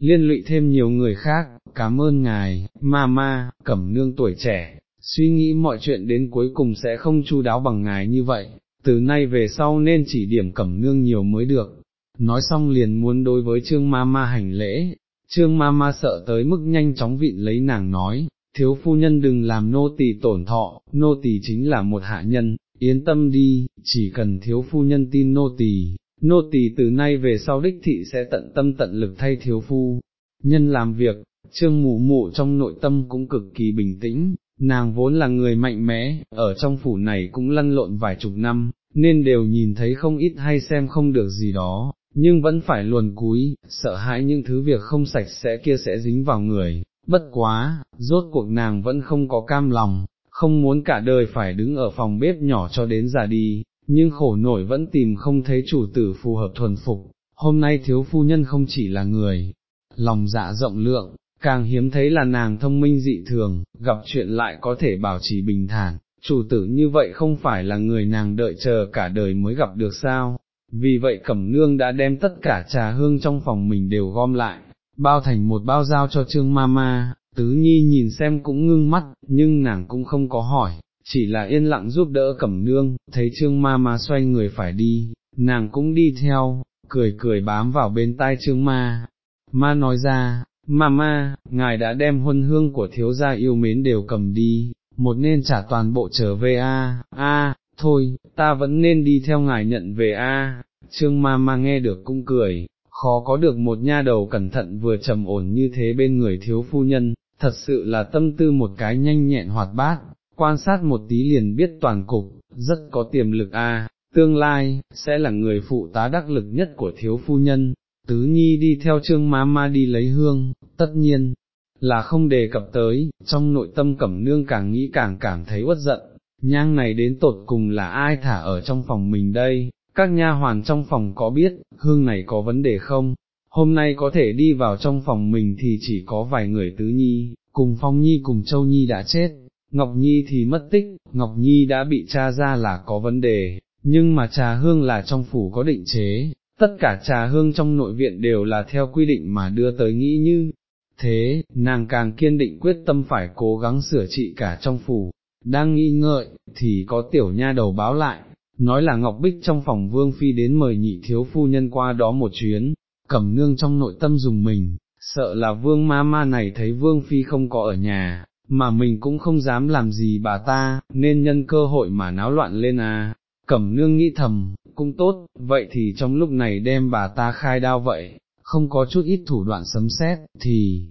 Liên lụy thêm nhiều người khác, cảm ơn ngài, ma ma, cẩm nương tuổi trẻ, suy nghĩ mọi chuyện đến cuối cùng sẽ không chu đáo bằng ngài như vậy, từ nay về sau nên chỉ điểm cẩm nương nhiều mới được, nói xong liền muốn đối với trương ma ma hành lễ, trương ma ma sợ tới mức nhanh chóng vịn lấy nàng nói, thiếu phu nhân đừng làm nô tỳ tổn thọ, nô tỳ chính là một hạ nhân, yên tâm đi, chỉ cần thiếu phu nhân tin nô tỳ, nô tỳ từ nay về sau đích thị sẽ tận tâm tận lực thay thiếu phu nhân làm việc, trương mụ mụ trong nội tâm cũng cực kỳ bình tĩnh, nàng vốn là người mạnh mẽ, ở trong phủ này cũng lăn lộn vài chục năm, nên đều nhìn thấy không ít hay xem không được gì đó, nhưng vẫn phải luồn cúi, sợ hãi những thứ việc không sạch sẽ kia sẽ dính vào người, bất quá, rốt cuộc nàng vẫn không có cam lòng, không muốn cả đời phải đứng ở phòng bếp nhỏ cho đến già đi, nhưng khổ nổi vẫn tìm không thấy chủ tử phù hợp thuần phục, hôm nay thiếu phu nhân không chỉ là người, lòng dạ rộng lượng, càng hiếm thấy là nàng thông minh dị thường, gặp chuyện lại có thể bảo trì bình thản, chủ tử như vậy không phải là người nàng đợi chờ cả đời mới gặp được sao, vì vậy cẩm nương đã đem tất cả trà hương trong phòng mình đều gom lại, bao thành một bao giao cho trương mama, tứ nhi nhìn xem cũng ngưng mắt, nhưng nàng cũng không có hỏi, chỉ là yên lặng giúp đỡ cẩm nương, thấy trương ma ma xoay người phải đi, nàng cũng đi theo, cười cười bám vào bên tai trương ma, ma nói ra, ma ma ngài đã đem huân hương của thiếu gia yêu mến đều cầm đi, một nên trả toàn bộ trở về a, a, thôi, ta vẫn nên đi theo ngài nhận về a. Trương ma ma nghe được cũng cười, khó có được một nha đầu cẩn thận vừa trầm ổn như thế bên người thiếu phu nhân, thật sự là tâm tư một cái nhanh nhẹn hoạt bát, quan sát một tí liền biết toàn cục, rất có tiềm lực a. tương lai, sẽ là người phụ tá đắc lực nhất của thiếu phu nhân, tứ nhi đi theo trương má ma đi lấy hương, tất nhiên, là không đề cập tới, trong nội tâm cẩm nương càng nghĩ càng cảm thấy uất giận, nhang này đến tột cùng là ai thả ở trong phòng mình đây, các nha hoàn trong phòng có biết, hương này có vấn đề không, hôm nay có thể đi vào trong phòng mình thì chỉ có vài người tứ nhi, cùng phong nhi cùng châu nhi đã chết, Ngọc Nhi thì mất tích, Ngọc Nhi đã bị tra ra là có vấn đề, nhưng mà trà hương là trong phủ có định chế, tất cả trà hương trong nội viện đều là theo quy định mà đưa tới nghĩ như, thế, nàng càng kiên định quyết tâm phải cố gắng sửa trị cả trong phủ, đang nghi ngợi, thì có tiểu nha đầu báo lại, nói là Ngọc Bích trong phòng vương phi đến mời nhị thiếu phu nhân qua đó một chuyến, cẩm nương trong nội tâm dùng mình, sợ là vương ma ma này thấy vương phi không có ở nhà, mà mình cũng không dám làm gì bà ta, nên nhân cơ hội mà náo loạn lên à, cẩm nương nghĩ thầm, cũng tốt, vậy thì trong lúc này đem bà ta khai đao vậy, không có chút ít thủ đoạn sấm xét, thì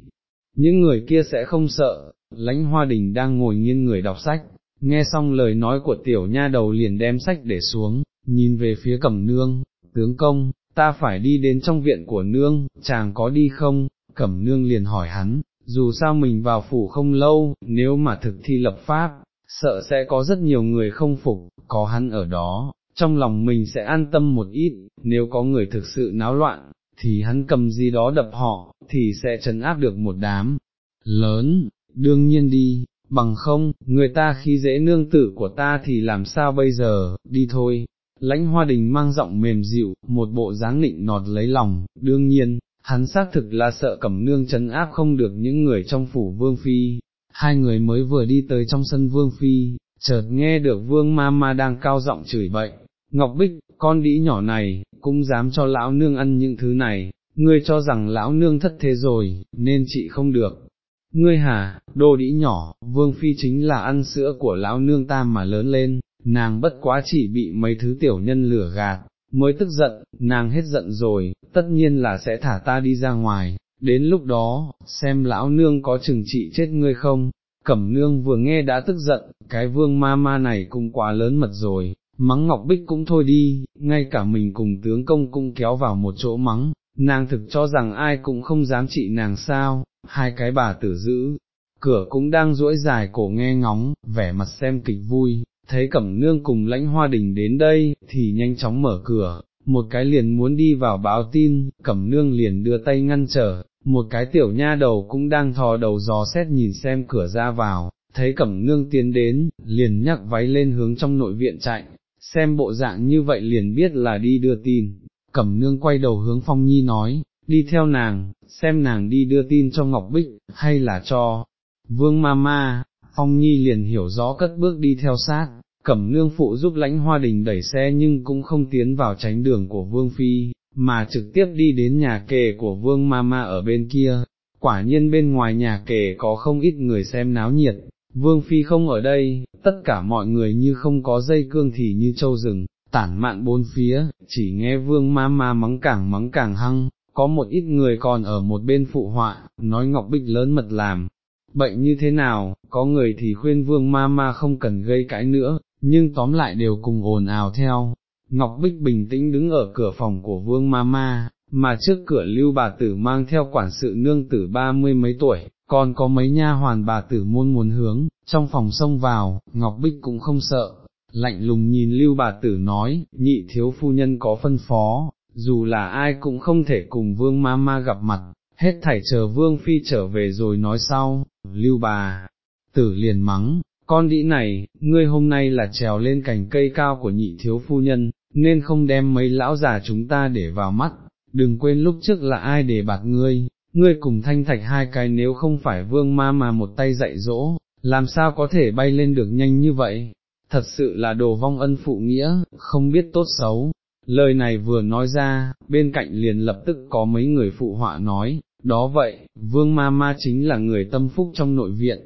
những người kia sẽ không sợ, lãnh hoa đình đang ngồi nghiêng người đọc sách, nghe xong lời nói của tiểu nha đầu liền đem sách để xuống, nhìn về phía cẩm nương, tướng công, ta phải đi đến trong viện của nương, chàng có đi không, cẩm nương liền hỏi hắn, dù sao mình vào phủ không lâu, nếu mà thực thi lập pháp, sợ sẽ có rất nhiều người không phục, có hắn ở đó, trong lòng mình sẽ an tâm một ít, nếu có người thực sự náo loạn, thì hắn cầm gì đó đập họ, thì sẽ trấn áp được một đám. Lớn, đương nhiên đi, bằng không, người ta khi dễ nương tử của ta thì làm sao bây giờ, đi thôi. Lãnh hoa đình mang giọng mềm dịu, một bộ dáng nịnh nọt lấy lòng, đương nhiên, hắn xác thực là sợ cẩm nương chấn áp không được những người trong phủ vương phi, hai người mới vừa đi tới trong sân vương phi, chợt nghe được vương ma ma đang cao giọng chửi bậy, Ngọc Bích, con đĩ nhỏ này, cũng dám cho lão nương ăn những thứ này, ngươi cho rằng lão nương thất thế rồi, nên chị không được. Ngươi hả, đồ đĩ nhỏ, vương phi chính là ăn sữa của lão nương ta mà lớn lên, nàng bất quá chỉ bị mấy thứ tiểu nhân lửa gạt, mới tức giận, nàng hết giận rồi, tất nhiên là sẽ thả ta đi ra ngoài, đến lúc đó, xem lão nương có chừng trị chết ngươi không, cẩm nương vừa nghe đã tức giận, cái vương ma ma này cũng quá lớn mật rồi, mắng Ngọc Bích cũng thôi đi, ngay cả mình cùng tướng công cũng kéo vào một chỗ mắng, nàng thực cho rằng ai cũng không dám trị nàng sao, hai cái bà tử giữ, cửa cũng đang duỗi dài cổ nghe ngóng, vẻ mặt xem kịch vui, thấy cẩm nương cùng lãnh hoa đình đến đây, thì nhanh chóng mở cửa, một cái liền muốn đi vào báo tin, cẩm nương liền đưa tay ngăn trở, một cái tiểu nha đầu cũng đang thò đầu gió xét nhìn xem cửa ra vào, thấy cẩm nương tiến đến, liền nhắc váy lên hướng trong nội viện chạy, xem bộ dạng như vậy liền biết là đi đưa tin, cẩm nương quay đầu hướng phong nhi nói, đi theo nàng, xem nàng đi đưa tin cho Ngọc Bích, hay là cho, vương ma ma, phong nhi liền hiểu rõ cất bước đi theo sát, cẩm nương phụ giúp lãnh hoa đình đẩy xe nhưng cũng không tiến vào tránh đường của vương phi, mà trực tiếp đi đến nhà kề của vương ma ma ở bên kia, quả nhiên bên ngoài nhà kề có không ít người xem náo nhiệt, vương phi không ở đây, tất cả mọi người như không có dây cương thì như trâu rừng, tản mạn bốn phía, chỉ nghe vương ma ma mắng càng mắng càng hăng, có một ít người còn ở một bên phụ họa, nói Ngọc Bích lớn mật làm. Bệnh như thế nào, có người thì khuyên vương ma ma không cần gây cãi nữa, nhưng tóm lại đều cùng ồn ào theo. Ngọc Bích bình tĩnh đứng ở cửa phòng của vương ma ma, mà trước cửa lưu bà tử mang theo quản sự nương tử ba mươi mấy tuổi, còn có mấy nha hoàn bà tử môn muốn hướng, trong phòng xông vào, Ngọc Bích cũng không sợ, lạnh lùng nhìn lưu bà tử nói, nhị thiếu phu nhân có phân phó, dù là ai cũng không thể cùng vương ma ma gặp mặt, hết thảy chờ vương phi trở về rồi nói sau, lưu bà, tử liền mắng, con đĩ này, ngươi hôm nay là trèo lên cành cây cao của nhị thiếu phu nhân, nên không đem mấy lão già chúng ta để vào mắt, đừng quên lúc trước là ai để bạt ngươi, ngươi cùng thanh thạch hai cái nếu không phải vương ma mà một tay dạy dỗ, làm sao có thể bay lên được nhanh như vậy, thật sự là đồ vong ân phụ nghĩa, không biết tốt xấu. lời này vừa nói ra, bên cạnh liền lập tức có mấy người phụ họa nói, đó vậy, vương ma ma chính là người tâm phúc trong nội viện.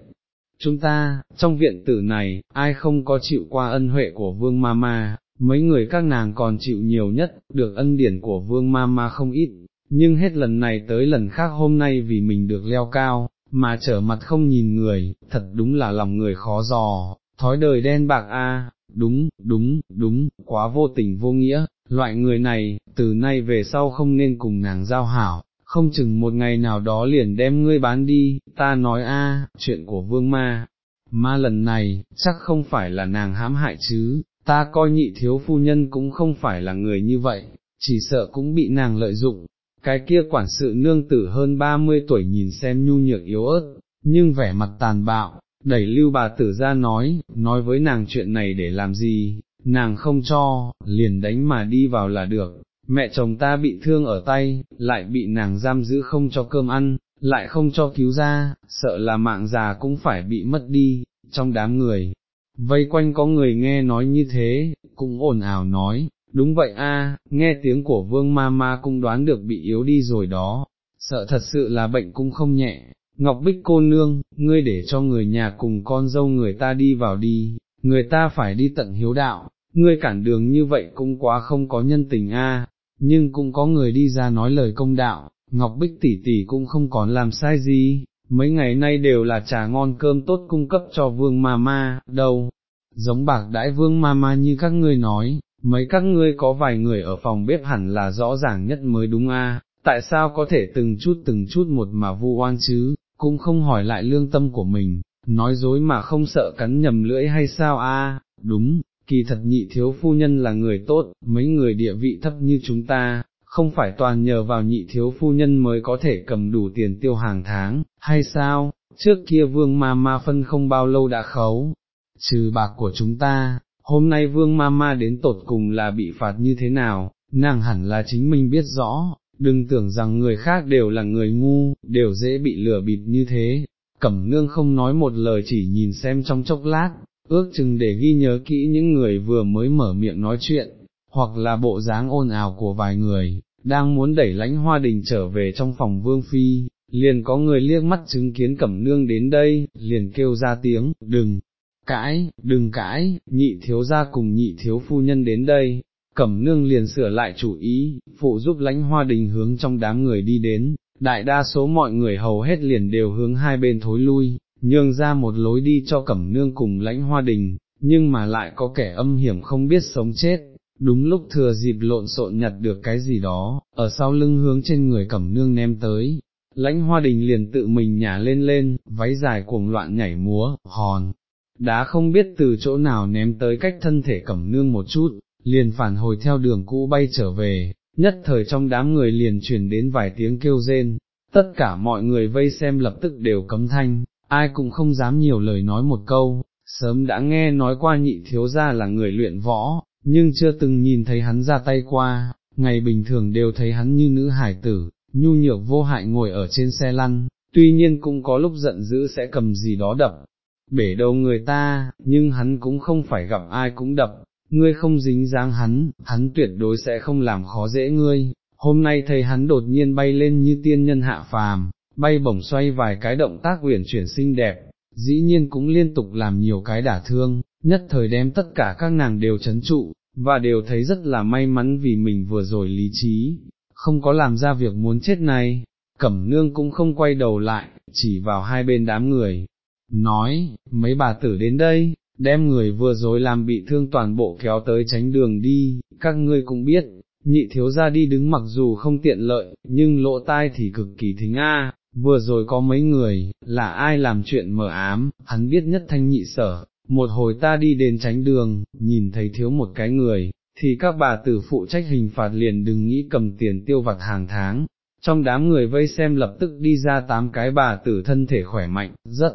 Chúng ta, trong viện tử này, ai không có chịu qua ân huệ của vương ma ma, mấy người các nàng còn chịu nhiều nhất, được ân điển của vương ma ma không ít, nhưng hết lần này tới lần khác hôm nay vì mình được leo cao, mà trở mặt không nhìn người, thật đúng là lòng người khó dò, thói đời đen bạc a, đúng, đúng, đúng, quá vô tình vô nghĩa, loại người này, từ nay về sau không nên cùng nàng giao hảo, không chừng một ngày nào đó liền đem ngươi bán đi, ta nói a, chuyện của vương ma, ma lần này, chắc không phải là nàng hãm hại chứ, ta coi nhị thiếu phu nhân cũng không phải là người như vậy, chỉ sợ cũng bị nàng lợi dụng, cái kia quản sự nương tử hơn ba mươi tuổi nhìn xem nhu nhược yếu ớt, nhưng vẻ mặt tàn bạo, đẩy lưu bà tử ra nói, nói với nàng chuyện này để làm gì, nàng không cho, liền đánh mà đi vào là được, mẹ chồng ta bị thương ở tay, lại bị nàng giam giữ không cho cơm ăn, lại không cho cứu ra, sợ là mạng già cũng phải bị mất đi, trong đám người. Vây quanh có người nghe nói như thế, cũng ồn ào nói, đúng vậy a, nghe tiếng của vương ma ma cũng đoán được bị yếu đi rồi đó, sợ thật sự là bệnh cũng không nhẹ, Ngọc Bích cô nương, ngươi để cho người nhà cùng con dâu người ta đi vào đi, người ta phải đi tận hiếu đạo, ngươi cản đường như vậy cũng quá không có nhân tình a nhưng cũng có người đi ra nói lời công đạo, Ngọc Bích tỷ tỷ cũng không còn làm sai gì, mấy ngày nay đều là trà ngon cơm tốt cung cấp cho vương ma ma, đâu, giống bạc đãi vương ma ma như các ngươi nói, mấy các ngươi có vài người ở phòng bếp hẳn là rõ ràng nhất mới đúng a. tại sao có thể từng chút từng chút một mà vu oan chứ, cũng không hỏi lại lương tâm của mình, nói dối mà không sợ cắn nhầm lưỡi hay sao a? đúng, kỳ thật nhị thiếu phu nhân là người tốt, mấy người địa vị thấp như chúng ta, không phải toàn nhờ vào nhị thiếu phu nhân mới có thể cầm đủ tiền tiêu hàng tháng, hay sao, trước kia vương ma ma phân không bao lâu đã khấu, trừ bạc của chúng ta, hôm nay vương ma ma đến tột cùng là bị phạt như thế nào, nàng hẳn là chính mình biết rõ, đừng tưởng rằng người khác đều là người ngu, đều dễ bị lừa bịp như thế, cẩm nương không nói một lời chỉ nhìn xem trong chốc lát, ước chừng để ghi nhớ kỹ những người vừa mới mở miệng nói chuyện, hoặc là bộ dáng ôn ào của vài người, đang muốn đẩy lãnh hoa đình trở về trong phòng vương phi, liền có người liếc mắt chứng kiến cẩm nương đến đây, liền kêu ra tiếng, đừng, cãi, đừng cãi, nhị thiếu gia cùng nhị thiếu phu nhân đến đây, cẩm nương liền sửa lại chủ ý, phụ giúp lãnh hoa đình hướng trong đám người đi đến, đại đa số mọi người hầu hết liền đều hướng hai bên thối lui, nhường ra một lối đi cho cẩm nương cùng lãnh hoa đình, nhưng mà lại có kẻ âm hiểm không biết sống chết. Đúng lúc thừa dịp lộn xộn nhặt được cái gì đó, ở sau lưng hướng trên người cẩm nương ném tới, lãnh hoa đình liền tự mình nhả lên lên, váy dài cuồng loạn nhảy múa, hòn, đá không biết từ chỗ nào ném tới cách thân thể cẩm nương một chút, liền phản hồi theo đường cũ bay trở về, nhất thời trong đám người liền truyền đến vài tiếng kêu rên, tất cả mọi người vây xem lập tức đều cấm thanh, ai cũng không dám nhiều lời nói một câu, sớm đã nghe nói qua nhị thiếu gia là người luyện võ, nhưng chưa từng nhìn thấy hắn ra tay qua, ngày bình thường đều thấy hắn như nữ hải tử, nhu nhược vô hại ngồi ở trên xe lăn, tuy nhiên cũng có lúc giận dữ sẽ cầm gì đó đập, bể đầu người ta, nhưng hắn cũng không phải gặp ai cũng đập, ngươi không dính dáng hắn, hắn tuyệt đối sẽ không làm khó dễ ngươi, hôm nay thấy hắn đột nhiên bay lên như tiên nhân hạ phàm, bay bổng xoay vài cái động tác uyển chuyển xinh đẹp, dĩ nhiên cũng liên tục làm nhiều cái đả thương, nhất thời đem tất cả các nàng đều chấn trụ, và đều thấy rất là may mắn vì mình vừa rồi lý trí, không có làm ra việc muốn chết này, cẩm nương cũng không quay đầu lại, chỉ vào hai bên đám người, nói, mấy bà tử đến đây, đem người vừa rồi làm bị thương toàn bộ kéo tới tránh đường đi, các ngươi cũng biết, nhị thiếu ra đi đứng mặc dù không tiện lợi, nhưng lỗ tai thì cực kỳ thính a vừa rồi có mấy người, là ai làm chuyện mờ ám, hắn biết nhất thanh nhị sở, một hồi ta đi đến tránh đường, nhìn thấy thiếu một cái người, thì các bà tử phụ trách hình phạt liền đừng nghĩ cầm tiền tiêu vặt hàng tháng. Trong đám người vây xem lập tức đi ra tám cái bà tử thân thể khỏe mạnh, rất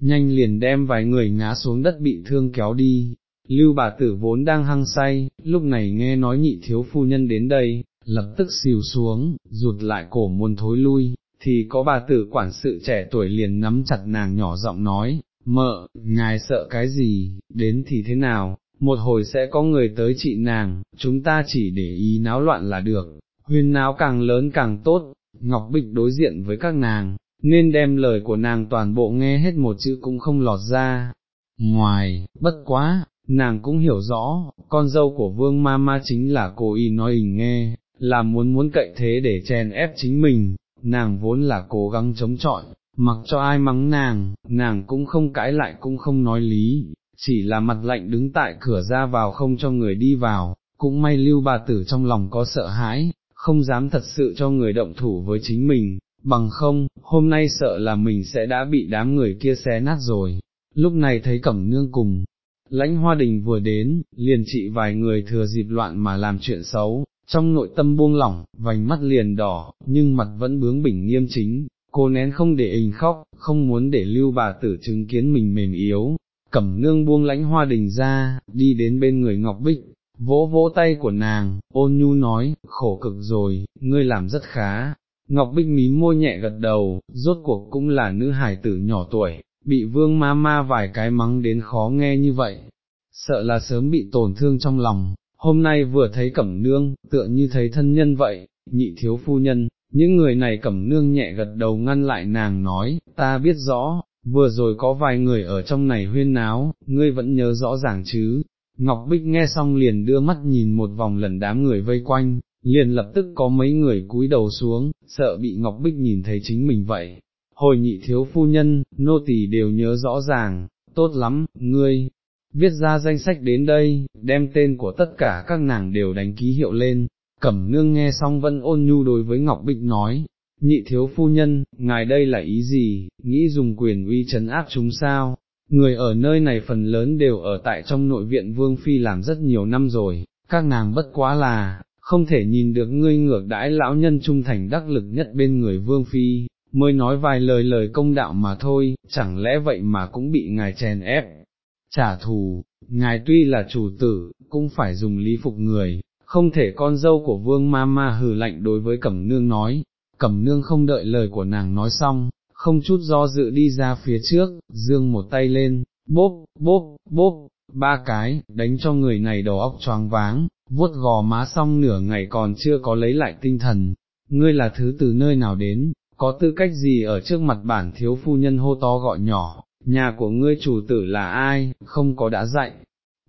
nhanh liền đem vài người ngã xuống đất bị thương kéo đi. Lưu bà tử vốn đang hăng say, lúc này nghe nói nhị thiếu phu nhân đến đây, lập tức xìu xuống, rụt lại cổ muôn thối lui, thì có bà tử quản sự trẻ tuổi liền nắm chặt nàng nhỏ giọng nói, mợ, ngài sợ cái gì, đến thì thế nào, một hồi sẽ có người tới trị nàng, chúng ta chỉ để ý náo loạn là được, huyên náo càng lớn càng tốt, Ngọc Bích đối diện với các nàng, nên đem lời của nàng toàn bộ nghe hết một chữ cũng không lọt ra. Ngoài, bất quá, nàng cũng hiểu rõ, con dâu của vương ma ma chính là cô y nói hình nghe, là muốn muốn cậy thế để chèn ép chính mình, nàng vốn là cố gắng chống chọi, mặc cho ai mắng nàng, nàng cũng không cãi lại cũng không nói lý, chỉ là mặt lạnh đứng tại cửa ra vào không cho người đi vào, cũng may lưu bà tử trong lòng có sợ hãi, không dám thật sự cho người động thủ với chính mình, bằng không, hôm nay sợ là mình sẽ đã bị đám người kia xé nát rồi. Lúc này thấy cẩm nương cùng, lãnh hoa đình vừa đến, liền trị vài người thừa dịp loạn mà làm chuyện xấu, trong nội tâm buông lỏng, vành mắt liền đỏ, nhưng mặt vẫn bướng bỉnh nghiêm chính, cô nén không để hình khóc, không muốn để lưu bà tử chứng kiến mình mềm yếu, cẩm nương buông lãnh hoa đình ra, đi đến bên người Ngọc Bích, vỗ vỗ tay của nàng, ôn nhu nói, khổ cực rồi, ngươi làm rất khá. Ngọc Bích mí môi nhẹ gật đầu, rốt cuộc cũng là nữ hải tử nhỏ tuổi, bị vương ma ma vài cái mắng đến khó nghe như vậy, sợ là sớm bị tổn thương trong lòng, hôm nay vừa thấy cẩm nương, tựa như thấy thân nhân vậy, nhị thiếu phu nhân, những người này cẩm nương nhẹ gật đầu ngăn lại nàng nói, ta biết rõ, vừa rồi có vài người ở trong này huyên náo, ngươi vẫn nhớ rõ ràng chứ. Ngọc Bích nghe xong liền đưa mắt nhìn một vòng lần đám người vây quanh, liền lập tức có mấy người cúi đầu xuống, sợ bị Ngọc Bích nhìn thấy chính mình vậy. Hồi nhị thiếu phu nhân, nô tỳ đều nhớ rõ ràng, tốt lắm, ngươi, viết ra danh sách đến đây, đem tên của tất cả các nàng đều đánh ký hiệu lên, cẩm nương nghe xong vẫn ôn nhu đối với Ngọc Bích nói, nhị thiếu phu nhân, ngài đây là ý gì, nghĩ dùng quyền uy trấn áp chúng sao, người ở nơi này phần lớn đều ở tại trong nội viện Vương Phi làm rất nhiều năm rồi, các nàng bất quá là, không thể nhìn được ngươi ngược đãi lão nhân trung thành đắc lực nhất bên người Vương Phi, mới nói vài lời lời công đạo mà thôi, chẳng lẽ vậy mà cũng bị ngài chèn ép, trả thù, ngài tuy là chủ tử, cũng phải dùng lý phục người, không thể con dâu của vương ma ma hừ lạnh đối với cẩm nương nói, cẩm nương không đợi lời của nàng nói xong, không chút do dự đi ra phía trước, dương một tay lên, bốp, bốp, bốp, ba cái, đánh cho người này đầu óc choáng váng, vuốt gò má xong nửa ngày còn chưa có lấy lại tinh thần, ngươi là thứ từ nơi nào đến, có tư cách gì ở trước mặt bản thiếu phu nhân hô to gọi nhỏ, nhà của ngươi chủ tử là ai, không có đã dạy,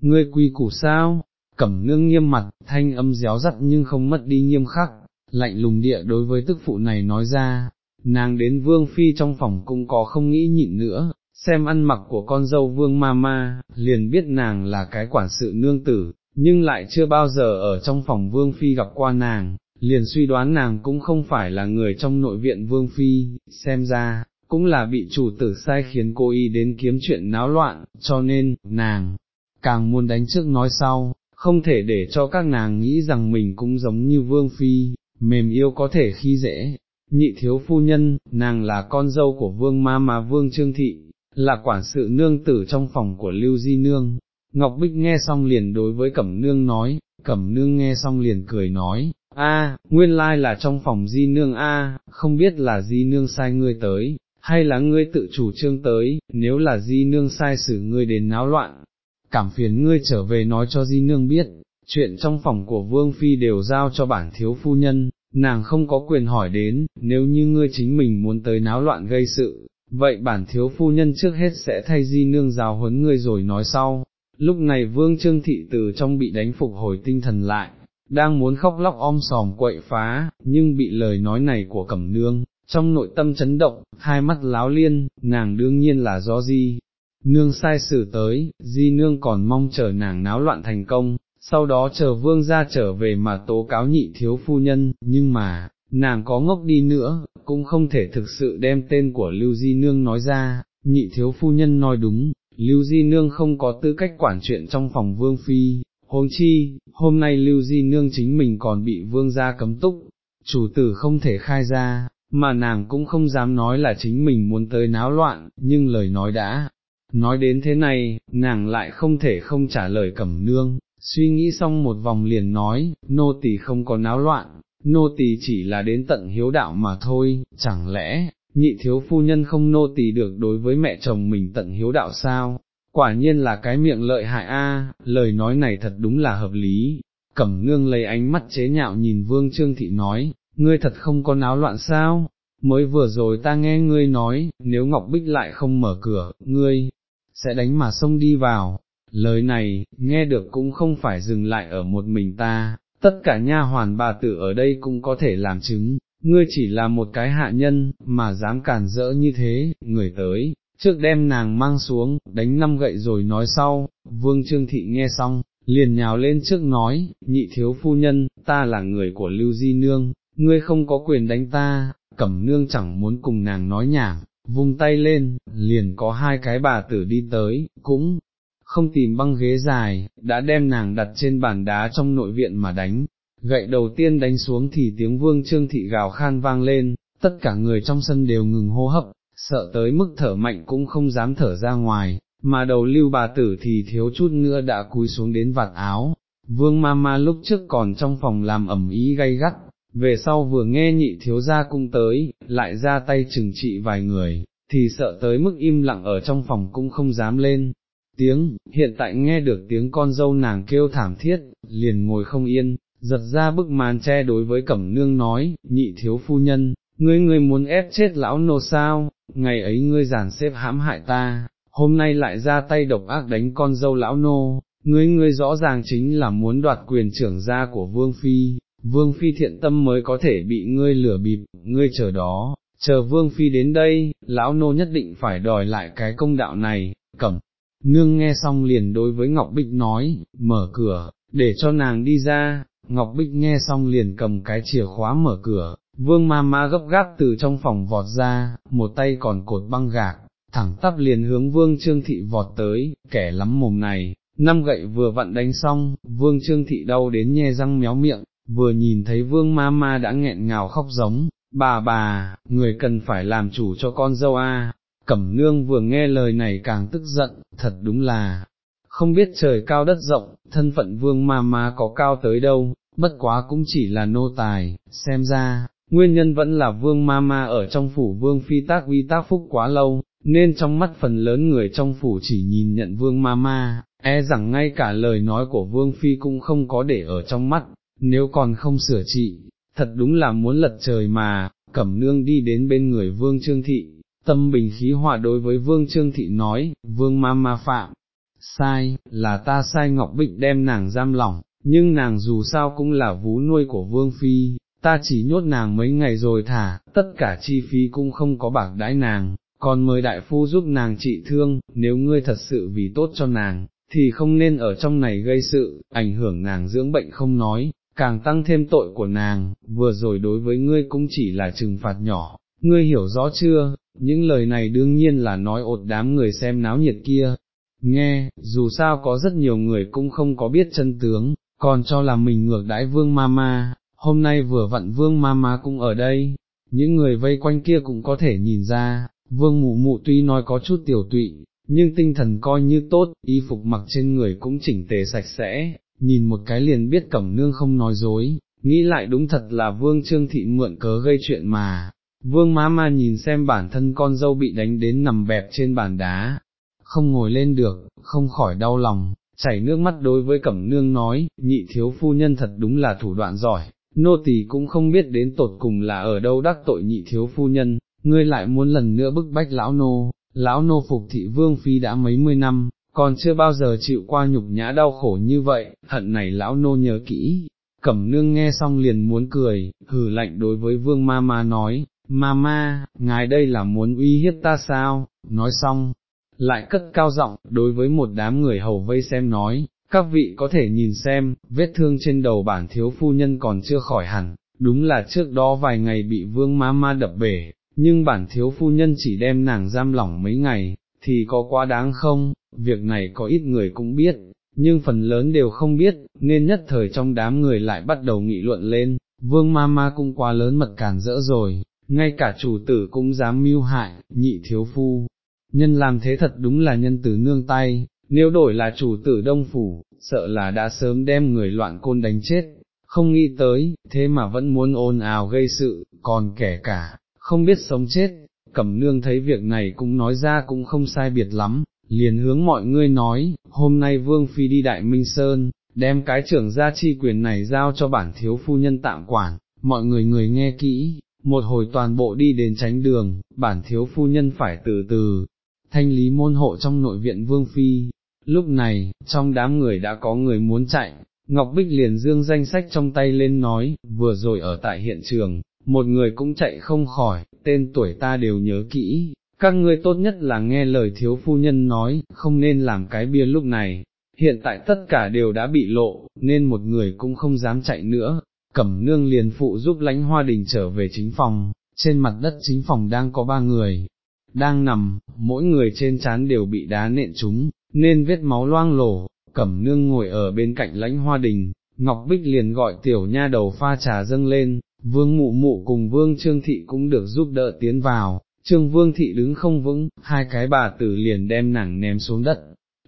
ngươi quy củ sao, cẩm nương nghiêm mặt, thanh âm réo rắt nhưng không mất đi nghiêm khắc, lạnh lùng địa đối với tức phụ này nói ra, nàng đến vương phi trong phòng cũng có không nghĩ nhịn nữa, xem ăn mặc của con dâu vương ma ma, liền biết nàng là cái quản sự nương tử, nhưng lại chưa bao giờ ở trong phòng vương phi gặp qua nàng, liền suy đoán nàng cũng không phải là người trong nội viện vương phi, xem ra, cũng là bị chủ tử sai khiến cô y đến kiếm chuyện náo loạn, cho nên, nàng, càng muốn đánh trước nói sau, không thể để cho các nàng nghĩ rằng mình cũng giống như vương phi, mềm yêu có thể khi dễ. Nhị thiếu phu nhân, nàng là con dâu của vương ma mà vương trương thị, là quản sự nương tử trong phòng của lưu di nương. Ngọc Bích nghe xong liền đối với Cẩm Nương nói, Cẩm Nương nghe xong liền cười nói, a, nguyên lai là trong phòng di nương a, không biết là di nương sai ngươi tới, hay là ngươi tự chủ trương tới, nếu là di nương sai xử ngươi đến náo loạn, cảm phiền ngươi trở về nói cho di nương biết, chuyện trong phòng của vương phi đều giao cho bản thiếu phu nhân, nàng không có quyền hỏi đến, nếu như ngươi chính mình muốn tới náo loạn gây sự, vậy bản thiếu phu nhân trước hết sẽ thay di nương giáo huấn ngươi rồi nói sau. Lúc này vương trương thị từ trong bị đánh phục hồi tinh thần lại, đang muốn khóc lóc om sòm quậy phá, nhưng bị lời nói này của cẩm nương, trong nội tâm chấn động, hai mắt láo liên, nàng đương nhiên là do di, nương sai xử tới, di nương còn mong chờ nàng náo loạn thành công, sau đó chờ vương ra trở về mà tố cáo nhị thiếu phu nhân, nhưng mà, nàng có ngốc đi nữa, cũng không thể thực sự đem tên của Lưu Di Nương nói ra, nhị thiếu phu nhân nói đúng, Lưu Di Nương không có tư cách quản chuyện trong phòng vương phi, huống chi, hôm nay Lưu Di Nương chính mình còn bị vương gia cấm túc, chủ tử không thể khai ra, mà nàng cũng không dám nói là chính mình muốn tới náo loạn, nhưng lời nói đã, nói đến thế này, nàng lại không thể không trả lời cẩm nương, suy nghĩ xong một vòng liền nói, nô tỳ không có náo loạn, nô tỳ chỉ là đến tận hiếu đạo mà thôi, chẳng lẽ, nhị thiếu phu nhân không nô tỳ được đối với mẹ chồng mình tận hiếu đạo sao, quả nhiên là cái miệng lợi hại a, lời nói này thật đúng là hợp lý. Cẩm nương lấy ánh mắt chế nhạo nhìn vương trương thị nói, ngươi thật không có náo loạn sao, mới vừa rồi ta nghe ngươi nói, nếu Ngọc Bích lại không mở cửa, ngươi, sẽ đánh mà xông đi vào, lời này, nghe được cũng không phải dừng lại ở một mình ta, tất cả nha hoàn bà tử ở đây cũng có thể làm chứng, ngươi chỉ là một cái hạ nhân, mà dám cản rỡ như thế, người tới, trước đem nàng mang xuống, đánh năm gậy rồi nói sau, vương trương thị nghe xong, liền nhào lên trước nói, nhị thiếu phu nhân, ta là người của Lưu Di Nương, ngươi không có quyền đánh ta, cẩm nương chẳng muốn cùng nàng nói nhảm, vung tay lên, liền có hai cái bà tử đi tới, cũng không tìm băng ghế dài, đã đem nàng đặt trên bàn đá trong nội viện mà đánh. Gậy đầu tiên đánh xuống thì tiếng vương trương thị gào khan vang lên, tất cả người trong sân đều ngừng hô hấp, sợ tới mức thở mạnh cũng không dám thở ra ngoài, mà đầu lưu bà tử thì thiếu chút nữa đã cúi xuống đến vạt áo. Vương ma ma lúc trước còn trong phòng làm ẩm ý gay gắt, về sau vừa nghe nhị thiếu gia cung tới, lại ra tay trừng trị vài người, thì sợ tới mức im lặng ở trong phòng cũng không dám lên. Tiếng, hiện tại nghe được tiếng con dâu nàng kêu thảm thiết, liền ngồi không yên, giật ra bức màn che đối với cẩm nương nói, nhị thiếu phu nhân, ngươi ngươi muốn ép chết lão nô sao, ngày ấy ngươi giản xếp hãm hại ta, hôm nay lại ra tay độc ác đánh con dâu lão nô, ngươi ngươi rõ ràng chính là muốn đoạt quyền trưởng gia của vương phi, vương phi thiện tâm mới có thể bị ngươi lửa bịp, ngươi chờ đó, chờ vương phi đến đây, lão nô nhất định phải đòi lại cái công đạo này, cẩm. Nương nghe xong liền đối với Ngọc Bích nói, mở cửa, để cho nàng đi ra, Ngọc Bích nghe xong liền cầm cái chìa khóa mở cửa, vương ma ma gấp gáp từ trong phòng vọt ra, một tay còn cột băng gạc, thẳng tắp liền hướng vương trương thị vọt tới, kẻ lắm mồm này, năm gậy vừa vặn đánh xong, vương trương thị đau đến nhe răng méo miệng, vừa nhìn thấy vương ma ma đã nghẹn ngào khóc giống, bà bà, người cần phải làm chủ cho con dâu a. Cẩm nương vừa nghe lời này càng tức giận, thật đúng là, không biết trời cao đất rộng, thân phận vương ma ma có cao tới đâu, bất quá cũng chỉ là nô tài, xem ra, nguyên nhân vẫn là vương ma ma ở trong phủ vương phi tác vi tác phúc quá lâu, nên trong mắt phần lớn người trong phủ chỉ nhìn nhận vương ma ma, e rằng ngay cả lời nói của vương phi cũng không có để ở trong mắt, nếu còn không sửa trị, thật đúng là muốn lật trời mà, cẩm nương đi đến bên người vương trương thị, tâm bình khí hòa đối với vương trương thị nói, vương ma ma phạm, sai, là ta sai Ngọc Bích đem nàng giam lỏng, nhưng nàng dù sao cũng là vú nuôi của vương phi, ta chỉ nhốt nàng mấy ngày rồi thả, tất cả chi phí cũng không có bạc đãi nàng, còn mời đại phu giúp nàng trị thương, nếu ngươi thật sự vì tốt cho nàng, thì không nên ở trong này gây sự, ảnh hưởng nàng dưỡng bệnh không nói, càng tăng thêm tội của nàng, vừa rồi đối với ngươi cũng chỉ là trừng phạt nhỏ, ngươi hiểu rõ chưa, những lời này đương nhiên là nói ột đám người xem náo nhiệt kia, nghe, dù sao có rất nhiều người cũng không có biết chân tướng, còn cho là mình ngược đãi vương ma ma, hôm nay vừa vặn vương ma ma cũng ở đây, những người vây quanh kia cũng có thể nhìn ra, vương mụ mụ tuy nói có chút tiểu tụy, nhưng tinh thần coi như tốt, y phục mặc trên người cũng chỉnh tề sạch sẽ, nhìn một cái liền biết cẩm nương không nói dối, nghĩ lại đúng thật là vương trương thị mượn cớ gây chuyện mà. Vương má ma nhìn xem bản thân con dâu bị đánh đến nằm bẹp trên bàn đá, không ngồi lên được, không khỏi đau lòng, chảy nước mắt đối với cẩm nương nói, nhị thiếu phu nhân thật đúng là thủ đoạn giỏi, nô tỳ cũng không biết đến tột cùng là ở đâu đắc tội nhị thiếu phu nhân, ngươi lại muốn lần nữa bức bách lão nô, lão nô phục thị vương phi đã mấy mươi năm, còn chưa bao giờ chịu qua nhục nhã đau khổ như vậy, hận này lão nô nhớ kỹ. Cẩm nương nghe xong liền muốn cười, hừ lạnh đối với vương ma ma nói, ma ma, ngài đây là muốn uy hiếp ta sao, nói xong, lại cất cao giọng đối với một đám người hầu vây xem nói, các vị có thể nhìn xem, vết thương trên đầu bản thiếu phu nhân còn chưa khỏi hẳn, đúng là trước đó vài ngày bị vương ma ma đập bể, nhưng bản thiếu phu nhân chỉ đem nàng giam lỏng mấy ngày, thì có quá đáng không, việc này có ít người cũng biết, nhưng phần lớn đều không biết, nên nhất thời trong đám người lại bắt đầu nghị luận lên, vương ma ma cũng quá lớn mật cản rỡ rồi, ngay cả chủ tử cũng dám mưu hại, nhị thiếu phu. Nhân làm thế thật đúng là nhân tử nương tay, nếu đổi là chủ tử đông phủ, sợ là đã sớm đem người loạn côn đánh chết, không nghĩ tới, thế mà vẫn muốn ồn ào gây sự, còn kẻ cả, không biết sống chết, cẩm nương thấy việc này cũng nói ra cũng không sai biệt lắm, liền hướng mọi người nói, hôm nay Vương Phi đi Đại Minh Sơn, đem cái trưởng gia chi quyền này giao cho bản thiếu phu nhân tạm quản, mọi người người nghe kỹ, một hồi toàn bộ đi đến tránh đường, bản thiếu phu nhân phải từ từ, thanh lý môn hộ trong nội viện Vương Phi. Lúc này, trong đám người đã có người muốn chạy, Ngọc Bích liền dương danh sách trong tay lên nói, vừa rồi ở tại hiện trường, một người cũng chạy không khỏi, tên tuổi ta đều nhớ kỹ, các ngươi tốt nhất là nghe lời thiếu phu nhân nói, không nên làm cái bia lúc này, hiện tại tất cả đều đã bị lộ, nên một người cũng không dám chạy nữa, cẩm nương liền phụ giúp lãnh hoa đình trở về chính phòng, trên mặt đất chính phòng đang có ba người, đang nằm, mỗi người trên chán đều bị đá nện trúng, nên vết máu loang lổ, cẩm nương ngồi ở bên cạnh lãnh hoa đình, Ngọc Bích liền gọi tiểu nha đầu pha trà dâng lên, vương mụ mụ cùng vương trương thị cũng được giúp đỡ tiến vào, trương vương thị đứng không vững, hai cái bà tử liền đem nàng ném xuống đất,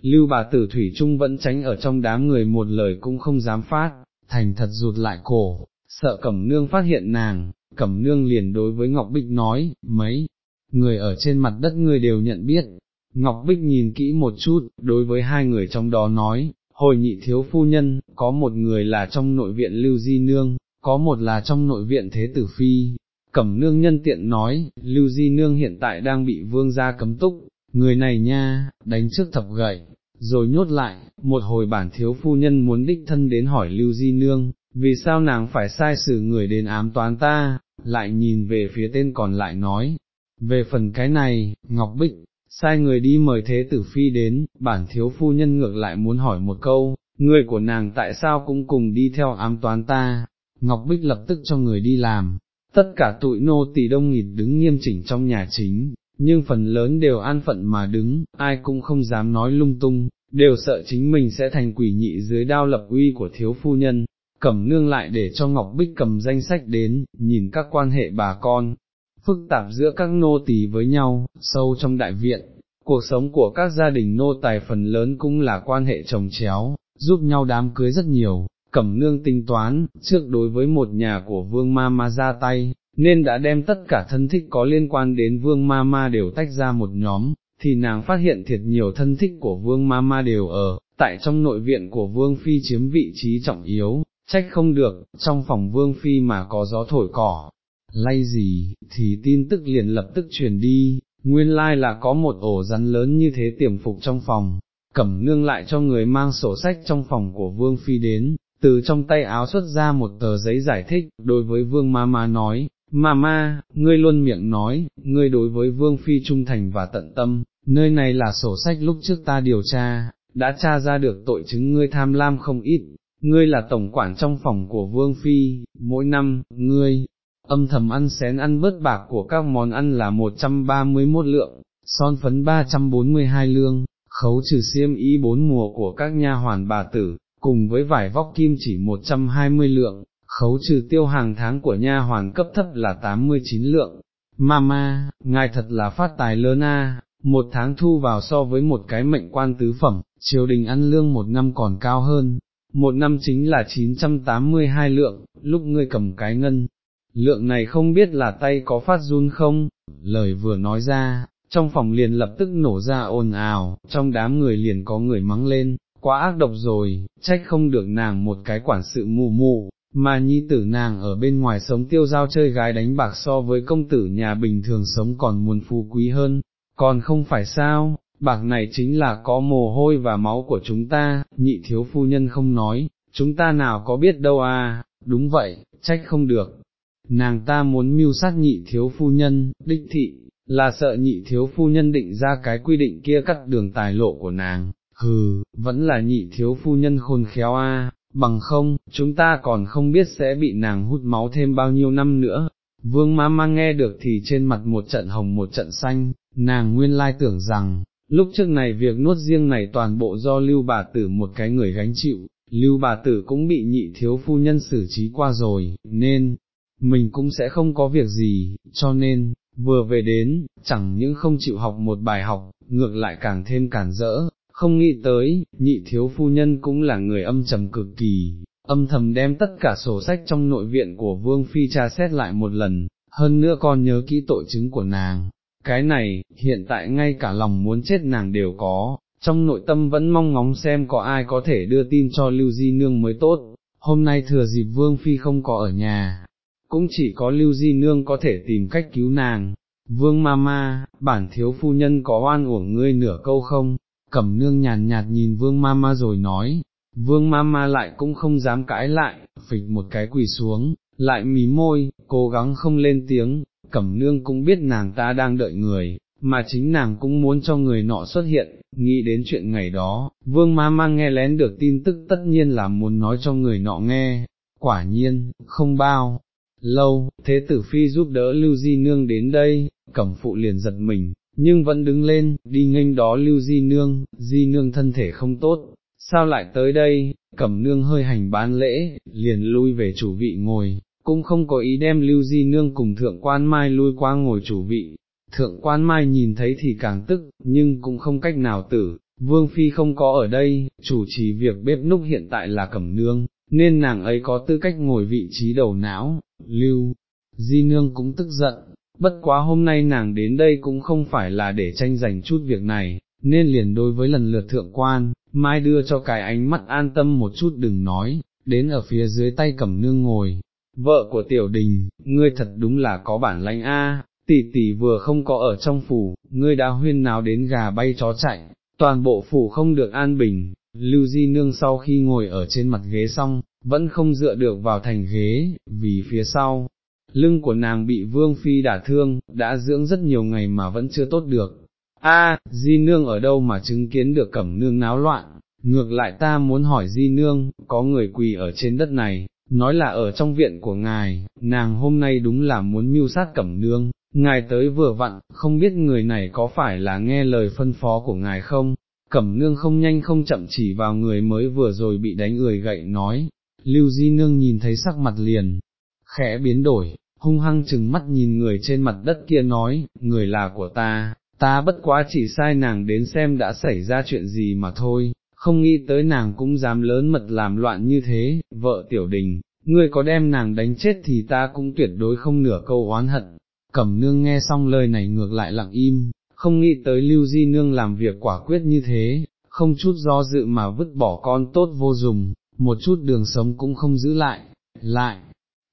lưu bà tử Thủy Trung vẫn tránh ở trong đám người một lời cũng không dám phát, thành thật rụt lại cổ, sợ cẩm nương phát hiện nàng, cẩm nương liền đối với Ngọc Bích nói, mấy, người ở trên mặt đất người đều nhận biết, Ngọc Bích nhìn kỹ một chút, đối với hai người trong đó nói, hồi nhị thiếu phu nhân, có một người là trong nội viện Lưu Di Nương, có một là trong nội viện Thế Tử Phi. Cẩm nương nhân tiện nói, Lưu Di Nương hiện tại đang bị vương gia cấm túc, người này nha, đánh trước thập gậy, rồi nhốt lại, một hồi bản thiếu phu nhân muốn đích thân đến hỏi Lưu Di Nương, vì sao nàng phải sai xử người đến ám toán ta, lại nhìn về phía tên còn lại nói, về phần cái này, Ngọc Bích, sai người đi mời thế tử phi đến, bản thiếu phu nhân ngược lại muốn hỏi một câu, người của nàng tại sao cũng cùng đi theo ám toán ta, Ngọc Bích lập tức cho người đi làm, tất cả tụi nô tỳ đông nghịt đứng nghiêm chỉnh trong nhà chính, nhưng phần lớn đều an phận mà đứng, ai cũng không dám nói lung tung, đều sợ chính mình sẽ thành quỷ nhị dưới đao lập uy của thiếu phu nhân, cẩm nương lại để cho Ngọc Bích cầm danh sách đến, nhìn các quan hệ bà con, phức tạp giữa các nô tỳ với nhau, sâu trong đại viện, cuộc sống của các gia đình nô tài phần lớn cũng là quan hệ chồng chéo, giúp nhau đám cưới rất nhiều, cẩm nương tính toán, trước đối với một nhà của vương ma ma ra tay, nên đã đem tất cả thân thích có liên quan đến vương ma ma đều tách ra một nhóm, thì nàng phát hiện thiệt nhiều thân thích của vương ma ma đều ở, tại trong nội viện của vương phi chiếm vị trí trọng yếu, trách không được, trong phòng vương phi mà có gió thổi cỏ, lay gì, thì tin tức liền lập tức truyền đi, nguyên lai là có một ổ rắn lớn như thế tiềm phục trong phòng, cẩm nương lại cho người mang sổ sách trong phòng của vương phi đến, từ trong tay áo xuất ra một tờ giấy giải thích, đối với vương ma ma nói, ma ma, ngươi luôn miệng nói, ngươi đối với vương phi trung thành và tận tâm, nơi này là sổ sách lúc trước ta điều tra, đã tra ra được tội chứng ngươi tham lam không ít, ngươi là tổng quản trong phòng của vương phi, mỗi năm, ngươi, âm thầm ăn xén ăn bớt bạc của các món ăn là 131 lượng, son phấn 342 lương, khấu trừ xiêm y bốn mùa của các nha hoàn bà tử, cùng với vải vóc kim chỉ 120 lượng, khấu trừ tiêu hàng tháng của nha hoàn cấp thấp là 89 lượng. Mama, ngài thật là phát tài lớn a, một tháng thu vào so với một cái mệnh quan tứ phẩm, triều đình ăn lương một năm còn cao hơn, một năm chính là 982 lượng, lúc ngươi cầm cái ngân, lượng này không biết là tay có phát run không, lời vừa nói ra, trong phòng liền lập tức nổ ra ồn ào, trong đám người liền có người mắng lên, quá ác độc rồi, trách không được nàng một cái quản sự mù mù, mà nhi tử nàng ở bên ngoài sống tiêu giao chơi gái đánh bạc so với công tử nhà bình thường sống còn muôn phú quý hơn, còn không phải sao, bạc này chính là có mồ hôi và máu của chúng ta, nhị thiếu phu nhân không nói, chúng ta nào có biết đâu à, đúng vậy, trách không được, nàng ta muốn mưu sát nhị thiếu phu nhân, đích thị, là sợ nhị thiếu phu nhân định ra cái quy định kia cắt đường tài lộ của nàng, hừ, vẫn là nhị thiếu phu nhân khôn khéo a, bằng không, chúng ta còn không biết sẽ bị nàng hút máu thêm bao nhiêu năm nữa. Vương má ma nghe được thì trên mặt một trận hồng một trận xanh, nàng nguyên lai tưởng rằng, lúc trước này việc nuốt riêng này toàn bộ do lưu bà tử một cái người gánh chịu, lưu bà tử cũng bị nhị thiếu phu nhân xử trí qua rồi, nên, mình cũng sẽ không có việc gì, cho nên, vừa về đến, chẳng những không chịu học một bài học, ngược lại càng thêm cản rỡ, không nghĩ tới, nhị thiếu phu nhân cũng là người âm trầm cực kỳ, âm thầm đem tất cả sổ sách trong nội viện của Vương Phi tra xét lại một lần, hơn nữa còn nhớ kỹ tội chứng của nàng, cái này, hiện tại ngay cả lòng muốn chết nàng đều có, trong nội tâm vẫn mong ngóng xem có ai có thể đưa tin cho Lưu Di Nương mới tốt, hôm nay thừa dịp Vương Phi không có ở nhà, cũng chỉ có Lưu Di Nương có thể tìm cách cứu nàng. Vương Mama, bản thiếu phu nhân có oan uổng ngươi nửa câu không? Cẩm nương nhàn nhạt nhìn Vương Mama rồi nói, Vương Mama lại cũng không dám cãi lại, phịch một cái quỳ xuống, lại mí môi, cố gắng không lên tiếng, Cẩm nương cũng biết nàng ta đang đợi người, mà chính nàng cũng muốn cho người nọ xuất hiện, nghĩ đến chuyện ngày đó, vương ma ma nghe lén được tin tức tất nhiên là muốn nói cho người nọ nghe, quả nhiên, không bao. Lâu, thế tử phi giúp đỡ Lưu Di Nương đến đây, cẩm phụ liền giật mình, nhưng vẫn đứng lên, đi nghênh đó Lưu Di Nương, Di Nương thân thể không tốt, sao lại tới đây, cẩm nương hơi hành bán lễ, liền lui về chủ vị ngồi, cũng không có ý đem Lưu Di Nương cùng thượng quan mai lui qua ngồi chủ vị, thượng quan mai nhìn thấy thì càng tức, nhưng cũng không cách nào tử, vương phi không có ở đây, chủ trì việc bếp núc hiện tại là cẩm nương, nên nàng ấy có tư cách ngồi vị trí đầu não, lưu, di nương cũng tức giận, bất quá hôm nay nàng đến đây cũng không phải là để tranh giành chút việc này, nên liền đối với lần lượt thượng quan, mai đưa cho cái ánh mắt an tâm một chút đừng nói, đến ở phía dưới tay cầm nương ngồi. Vợ của tiểu đình, ngươi thật đúng là có bản lãnh a, tỷ tỷ vừa không có ở trong phủ, ngươi đã huyên nào đến gà bay chó chạy, toàn bộ phủ không được an bình, lưu di nương sau khi ngồi ở trên mặt ghế xong, vẫn không dựa được vào thành ghế, vì phía sau, lưng của nàng bị vương phi đả thương, đã dưỡng rất nhiều ngày mà vẫn chưa tốt được. A, di nương ở đâu mà chứng kiến được cẩm nương náo loạn, ngược lại ta muốn hỏi di nương, có người quỳ ở trên đất này, nói là ở trong viện của ngài, nàng hôm nay đúng là muốn mưu sát cẩm nương, ngài tới vừa vặn, không biết người này có phải là nghe lời phân phó của ngài không, cẩm nương không nhanh không chậm chỉ vào người mới vừa rồi bị đánh người gậy nói, lưu di nương nhìn thấy sắc mặt liền, khẽ biến đổi, hung hăng chừng mắt nhìn người trên mặt đất kia nói, người là của ta, ta bất quá chỉ sai nàng đến xem đã xảy ra chuyện gì mà thôi, không nghĩ tới nàng cũng dám lớn mật làm loạn như thế, vợ tiểu đình, ngươi có đem nàng đánh chết thì ta cũng tuyệt đối không nửa câu oán hận, cẩm nương nghe xong lời này ngược lại lặng im, không nghĩ tới lưu di nương làm việc quả quyết như thế, không chút do dự mà vứt bỏ con tốt vô dụng, một chút đường sống cũng không giữ lại, lại,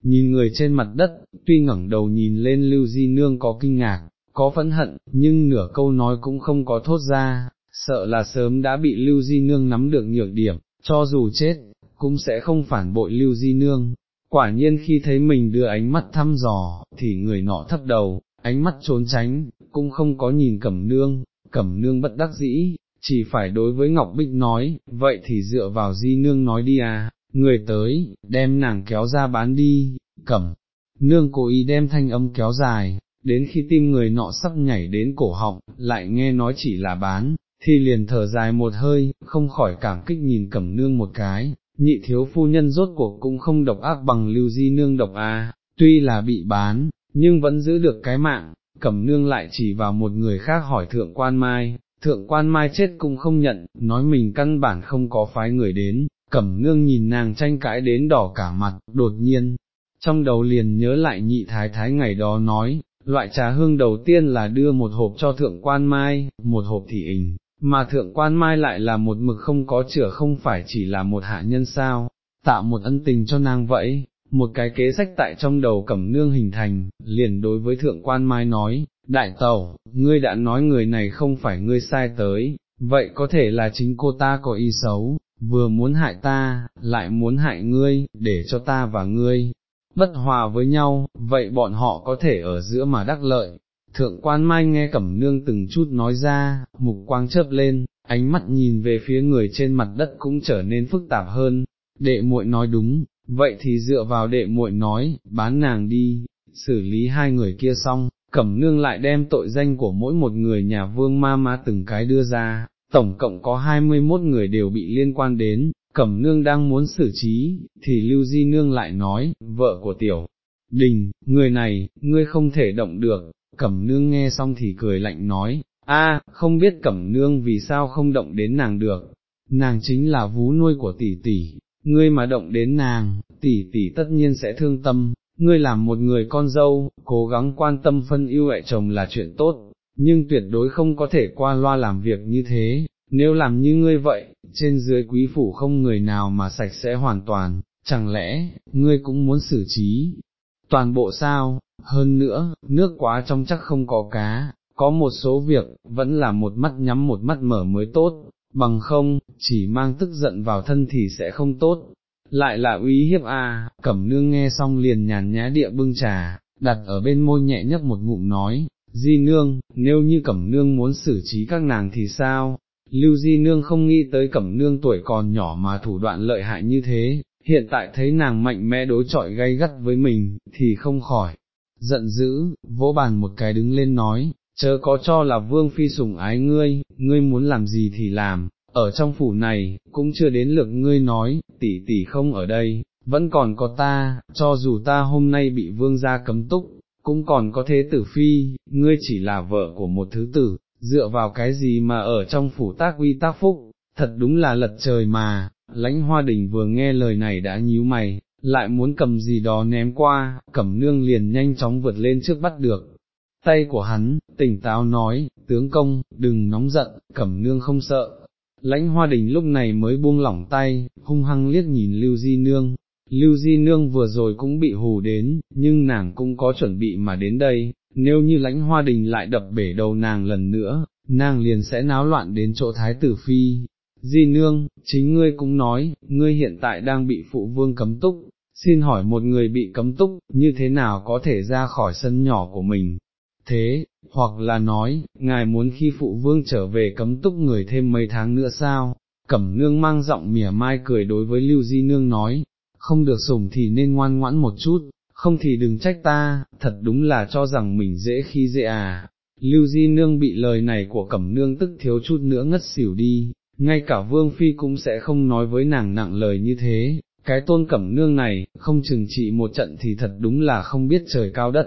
nhìn người trên mặt đất, tuy ngẩng đầu nhìn lên lưu di nương có kinh ngạc, có phẫn hận, nhưng nửa câu nói cũng không có thốt ra, sợ là sớm đã bị lưu di nương nắm được nhược điểm, cho dù chết, cũng sẽ không phản bội lưu di nương, Quả nhiên khi thấy mình đưa ánh mắt thăm dò, thì người nọ thấp đầu, ánh mắt trốn tránh, cũng không có nhìn cẩm nương, cẩm nương bất đắc dĩ, chỉ phải đối với Ngọc Bích nói, vậy thì dựa vào di nương nói đi à, người tới, đem nàng kéo ra bán đi, cẩm, nương cố ý đem thanh âm kéo dài, đến khi tim người nọ sắp nhảy đến cổ họng, lại nghe nói chỉ là bán, thì liền thở dài một hơi, không khỏi cảm kích nhìn cẩm nương một cái, nhị thiếu phu nhân rốt cuộc cũng không độc ác bằng lưu di nương độc a, tuy là bị bán, nhưng vẫn giữ được cái mạng, cẩm nương lại chỉ vào một người khác hỏi thượng quan mai, thượng quan mai chết cũng không nhận, nói mình căn bản không có phái người đến, cẩm nương nhìn nàng tranh cãi đến đỏ cả mặt, đột nhiên, trong đầu liền nhớ lại nhị thái thái ngày đó nói, loại trà hương đầu tiên là đưa một hộp cho thượng quan mai, một hộp thị ình, mà thượng quan mai lại là một mực không có chữa không phải chỉ là một hạ nhân sao, tạo một ân tình cho nàng vậy, một cái kế sách tại trong đầu cẩm nương hình thành, liền đối với thượng quan mai nói, đại tẩu, ngươi đã nói người này không phải ngươi sai tới, vậy có thể là chính cô ta có ý xấu, vừa muốn hại ta, lại muốn hại ngươi, để cho ta và ngươi bất hòa với nhau, vậy bọn họ có thể ở giữa mà đắc lợi, Thượng quan mai nghe cẩm nương từng chút nói ra, mục quang chớp lên, ánh mắt nhìn về phía người trên mặt đất cũng trở nên phức tạp hơn, đệ muội nói đúng, vậy thì dựa vào đệ muội nói, bán nàng đi, xử lý hai người kia xong, cẩm nương lại đem tội danh của mỗi một người nhà vương ma ma từng cái đưa ra, tổng cộng có 21 người đều bị liên quan đến, cẩm nương đang muốn xử trí, thì lưu di nương lại nói, vợ của tiểu. Đình, người này, ngươi không thể động được, cẩm nương nghe xong thì cười lạnh nói, a, không biết cẩm nương vì sao không động đến nàng được, nàng chính là vú nuôi của tỷ tỷ, ngươi mà động đến nàng, tỷ tỷ tất nhiên sẽ thương tâm, ngươi làm một người con dâu, cố gắng quan tâm phân ưu hại chồng là chuyện tốt, nhưng tuyệt đối không có thể qua loa làm việc như thế, nếu làm như ngươi vậy, trên dưới quý phủ không người nào mà sạch sẽ hoàn toàn, chẳng lẽ, ngươi cũng muốn xử trí, toàn bộ sao, hơn nữa, nước quá trong chắc không có cá, có một số việc, vẫn là một mắt nhắm một mắt mở mới tốt, bằng không, chỉ mang tức giận vào thân thì sẽ không tốt. Lại là uy hiếp a, cẩm nương nghe xong liền nhàn nhã địa bưng trà, đặt ở bên môi nhẹ nhấp một ngụm nói, di nương, nếu như cẩm nương muốn xử trí các nàng thì sao? Lưu di nương không nghĩ tới cẩm nương tuổi còn nhỏ mà thủ đoạn lợi hại như thế, hiện tại thấy nàng mạnh mẽ đối chọi gay gắt với mình, thì không khỏi, giận dữ, vỗ bàn một cái đứng lên nói, chớ có cho là vương phi sủng ái ngươi, ngươi muốn làm gì thì làm, ở trong phủ này, cũng chưa đến lượt ngươi nói, tỷ tỷ không ở đây, vẫn còn có ta, cho dù ta hôm nay bị vương gia cấm túc, cũng còn có thế tử phi, ngươi chỉ là vợ của một thứ tử, dựa vào cái gì mà ở trong phủ tác uy tác phúc, thật đúng là lật trời mà, lãnh hoa đình vừa nghe lời này đã nhíu mày, lại muốn cầm gì đó ném qua, cẩm nương liền nhanh chóng vượt lên trước bắt được. Tay của hắn, tỉnh táo nói, tướng công, đừng nóng giận, cẩm nương không sợ. Lãnh hoa đình lúc này mới buông lỏng tay, hung hăng liếc nhìn Lưu Di Nương, Lưu Di Nương vừa rồi cũng bị hù đến, nhưng nàng cũng có chuẩn bị mà đến đây, nếu như lãnh hoa đình lại đập bể đầu nàng lần nữa, nàng liền sẽ náo loạn đến chỗ thái tử phi. Di Nương, chính ngươi cũng nói, ngươi hiện tại đang bị phụ vương cấm túc, xin hỏi một người bị cấm túc, như thế nào có thể ra khỏi sân nhỏ của mình? Thế, hoặc là nói, ngài muốn khi phụ vương trở về cấm túc người thêm mấy tháng nữa sao? Cẩm nương mang giọng mỉa mai cười đối với Lưu Di Nương nói, không được sủng thì nên ngoan ngoãn một chút, không thì đừng trách ta, thật đúng là cho rằng mình dễ khi dễ à. Lưu Di Nương bị lời này của Cẩm Nương tức thiếu chút nữa ngất xỉu đi, ngay cả Vương Phi cũng sẽ không nói với nàng nặng lời như thế, cái tôn Cẩm Nương này, không chừng trị một trận thì thật đúng là không biết trời cao đất.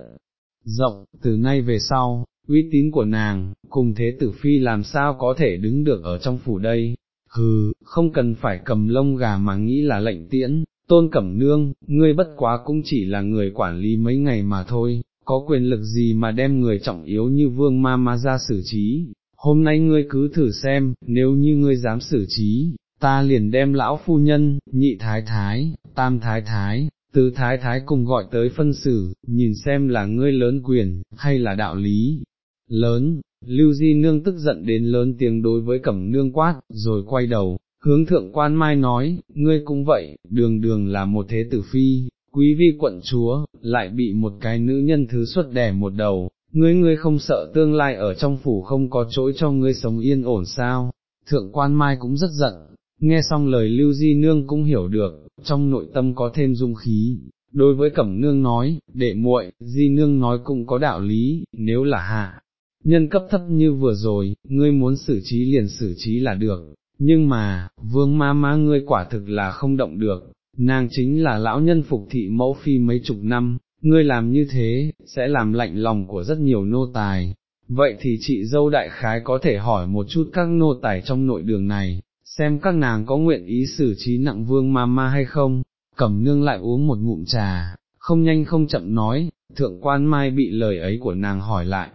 Rộng, từ nay về sau, uy tín của nàng, cùng thế tử Phi làm sao có thể đứng được ở trong phủ đây, hừ, không cần phải cầm lông gà mà nghĩ là lệnh tiễn, tôn cẩm nương, ngươi bất quá cũng chỉ là người quản lý mấy ngày mà thôi, có quyền lực gì mà đem người trọng yếu như vương ma ma ra xử trí, hôm nay ngươi cứ thử xem, nếu như ngươi dám xử trí, ta liền đem lão phu nhân, nhị thái thái, tam thái thái, tứ thái thái cùng gọi tới phân xử, nhìn xem là ngươi lớn quyền, hay là đạo lý. Lớn, Lưu Di Nương tức giận đến lớn tiếng đối với cẩm nương quát, rồi quay đầu, hướng thượng quan mai nói, ngươi cũng vậy, đường đường là một thế tử phi, quý vi quận chúa, lại bị một cái nữ nhân thứ xuất đẻ một đầu, ngươi ngươi không sợ tương lai ở trong phủ không có chỗ cho ngươi sống yên ổn sao, thượng quan mai cũng rất giận, nghe xong lời lưu di nương cũng hiểu được, trong nội tâm có thêm dung khí. Đối với Cẩm Nương nói, đệ muội, Di Nương nói cũng có đạo lý, nếu là hạ, nhân cấp thấp như vừa rồi, ngươi muốn xử trí liền xử trí là được, nhưng mà, vương ma ma ngươi quả thực là không động được, nàng chính là lão nhân phục thị mẫu phi mấy chục năm, ngươi làm như thế, sẽ làm lạnh lòng của rất nhiều nô tài. Vậy thì chị dâu đại khái có thể hỏi một chút các nô tài trong nội đường này, xem các nàng có nguyện ý xử trí nặng vương ma ma hay không, cẩm nương lại uống một ngụm trà, không nhanh không chậm nói, thượng quan mai bị lời ấy của nàng hỏi lại,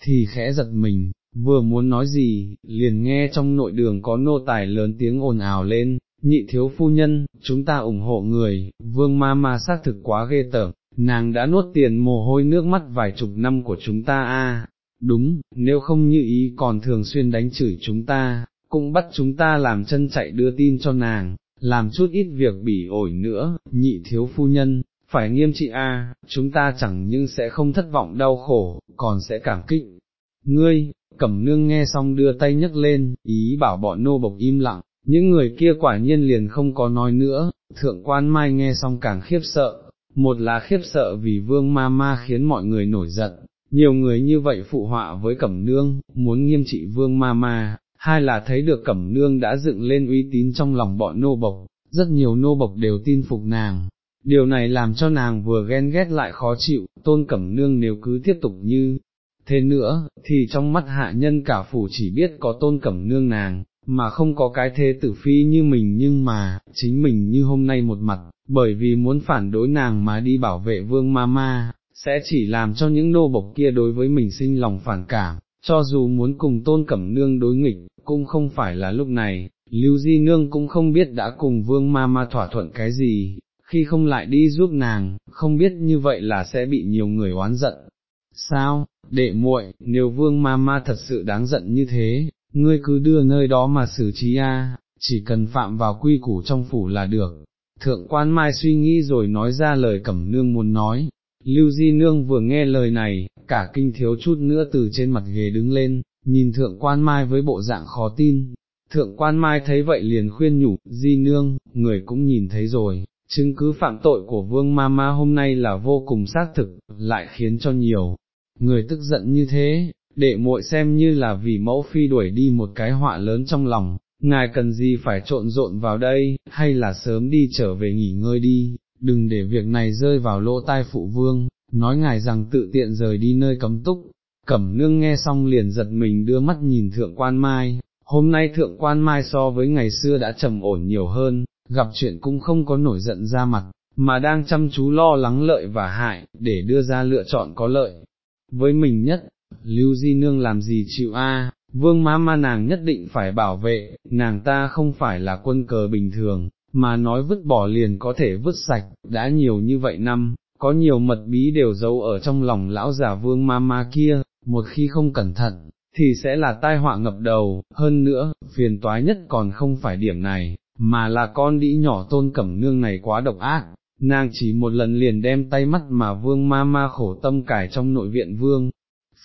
thì khẽ giật mình, vừa muốn nói gì, liền nghe trong nội đường có nô tài lớn tiếng ồn ào lên, nhị thiếu phu nhân, chúng ta ủng hộ người, vương ma ma xác thực quá ghê tởm, nàng đã nuốt tiền mồ hôi nước mắt vài chục năm của chúng ta a. đúng, nếu không như ý còn thường xuyên đánh chửi chúng ta, cũng bắt chúng ta làm chân chạy đưa tin cho nàng, làm chút ít việc bỉ ổi nữa, nhị thiếu phu nhân, phải nghiêm trị a, chúng ta chẳng nhưng sẽ không thất vọng đau khổ, còn sẽ cảm kích. Ngươi, cẩm nương nghe xong đưa tay nhấc lên, ý bảo bọn nô bộc im lặng, những người kia quả nhiên liền không có nói nữa, thượng quan mai nghe xong càng khiếp sợ, một là khiếp sợ vì vương ma ma khiến mọi người nổi giận, nhiều người như vậy phụ họa với cẩm nương, muốn nghiêm trị vương ma ma, hai là thấy được cẩm nương đã dựng lên uy tín trong lòng bọn nô bộc, rất nhiều nô bộc đều tin phục nàng. Điều này làm cho nàng vừa ghen ghét lại khó chịu, tôn cẩm nương nếu cứ tiếp tục như thế nữa, thì trong mắt hạ nhân cả phủ chỉ biết có tôn cẩm nương nàng, mà không có cái thế tử phi như mình nhưng mà, chính mình như hôm nay một mặt, bởi vì muốn phản đối nàng mà đi bảo vệ vương ma ma, sẽ chỉ làm cho những nô bộc kia đối với mình sinh lòng phản cảm, cho dù muốn cùng tôn cẩm nương đối nghịch, cũng không phải là lúc này, Lưu Di Nương cũng không biết đã cùng vương ma ma thỏa thuận cái gì, khi không lại đi giúp nàng, không biết như vậy là sẽ bị nhiều người oán giận. Sao, đệ muội, nếu vương ma ma thật sự đáng giận như thế, ngươi cứ đưa nơi đó mà xử trí a, chỉ cần phạm vào quy củ trong phủ là được. Thượng quan mai suy nghĩ rồi nói ra lời cẩm nương muốn nói, Lưu Di Nương vừa nghe lời này, cả kinh thiếu chút nữa từ trên mặt ghế đứng lên, nhìn thượng quan mai với bộ dạng khó tin. Thượng quan mai thấy vậy liền khuyên nhủ, Di Nương, người cũng nhìn thấy rồi, chứng cứ phạm tội của vương ma ma hôm nay là vô cùng xác thực, lại khiến cho nhiều người tức giận như thế, đệ muội xem như là vì mẫu phi đuổi đi một cái họa lớn trong lòng, ngài cần gì phải trộn rộn vào đây, hay là sớm đi trở về nghỉ ngơi đi, đừng để việc này rơi vào lỗ tai phụ vương, nói ngài rằng tự tiện rời đi nơi cấm túc. Cẩm nương nghe xong liền giật mình đưa mắt nhìn thượng quan mai, hôm nay thượng quan mai so với ngày xưa đã trầm ổn nhiều hơn, gặp chuyện cũng không có nổi giận ra mặt, mà đang chăm chú lo lắng lợi và hại, để đưa ra lựa chọn có lợi. Với mình nhất, Lưu Di Nương làm gì chịu a? vương má ma nàng nhất định phải bảo vệ, nàng ta không phải là quân cờ bình thường, mà nói vứt bỏ liền có thể vứt sạch, đã nhiều như vậy năm, có nhiều mật bí đều giấu ở trong lòng lão già vương ma ma kia, một khi không cẩn thận, thì sẽ là tai họa ngập đầu, hơn nữa, phiền toái nhất còn không phải điểm này, mà là con đĩ nhỏ tôn cẩm nương này quá độc ác, nàng chỉ một lần liền đem tay mắt mà vương ma ma khổ tâm cải trong nội viện vương,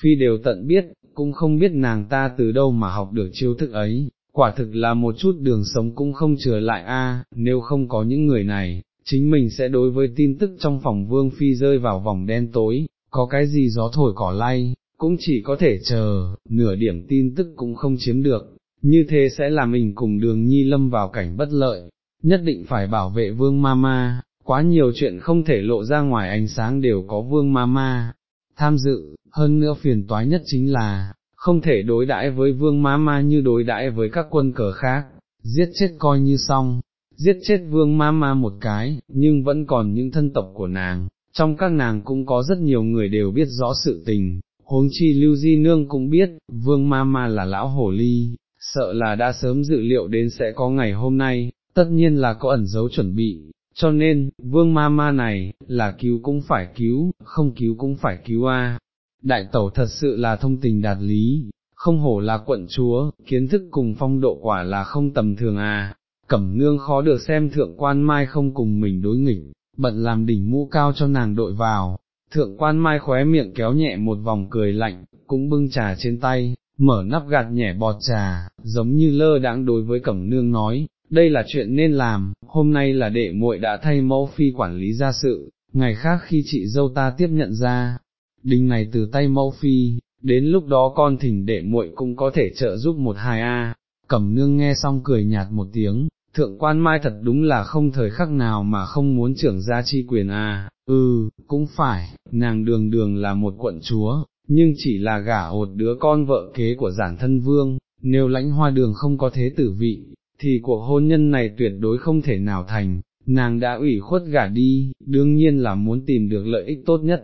phi đều tận biết, cũng không biết nàng ta từ đâu mà học được chiêu thức ấy, quả thực là một chút đường sống cũng không trở lại a. nếu không có những người này, chính mình sẽ đối với tin tức trong phòng vương phi rơi vào vòng đen tối, có cái gì gió thổi cỏ lay, cũng chỉ có thể chờ, nửa điểm tin tức cũng không chiếm được, như thế sẽ làm mình cùng đường nhi lâm vào cảnh bất lợi, nhất định phải bảo vệ vương ma ma, quá nhiều chuyện không thể lộ ra ngoài ánh sáng đều có vương ma ma, tham dự, hơn nữa phiền toái nhất chính là, không thể đối đãi với vương ma ma như đối đãi với các quân cờ khác, giết chết coi như xong, giết chết vương ma ma một cái, nhưng vẫn còn những thân tộc của nàng, trong các nàng cũng có rất nhiều người đều biết rõ sự tình, huống chi lưu di nương cũng biết, vương ma ma là lão hổ ly, sợ là đã sớm dự liệu đến sẽ có ngày hôm nay, tất nhiên là có ẩn dấu chuẩn bị, cho nên, vương ma ma này, là cứu cũng phải cứu, không cứu cũng phải cứu a. Đại tẩu thật sự là thông tình đạt lý, không hổ là quận chúa, kiến thức cùng phong độ quả là không tầm thường à, cẩm nương khó được xem thượng quan mai không cùng mình đối nghịch, bận làm đỉnh mũ cao cho nàng đội vào, thượng quan mai khóe miệng kéo nhẹ một vòng cười lạnh, cũng bưng trà trên tay, mở nắp gạt nhẹ bọt trà, giống như lơ đãng đối với cẩm nương nói, đây là chuyện nên làm, hôm nay là đệ muội đã thay mẫu phi quản lý gia sự, ngày khác khi chị dâu ta tiếp nhận ra, đình này từ tay mẫu phi, đến lúc đó con thỉnh đệ muội cũng có thể trợ giúp một hai a. Cẩm nương nghe xong cười nhạt một tiếng, thượng quan mai thật đúng là không thời khắc nào mà không muốn trưởng gia chi quyền a. ừ, cũng phải, nàng đường đường là một quận chúa, nhưng chỉ là gả một đứa con vợ kế của giản thân vương, nếu lãnh hoa đường không có thế tử vị, thì cuộc hôn nhân này tuyệt đối không thể nào thành, nàng đã ủy khuất gả đi, đương nhiên là muốn tìm được lợi ích tốt nhất.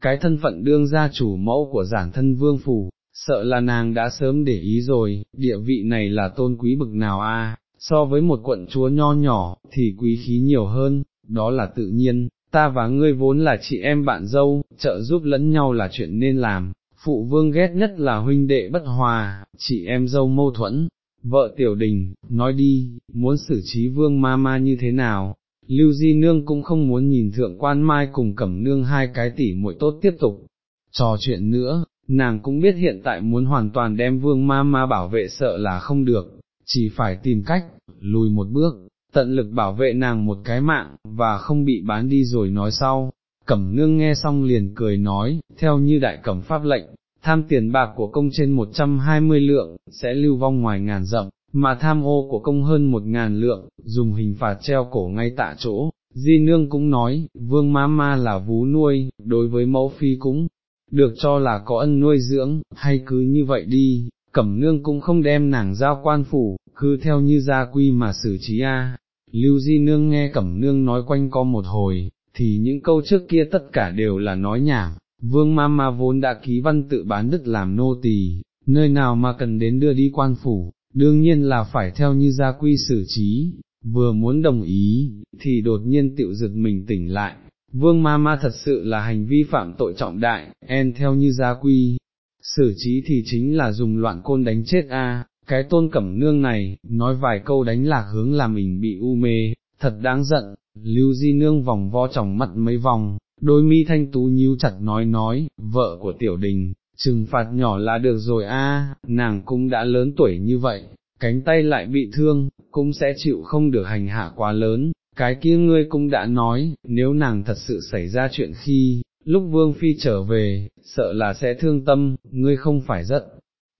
Cái thân phận đương gia chủ mẫu của giản thân vương phủ, sợ là nàng đã sớm để ý rồi, địa vị này là tôn quý bực nào a? so với một quận chúa nho nhỏ, thì quý khí nhiều hơn, đó là tự nhiên, ta và ngươi vốn là chị em bạn dâu, trợ giúp lẫn nhau là chuyện nên làm, phụ vương ghét nhất là huynh đệ bất hòa, chị em dâu mâu thuẫn, vợ tiểu đình, nói đi, muốn xử trí vương ma ma như thế nào, Lưu Di Nương cũng không muốn nhìn thượng quan mai cùng cẩm nương hai cái tỷ muội tốt tiếp tục, trò chuyện nữa, nàng cũng biết hiện tại muốn hoàn toàn đem vương ma ma bảo vệ sợ là không được, chỉ phải tìm cách, lùi một bước, tận lực bảo vệ nàng một cái mạng, và không bị bán đi rồi nói sau. Cẩm nương nghe xong liền cười nói, theo như đại cẩm pháp lệnh, tham tiền bạc của công trên 120 lượng, sẽ lưu vong ngoài ngàn dặm, mà tham ô của công hơn một ngàn lượng, dùng hình phạt treo cổ ngay tạ chỗ. Di nương cũng nói, vương má ma là vú nuôi, đối với mẫu phi cũng được cho là có ân nuôi dưỡng, hay cứ như vậy đi, cẩm nương cũng không đem nàng giao quan phủ, cứ theo như gia quy mà xử trí a. Lưu Di Nương nghe cẩm nương nói quanh co một hồi, thì những câu trước kia tất cả đều là nói nhảm, vương ma ma vốn đã ký văn tự bán đức làm nô tỳ, nơi nào mà cần đến đưa đi quan phủ, đương nhiên là phải theo như gia quy xử trí, vừa muốn đồng ý, thì đột nhiên tiểu giật mình tỉnh lại, vương ma ma thật sự là hành vi phạm tội trọng đại, en theo như gia quy, xử trí thì chính là dùng loạn côn đánh chết a. cái tôn cẩm nương này, nói vài câu đánh lạc hướng là mình bị u mê, thật đáng giận, lưu di nương vòng vo tròng mặt mấy vòng, đôi mi thanh tú nhíu chặt nói nói, vợ của tiểu đình, trừng phạt nhỏ là được rồi a, nàng cũng đã lớn tuổi như vậy, cánh tay lại bị thương, cũng sẽ chịu không được hành hạ quá lớn, cái kia ngươi cũng đã nói, nếu nàng thật sự xảy ra chuyện khi, lúc Vương Phi trở về, sợ là sẽ thương tâm, ngươi không phải rất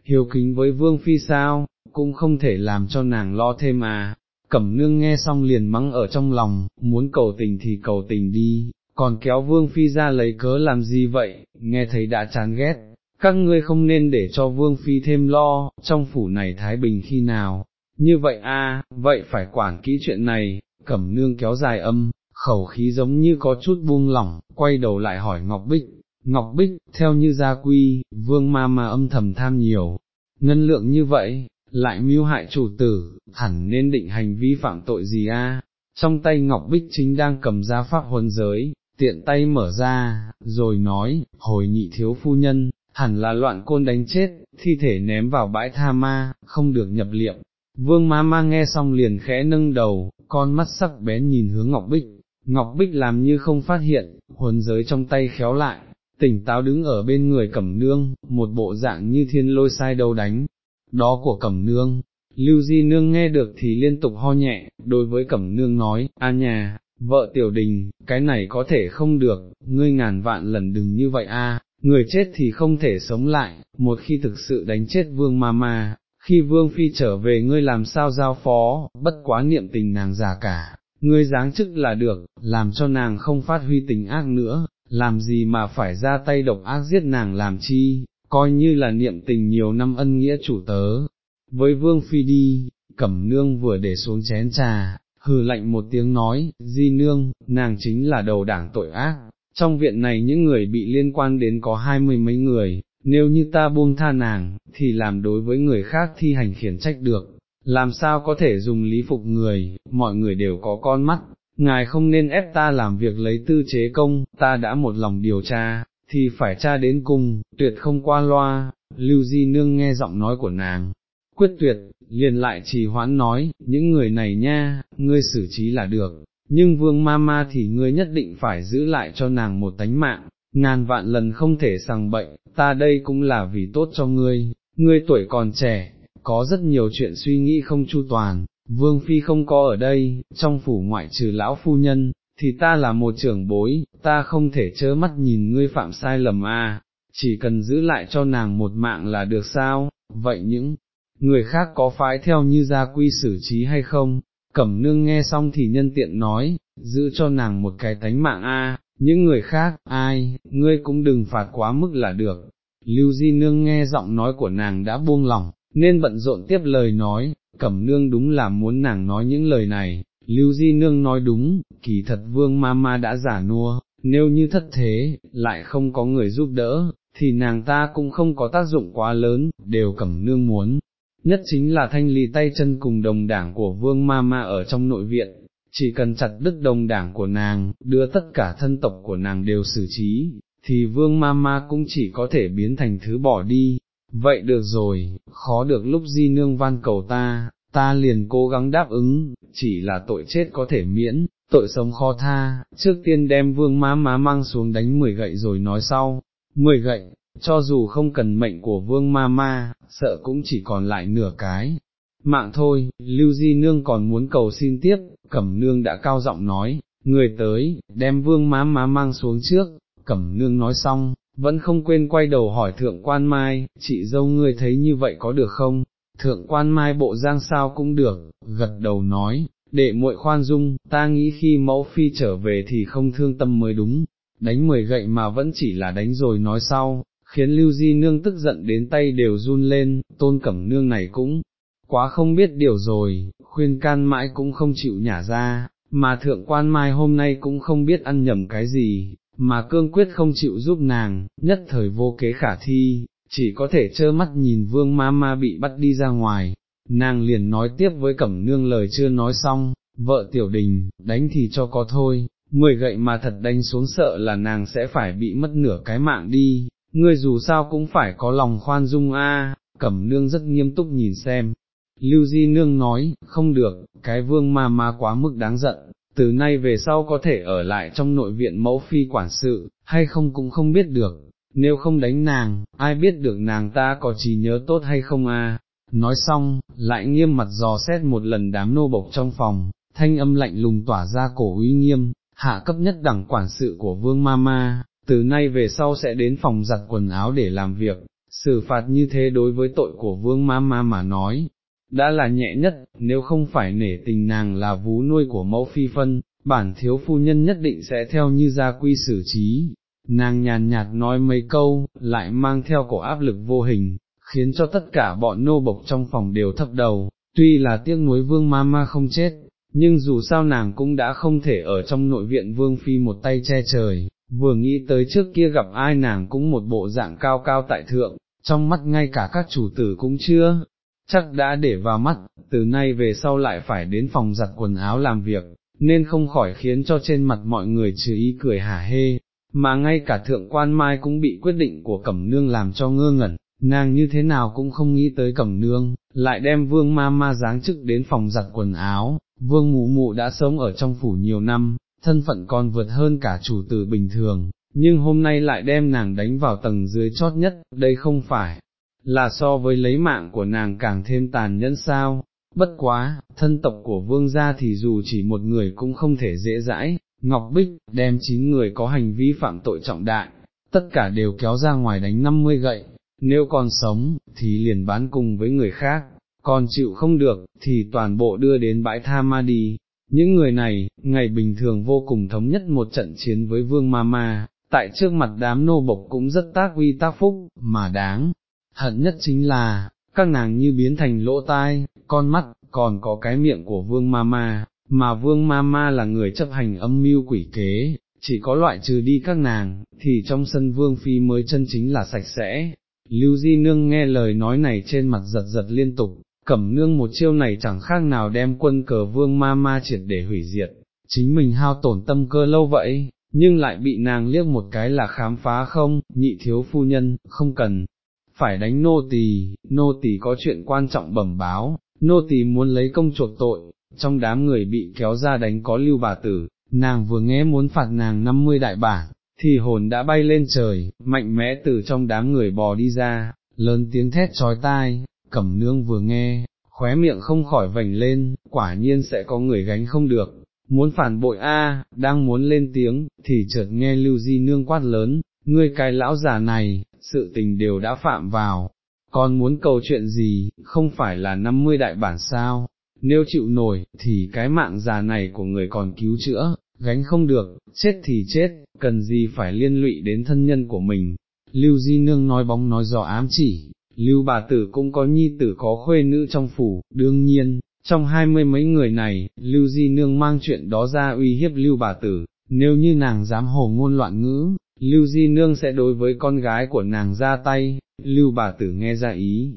hiếu kính với Vương Phi sao, cũng không thể làm cho nàng lo thêm à. Cẩm nương nghe xong liền mắng ở trong lòng, muốn cầu tình thì cầu tình đi, còn kéo Vương Phi ra lấy cớ làm gì vậy, nghe thấy đã chán ghét, các ngươi không nên để cho Vương Phi thêm lo, trong phủ này Thái Bình khi nào, như vậy a, vậy phải quản kỹ chuyện này, cẩm nương kéo dài âm, khẩu khí giống như có chút buông lỏng, quay đầu lại hỏi Ngọc Bích, Ngọc Bích, theo như gia quy, vương ma ma âm thầm tham nhiều, ngân lượng như vậy, lại mưu hại chủ tử, hẳn nên định hành vi phạm tội gì a? Trong tay Ngọc Bích chính đang cầm ra pháp huân giới, tiện tay mở ra, rồi nói, hồi nhị thiếu phu nhân, hẳn là loạn côn đánh chết, thi thể ném vào bãi tha ma, không được nhập liệm. Vương ma ma nghe xong liền khẽ nâng đầu, con mắt sắc bén nhìn hướng Ngọc Bích, Ngọc Bích làm như không phát hiện, huấn giới trong tay khéo lại, tỉnh táo đứng ở bên người cẩm nương, một bộ dạng như thiên lôi sai đầu đánh, đó của cẩm nương. Lưu Di Nương nghe được thì liên tục ho nhẹ, đối với Cẩm Nương nói, a nhà, vợ tiểu đình, cái này có thể không được, ngươi ngàn vạn lần đừng như vậy a, người chết thì không thể sống lại, một khi thực sự đánh chết vương ma ma, khi vương phi trở về ngươi làm sao giao phó, bất quá niệm tình nàng già cả, ngươi giáng chức là được, làm cho nàng không phát huy tình ác nữa, làm gì mà phải ra tay độc ác giết nàng làm chi, coi như là niệm tình nhiều năm ân nghĩa chủ tớ. Với vương phi đi, cẩm nương vừa để xuống chén trà, hừ lạnh một tiếng nói, di nương, nàng chính là đầu đảng tội ác, trong viện này những người bị liên quan đến có hai mươi mấy người, nếu như ta buông tha nàng, thì làm đối với người khác thi hành khiển trách được, làm sao có thể dùng lý phục người, mọi người đều có con mắt, ngài không nên ép ta làm việc lấy tư chế công, ta đã một lòng điều tra, thì phải tra đến cùng, tuyệt không qua loa, lưu di nương nghe giọng nói của nàng. Quyết tuyệt, liền lại trì hoãn nói, những người này nha, ngươi xử trí là được, nhưng vương ma ma thì ngươi nhất định phải giữ lại cho nàng một tánh mạng, ngàn vạn lần không thể sằng bệnh, ta đây cũng là vì tốt cho ngươi, ngươi tuổi còn trẻ, có rất nhiều chuyện suy nghĩ không chu toàn, vương phi không có ở đây, trong phủ ngoại trừ lão phu nhân, thì ta là một trưởng bối, ta không thể chớ mắt nhìn ngươi phạm sai lầm a, chỉ cần giữ lại cho nàng một mạng là được sao, vậy những người khác có phái theo như gia quy xử trí hay không, cẩm nương nghe xong thì nhân tiện nói, giữ cho nàng một cái tánh mạng a, những người khác, ai, ngươi cũng đừng phạt quá mức là được. Lưu Di Nương nghe giọng nói của nàng đã buông lỏng, nên bận rộn tiếp lời nói, cẩm nương đúng là muốn nàng nói những lời này, Lưu Di Nương nói đúng, kỳ thật vương ma ma đã giả nua, nếu như thất thế, lại không có người giúp đỡ, thì nàng ta cũng không có tác dụng quá lớn, đều cẩm nương muốn. Nhất chính là thanh lý tay chân cùng đồng đảng của vương ma ma ở trong nội viện, chỉ cần chặt đứt đồng đảng của nàng, đưa tất cả thân tộc của nàng đều xử trí, thì vương ma ma cũng chỉ có thể biến thành thứ bỏ đi. Vậy được rồi, khó được lúc di nương van cầu ta, ta liền cố gắng đáp ứng, chỉ là tội chết có thể miễn, tội sống khó tha, trước tiên đem vương má má mang xuống đánh mười gậy rồi nói sau, mười gậy, cho dù không cần mệnh của vương ma ma, sợ cũng chỉ còn lại nửa cái. Mạng thôi, Lưu Di Nương còn muốn cầu xin tiếp, Cẩm Nương đã cao giọng nói, người tới, đem vương má má mang xuống trước, Cẩm Nương nói xong, vẫn không quên quay đầu hỏi thượng quan mai, chị dâu ngươi thấy như vậy có được không, thượng quan mai bộ giang sao cũng được, gật đầu nói, để muội khoan dung, ta nghĩ khi mẫu phi trở về thì không thương tâm mới đúng, đánh mười gậy mà vẫn chỉ là đánh rồi nói sau, khiến lưu di nương tức giận đến tay đều run lên, tôn cẩm nương này cũng quá không biết điều rồi, khuyên can mãi cũng không chịu nhả ra, mà thượng quan mai hôm nay cũng không biết ăn nhầm cái gì, mà cương quyết không chịu giúp nàng, nhất thời vô kế khả thi, chỉ có thể trơ mắt nhìn vương ma ma bị bắt đi ra ngoài, nàng liền nói tiếp với cẩm nương lời chưa nói xong, vợ tiểu đình, đánh thì cho có thôi, mười gậy mà thật đánh xuống sợ là nàng sẽ phải bị mất nửa cái mạng đi, ngươi dù sao cũng phải có lòng khoan dung a. cẩm nương rất nghiêm túc nhìn xem. Lưu Di Nương nói, không được, cái vương ma ma quá mức đáng giận, từ nay về sau có thể ở lại trong nội viện mẫu phi quản sự, hay không cũng không biết được, nếu không đánh nàng, ai biết được nàng ta có trí nhớ tốt hay không a? Nói xong, lại nghiêm mặt dò xét một lần đám nô bộc trong phòng, thanh âm lạnh lùng tỏa ra cổ uy nghiêm, hạ cấp nhất đẳng quản sự của vương Mama, từ nay về sau sẽ đến phòng giặt quần áo để làm việc, xử phạt như thế đối với tội của vương Mama mà nói, đã là nhẹ nhất, nếu không phải nể tình nàng là vú nuôi của mẫu phi phân, bản thiếu phu nhân nhất định sẽ theo như gia quy xử trí. Nàng nhàn nhạt nói mấy câu, lại mang theo cổ áp lực vô hình, khiến cho tất cả bọn nô bộc trong phòng đều thấp đầu, tuy là tiếc nuối vương ma ma không chết, nhưng dù sao nàng cũng đã không thể ở trong nội viện vương phi một tay che trời, vừa nghĩ tới trước kia gặp ai nàng cũng một bộ dạng cao cao tại thượng, trong mắt ngay cả các chủ tử cũng chưa, chắc đã để vào mắt, từ nay về sau lại phải đến phòng giặt quần áo làm việc, nên không khỏi khiến cho trên mặt mọi người trừ ý cười hả hê, mà ngay cả thượng quan mai cũng bị quyết định của cẩm nương làm cho ngơ ngẩn, nàng như thế nào cũng không nghĩ tới cẩm nương, lại đem vương ma ma giáng chức đến phòng giặt quần áo, vương mụ mụ đã sống ở trong phủ nhiều năm, thân phận còn vượt hơn cả chủ tử bình thường, nhưng hôm nay lại đem nàng đánh vào tầng dưới chót nhất, đây không phải là so với lấy mạng của nàng càng thêm tàn nhẫn sao, bất quá, thân tộc của vương gia thì dù chỉ một người cũng không thể dễ dãi, Ngọc Bích đem chín người có hành vi phạm tội trọng đại, tất cả đều kéo ra ngoài đánh 50 gậy, nếu còn sống, thì liền bán cùng với người khác, còn chịu không được, thì toàn bộ đưa đến bãi tha ma đi. Những người này, ngày bình thường vô cùng thống nhất một trận chiến với vương ma ma, tại trước mặt đám nô bộc cũng rất tác uy tác phúc, mà đáng, hận nhất chính là, các nàng như biến thành lỗ tai, con mắt, còn có cái miệng của vương ma ma, mà vương ma ma là người chấp hành âm mưu quỷ kế, chỉ có loại trừ đi các nàng, thì trong sân vương phi mới chân chính là sạch sẽ. Lưu Di Nương nghe lời nói này trên mặt giật giật liên tục, cẩm nương một chiêu này chẳng khác nào đem quân cờ vương ma ma triệt để hủy diệt, chính mình hao tổn tâm cơ lâu vậy, nhưng lại bị nàng liếc một cái là khám phá không, nhị thiếu phu nhân, không cần, phải đánh nô tỳ, nô tỳ có chuyện quan trọng bẩm báo, nô tỳ muốn lấy công chuộc tội, trong đám người bị kéo ra đánh có lưu bà tử, nàng vừa nghe muốn phạt nàng 50 đại bản, thì hồn đã bay lên trời, mạnh mẽ từ trong đám người bò đi ra, lớn tiếng thét trói tai, cẩm nương vừa nghe, khóe miệng không khỏi vành lên, quả nhiên sẽ có người gánh không được, muốn phản bội a, đang muốn lên tiếng, thì chợt nghe lưu di nương quát lớn, ngươi cái lão già này, sự tình đều đã phạm vào, còn muốn cầu chuyện gì, không phải là 50 đại bản sao, nếu chịu nổi, thì cái mạng già này của người còn cứu chữa, gánh không được, chết thì chết, cần gì phải liên lụy đến thân nhân của mình. Lưu Di Nương nói bóng nói giò ám chỉ, Lưu bà tử cũng có nhi tử có khuê nữ trong phủ, đương nhiên, trong hai mươi mấy người này, Lưu Di Nương mang chuyện đó ra uy hiếp Lưu bà tử, nếu như nàng dám hồ ngôn loạn ngữ, Lưu Di Nương sẽ đối với con gái của nàng ra tay, Lưu bà tử nghe ra ý.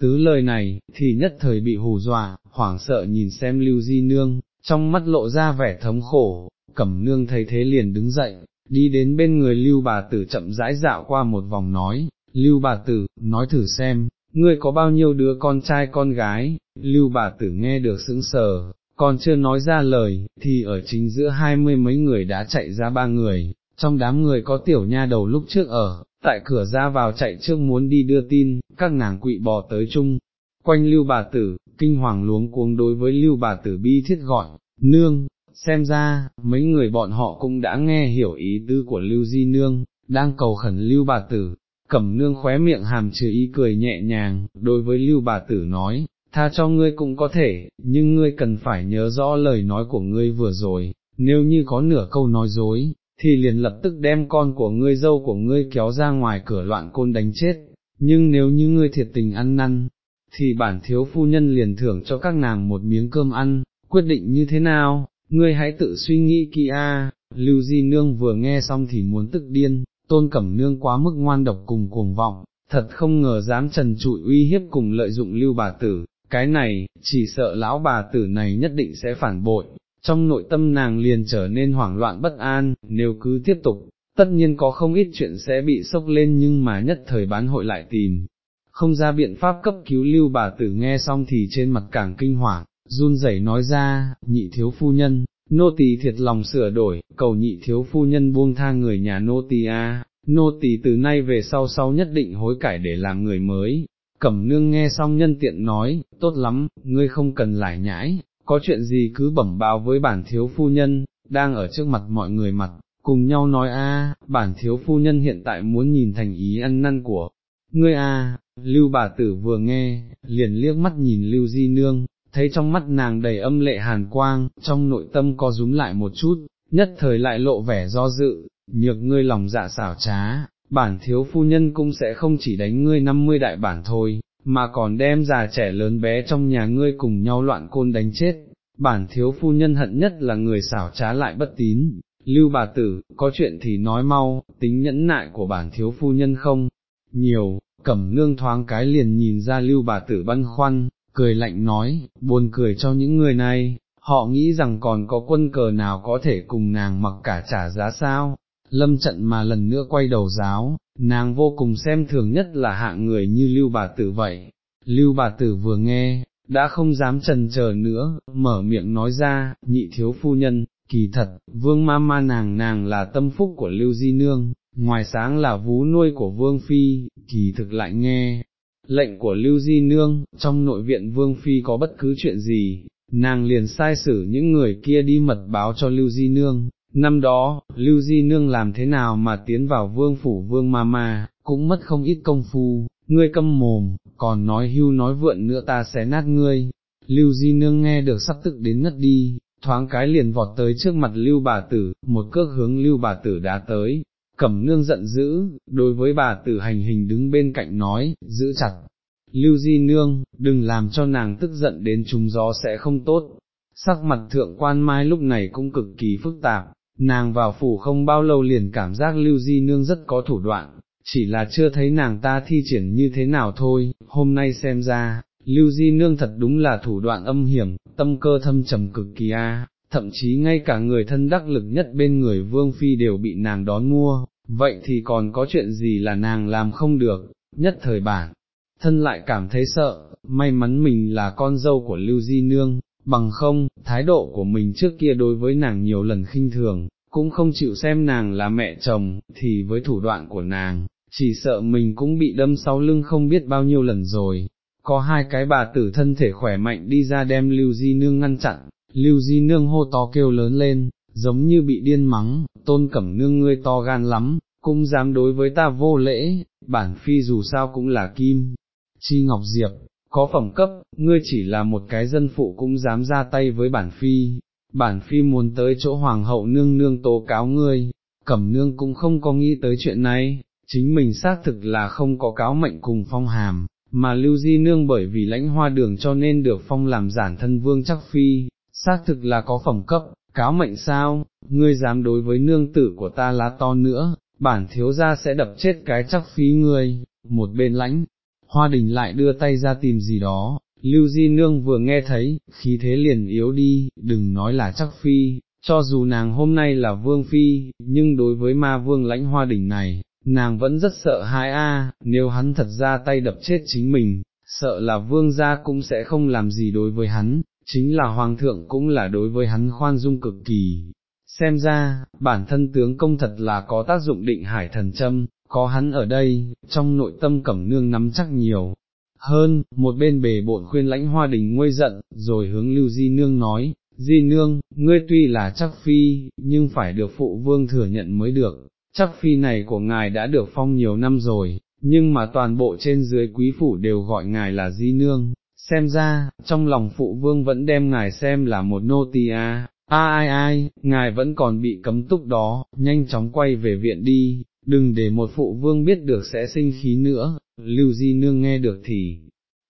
Tứ lời này, thì nhất thời bị hù dọa, hoảng sợ nhìn xem Lưu Di Nương, trong mắt lộ ra vẻ thống khổ, cẩm nương thấy thế liền đứng dậy, đi đến bên người Lưu bà tử chậm rãi dạo qua một vòng nói, Lưu bà tử, nói thử xem, ngươi có bao nhiêu đứa con trai con gái, Lưu bà tử nghe được sững sờ, còn chưa nói ra lời, thì ở chính giữa hai mươi mấy người đã chạy ra ba người, trong đám người có tiểu nha đầu lúc trước ở, tại cửa ra vào chạy trước muốn đi đưa tin, các nàng quỵ bò tới chung, quanh lưu bà tử, kinh hoàng luống cuống đối với lưu bà tử bi thiết gọi, nương, xem ra, mấy người bọn họ cũng đã nghe hiểu ý tư của lưu di nương, đang cầu khẩn lưu bà tử, cẩm nương khóe miệng hàm chứa ý cười nhẹ nhàng, đối với lưu bà tử nói, tha cho ngươi cũng có thể, nhưng ngươi cần phải nhớ rõ lời nói của ngươi vừa rồi, nếu như có nửa câu nói dối, thì liền lập tức đem con của ngươi dâu của ngươi kéo ra ngoài cửa loạn côn đánh chết, nhưng nếu như ngươi thiệt tình ăn năn, thì bản thiếu phu nhân liền thưởng cho các nàng một miếng cơm ăn, quyết định như thế nào, ngươi hãy tự suy nghĩ kỹ a. Lưu Di Nương vừa nghe xong thì muốn tức điên, tôn cẩm nương quá mức ngoan độc cùng cuồng vọng, thật không ngờ dám trần trụi uy hiếp cùng lợi dụng lưu bà tử, cái này, chỉ sợ lão bà tử này nhất định sẽ phản bội, trong nội tâm nàng liền trở nên hoảng loạn bất an, nếu cứ tiếp tục, tất nhiên có không ít chuyện sẽ bị sốc lên nhưng mà nhất thời bán hội lại tìm. Không ra biện pháp cấp cứu lưu bà tử nghe xong thì trên mặt càng kinh hoàng, run rẩy nói ra, nhị thiếu phu nhân, nô tỳ thiệt lòng sửa đổi, cầu nhị thiếu phu nhân buông tha người nhà nô tỳ a, nô tỳ từ nay về sau sau nhất định hối cải để làm người mới. Cẩm nương nghe xong nhân tiện nói, tốt lắm, ngươi không cần lải nhãi, có chuyện gì cứ bẩm báo với bản thiếu phu nhân, đang ở trước mặt mọi người mặt, cùng nhau nói a, bản thiếu phu nhân hiện tại muốn nhìn thành ý ăn năn của ngươi a. Lưu bà tử vừa nghe, liền liếc mắt nhìn Lưu Di Nương, thấy trong mắt nàng đầy âm lệ hàn quang, trong nội tâm co rúm lại một chút, nhất thời lại lộ vẻ do dự, nhược ngươi lòng dạ xảo trá, bản thiếu phu nhân cũng sẽ không chỉ đánh ngươi 50 đại bản thôi, mà còn đem già trẻ lớn bé trong nhà ngươi cùng nhau loạn côn đánh chết, bản thiếu phu nhân hận nhất là người xảo trá lại bất tín. Lưu bà tử, có chuyện thì nói mau, tính nhẫn nại của bản thiếu phu nhân không? Nhiều, cẩm nương thoáng cái liền nhìn ra lưu bà tử băn khoăn, cười lạnh nói, buồn cười cho những người này, họ nghĩ rằng còn có quân cờ nào có thể cùng nàng mặc cả trả giá sao, lâm trận mà lần nữa quay đầu giáo, nàng vô cùng xem thường nhất là hạng người như lưu bà tử vậy, lưu bà tử vừa nghe, đã không dám trần chờ nữa, mở miệng nói ra, nhị thiếu phu nhân, kỳ thật, vương ma ma nàng nàng là tâm phúc của lưu di nương, ngoài sáng là vú nuôi của vương phi, kỳ thực lại nghe, lệnh của Lưu Di Nương, trong nội viện Vương Phi có bất cứ chuyện gì, nàng liền sai xử những người kia đi mật báo cho Lưu Di Nương. Năm đó, Lưu Di Nương làm thế nào mà tiến vào vương phủ vương ma ma, cũng mất không ít công phu, ngươi câm mồm, còn nói hưu nói vượn nữa ta sẽ nát ngươi. Lưu Di Nương nghe được sắp tức đến ngất đi, thoáng cái liền vọt tới trước mặt Lưu bà tử, một cước hướng Lưu bà tử đá tới, cẩm nương giận dữ, đối với bà tử hành hình đứng bên cạnh nói, giữ chặt, lưu di nương, đừng làm cho nàng tức giận đến trùng gió sẽ không tốt. Sắc mặt thượng quan mai lúc này cũng cực kỳ phức tạp, nàng vào phủ không bao lâu liền cảm giác lưu di nương rất có thủ đoạn, chỉ là chưa thấy nàng ta thi triển như thế nào thôi, hôm nay xem ra, lưu di nương thật đúng là thủ đoạn âm hiểm, tâm cơ thâm trầm cực kỳ a. Thậm chí ngay cả người thân đắc lực nhất bên người vương phi đều bị nàng đón mua, vậy thì còn có chuyện gì là nàng làm không được, nhất thời bản, thân lại cảm thấy sợ, may mắn mình là con dâu của Lưu Di Nương, bằng không, thái độ của mình trước kia đối với nàng nhiều lần khinh thường, cũng không chịu xem nàng là mẹ chồng, thì với thủ đoạn của nàng, chỉ sợ mình cũng bị đâm sau lưng không biết bao nhiêu lần rồi. Có hai cái bà tử thân thể khỏe mạnh đi ra đem Lưu Di Nương ngăn chặn, Lưu Di Nương hô to kêu lớn lên, giống như bị điên mắng, tôn cẩm nương ngươi to gan lắm, cũng dám đối với ta vô lễ, bản phi dù sao cũng là kim, chi ngọc diệp, có phẩm cấp, ngươi chỉ là một cái dân phụ cũng dám ra tay với bản phi, bản phi muốn tới chỗ hoàng hậu nương nương tố cáo ngươi, cẩm nương cũng không có nghĩ tới chuyện này, chính mình xác thực là không có cáo mệnh cùng phong hàm, mà lưu di nương bởi vì lãnh hoa đường cho nên được phong làm giản thân vương chắc phi, xác thực là có phẩm cấp, cáo mệnh sao, ngươi dám đối với nương tử của ta lá to nữa, bản thiếu gia sẽ đập chết cái chắc phí ngươi, một bên lãnh, hoa đình lại đưa tay ra tìm gì đó, lưu di nương vừa nghe thấy, khí thế liền yếu đi, đừng nói là chắc phi, cho dù nàng hôm nay là vương phi, nhưng đối với ma vương lãnh hoa đỉnh này, nàng vẫn rất sợ hãi a. nếu hắn thật ra tay đập chết chính mình, sợ là vương gia cũng sẽ không làm gì đối với hắn, chính là hoàng thượng cũng là đối với hắn khoan dung cực kỳ. Xem ra, bản thân tướng công thật là có tác dụng định hải thần châm, có hắn ở đây, trong nội tâm cẩm nương nắm chắc nhiều. Hơn, một bên bề bộn khuyên lãnh hoa đình nguôi giận, rồi hướng lưu di nương nói, di nương, ngươi tuy là chắc phi, nhưng phải được phụ vương thừa nhận mới được, chắc phi này của ngài đã được phong nhiều năm rồi, nhưng mà toàn bộ trên dưới quý phủ đều gọi ngài là di nương, xem ra, trong lòng phụ vương vẫn đem ngài xem là một nô tỳ a. ai ai, ngài vẫn còn bị cấm túc đó, nhanh chóng quay về viện đi, đừng để một phụ vương biết được sẽ sinh khí nữa, lưu di nương nghe được thì,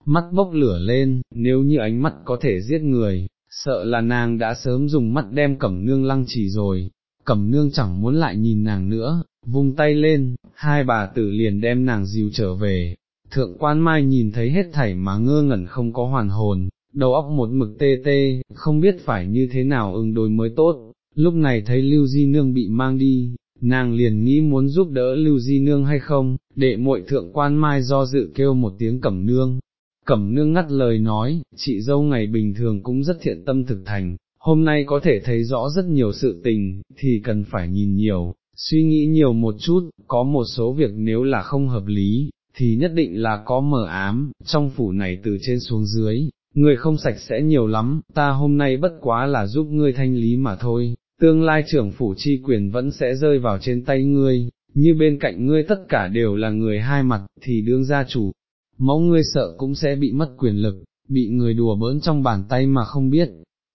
mắt bốc lửa lên, nếu như ánh mắt có thể giết người, sợ là nàng đã sớm dùng mắt đem cẩm nương lăng trì rồi, cẩm nương chẳng muốn lại nhìn nàng nữa, vung tay lên, hai bà tử liền đem nàng dìu trở về, thượng quan mai nhìn thấy hết thảy mà ngơ ngẩn không có hoàn hồn, đầu óc một mực tê tê, không biết phải như thế nào ứng đối mới tốt, lúc này thấy Lưu Di Nương bị mang đi, nàng liền nghĩ muốn giúp đỡ Lưu Di Nương hay không, để muội thượng quan mai do dự kêu một tiếng cẩm nương. Cẩm nương ngắt lời nói, chị dâu ngày bình thường cũng rất thiện tâm thực thành, hôm nay có thể thấy rõ rất nhiều sự tình, thì cần phải nhìn nhiều, suy nghĩ nhiều một chút, có một số việc nếu là không hợp lý, thì nhất định là có mờ ám, trong phủ này từ trên xuống dưới, người không sạch sẽ nhiều lắm, ta hôm nay bất quá là giúp ngươi thanh lý mà thôi, tương lai trưởng phủ chi quyền vẫn sẽ rơi vào trên tay ngươi, như bên cạnh ngươi tất cả đều là người hai mặt, thì đương gia chủ, mẫu ngươi sợ cũng sẽ bị mất quyền lực, bị người đùa bỡn trong bàn tay mà không biết.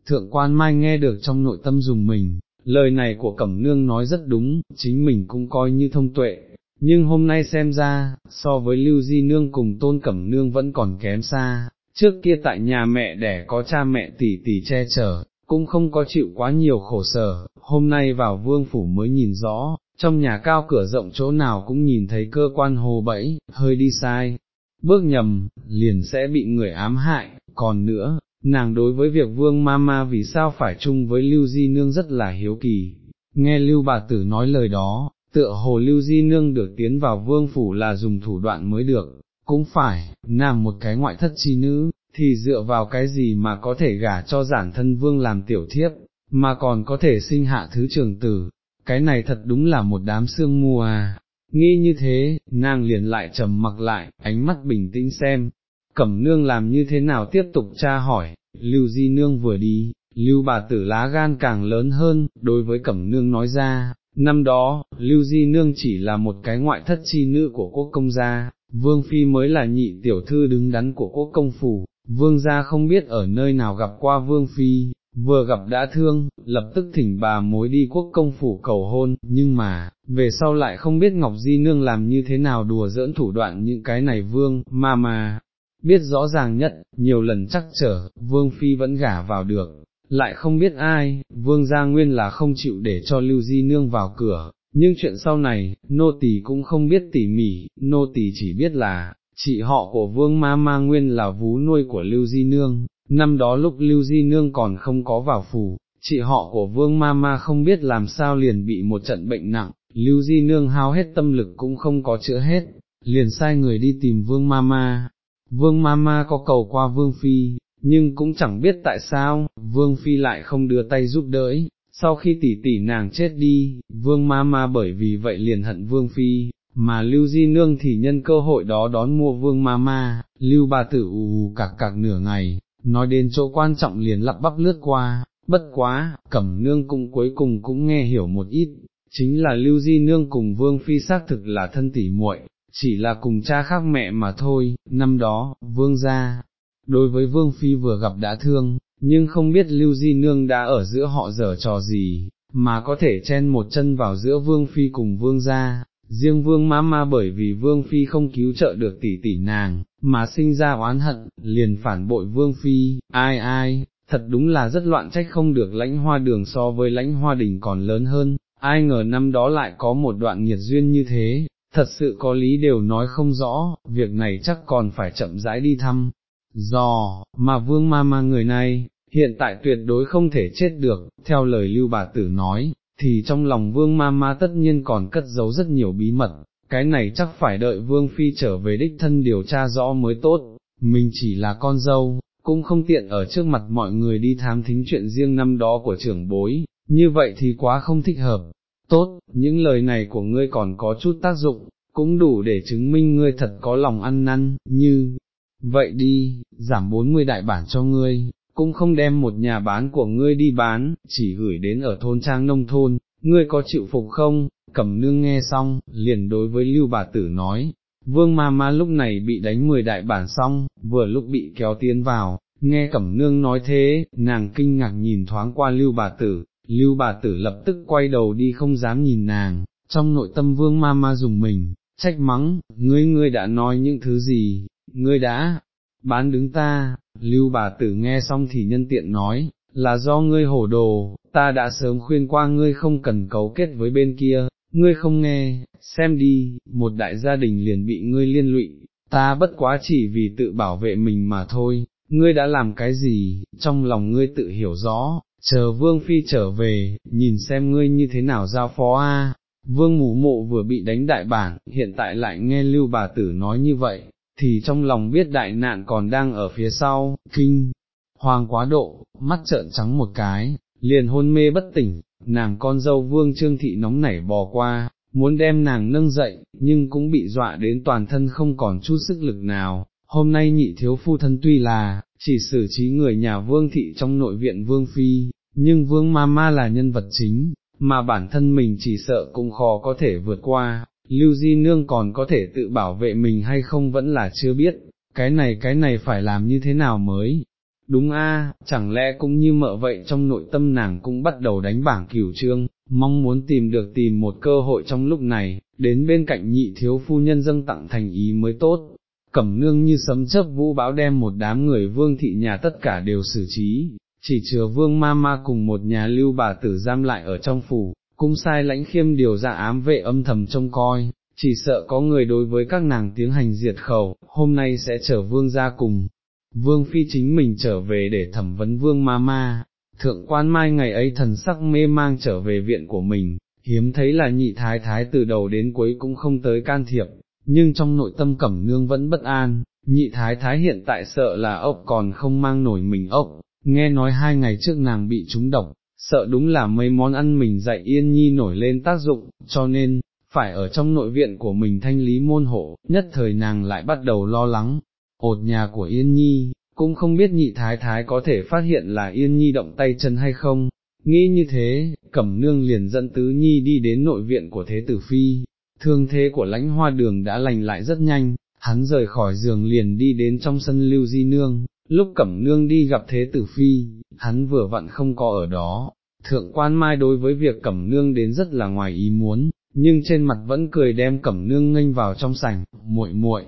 Thượng quan mai nghe được trong nội tâm dùng mình, lời này của Cẩm Nương nói rất đúng, chính mình cũng coi như thông tuệ, nhưng hôm nay xem ra, so với Lưu Di Nương cùng Tôn Cẩm Nương vẫn còn kém xa, trước kia tại nhà mẹ đẻ có cha mẹ tỷ tỷ che chở, cũng không có chịu quá nhiều khổ sở, hôm nay vào vương phủ mới nhìn rõ, trong nhà cao cửa rộng chỗ nào cũng nhìn thấy cơ quan hồ bẫy, hơi đi sai, bước nhầm, liền sẽ bị người ám hại, còn nữa, nàng đối với việc vương ma ma vì sao phải chung với Lưu Di Nương rất là hiếu kỳ, nghe Lưu bà tử nói lời đó, tựa hồ Lưu Di Nương được tiến vào vương phủ là dùng thủ đoạn mới được, cũng phải, nàng một cái ngoại thất chi nữ, thì dựa vào cái gì mà có thể gả cho giản thân vương làm tiểu thiếp, mà còn có thể sinh hạ thứ trường tử, cái này thật đúng là một đám sương mù à. Nghĩ như thế, nàng liền lại trầm mặc lại, ánh mắt bình tĩnh xem, cẩm nương làm như thế nào tiếp tục tra hỏi, lưu di nương vừa đi, lưu bà tử lá gan càng lớn hơn, đối với cẩm nương nói ra, năm đó, lưu di nương chỉ là một cái ngoại thất chi nữ của quốc công gia, vương phi mới là nhị tiểu thư đứng đắn của quốc công phủ, vương gia không biết ở nơi nào gặp qua vương phi, vừa gặp đã thương, lập tức thỉnh bà mối đi quốc công phủ cầu hôn, nhưng mà, về sau lại không biết Ngọc Di Nương làm như thế nào đùa giỡn thủ đoạn những cái này vương, mà mà, biết rõ ràng nhất, nhiều lần chắc trở, vương phi vẫn gả vào được, lại không biết ai, vương gia nguyên là không chịu để cho Lưu Di Nương vào cửa, nhưng chuyện sau này, nô tỳ cũng không biết tỉ mỉ, nô tỳ chỉ biết là, chị họ của vương ma ma nguyên là vú nuôi của Lưu Di Nương, năm đó lúc Lưu Di Nương còn không có vào phủ, chị họ của vương ma ma không biết làm sao liền bị một trận bệnh nặng, Lưu Di Nương hao hết tâm lực cũng không có chữa hết, liền sai người đi tìm vương ma ma. Vương ma ma có cầu qua vương phi, nhưng cũng chẳng biết tại sao, vương phi lại không đưa tay giúp đỡ, sau khi tỷ tỷ nàng chết đi, vương ma ma bởi vì vậy liền hận vương phi, mà lưu di nương thì nhân cơ hội đó đón mua vương ma ma, lưu bà tử ù ù cạc cạc nửa ngày, nói đến chỗ quan trọng liền lặp bắp lướt qua, bất quá, cẩm nương cũng cuối cùng cũng nghe hiểu một ít, chính là lưu di nương cùng vương phi xác thực là thân tỷ muội, chỉ là cùng cha khác mẹ mà thôi, năm đó, vương gia, đối với vương phi vừa gặp đã thương, nhưng không biết lưu di nương đã ở giữa họ dở trò gì, mà có thể chen một chân vào giữa vương phi cùng vương gia, riêng vương má ma bởi vì vương phi không cứu trợ được tỷ tỷ nàng, mà sinh ra oán hận, liền phản bội vương phi, ai ai, thật đúng là rất loạn trách không được lãnh hoa đường so với lãnh hoa đình còn lớn hơn, ai ngờ năm đó lại có một đoạn nhiệt duyên như thế, thật sự có lý đều nói không rõ, việc này chắc còn phải chậm rãi đi thăm. Dò, mà vương ma ma người này, hiện tại tuyệt đối không thể chết được, theo lời lưu bà tử nói, thì trong lòng vương ma ma tất nhiên còn cất giấu rất nhiều bí mật, cái này chắc phải đợi vương phi trở về đích thân điều tra rõ mới tốt, mình chỉ là con dâu, cũng không tiện ở trước mặt mọi người đi thám thính chuyện riêng năm đó của trưởng bối, như vậy thì quá không thích hợp. Tốt, những lời này của ngươi còn có chút tác dụng, cũng đủ để chứng minh ngươi thật có lòng ăn năn, như, vậy đi, giảm 40 đại bản cho ngươi, cũng không đem một nhà bán của ngươi đi bán, chỉ gửi đến ở thôn trang nông thôn, ngươi có chịu phục không, cẩm nương nghe xong, liền đối với lưu bà tử nói, vương ma ma lúc này bị đánh mười đại bản xong, vừa lúc bị kéo tiến vào, nghe cẩm nương nói thế, nàng kinh ngạc nhìn thoáng qua lưu bà tử, lưu bà tử lập tức quay đầu đi không dám nhìn nàng, trong nội tâm vương ma ma dùng mình, trách mắng, ngươi ngươi đã nói những thứ gì, ngươi đã, bán đứng ta, lưu bà tử nghe xong thì nhân tiện nói, là do ngươi hổ đồ, ta đã sớm khuyên qua ngươi không cần cấu kết với bên kia, ngươi không nghe, xem đi, một đại gia đình liền bị ngươi liên lụy, ta bất quá chỉ vì tự bảo vệ mình mà thôi, ngươi đã làm cái gì, trong lòng ngươi tự hiểu rõ, chờ vương phi trở về, nhìn xem ngươi như thế nào giao phó a. Vương mù mộ vừa bị đánh đại bản, hiện tại lại nghe lưu bà tử nói như vậy, thì trong lòng biết đại nạn còn đang ở phía sau, kinh, hoàng quá độ, mắt trợn trắng một cái, liền hôn mê bất tỉnh, nàng con dâu vương trương thị nóng nảy bò qua, muốn đem nàng nâng dậy, nhưng cũng bị dọa đến toàn thân không còn chút sức lực nào, hôm nay nhị thiếu phu thân tuy là, chỉ xử trí người nhà vương thị trong nội viện vương phi, nhưng vương ma ma là nhân vật chính, mà bản thân mình chỉ sợ cũng khó có thể vượt qua, lưu di nương còn có thể tự bảo vệ mình hay không vẫn là chưa biết, cái này cái này phải làm như thế nào mới. Đúng a, chẳng lẽ cũng như mợ vậy trong nội tâm nàng cũng bắt đầu đánh bảng cửu trương, mong muốn tìm được tìm một cơ hội trong lúc này, đến bên cạnh nhị thiếu phu nhân dâng tặng thành ý mới tốt. Cẩm nương như sấm chớp vũ bão đem một đám người vương thị nhà tất cả đều xử trí, chỉ chừa vương ma ma cùng một nhà lưu bà tử giam lại ở trong phủ, cũng sai lãnh khiêm điều ra ám vệ âm thầm trông coi, chỉ sợ có người đối với các nàng tiếng hành diệt khẩu, hôm nay sẽ chở vương ra cùng. Vương phi chính mình trở về để thẩm vấn vương ma ma, thượng quan mai ngày ấy thần sắc mê mang trở về viện của mình, hiếm thấy là nhị thái thái từ đầu đến cuối cũng không tới can thiệp, nhưng trong nội tâm cẩm nương vẫn bất an, nhị thái thái hiện tại sợ là ốc còn không mang nổi mình ốc, nghe nói hai ngày trước nàng bị trúng độc, sợ đúng là mấy món ăn mình dạy yên nhi nổi lên tác dụng, cho nên, phải ở trong nội viện của mình thanh lý môn hộ, nhất thời nàng lại bắt đầu lo lắng, ột nhà của yên nhi, cũng không biết nhị thái thái có thể phát hiện là yên nhi động tay chân hay không. Nghĩ như thế, cẩm nương liền dẫn tứ nhi đi đến nội viện của thế tử phi, thương thế của lãnh hoa đường đã lành lại rất nhanh, hắn rời khỏi giường liền đi đến trong sân lưu di nương, lúc cẩm nương đi gặp thế tử phi, hắn vừa vặn không có ở đó, thượng quan mai đối với việc cẩm nương đến rất là ngoài ý muốn, nhưng trên mặt vẫn cười đem cẩm nương nghênh vào trong sảnh, muội muội.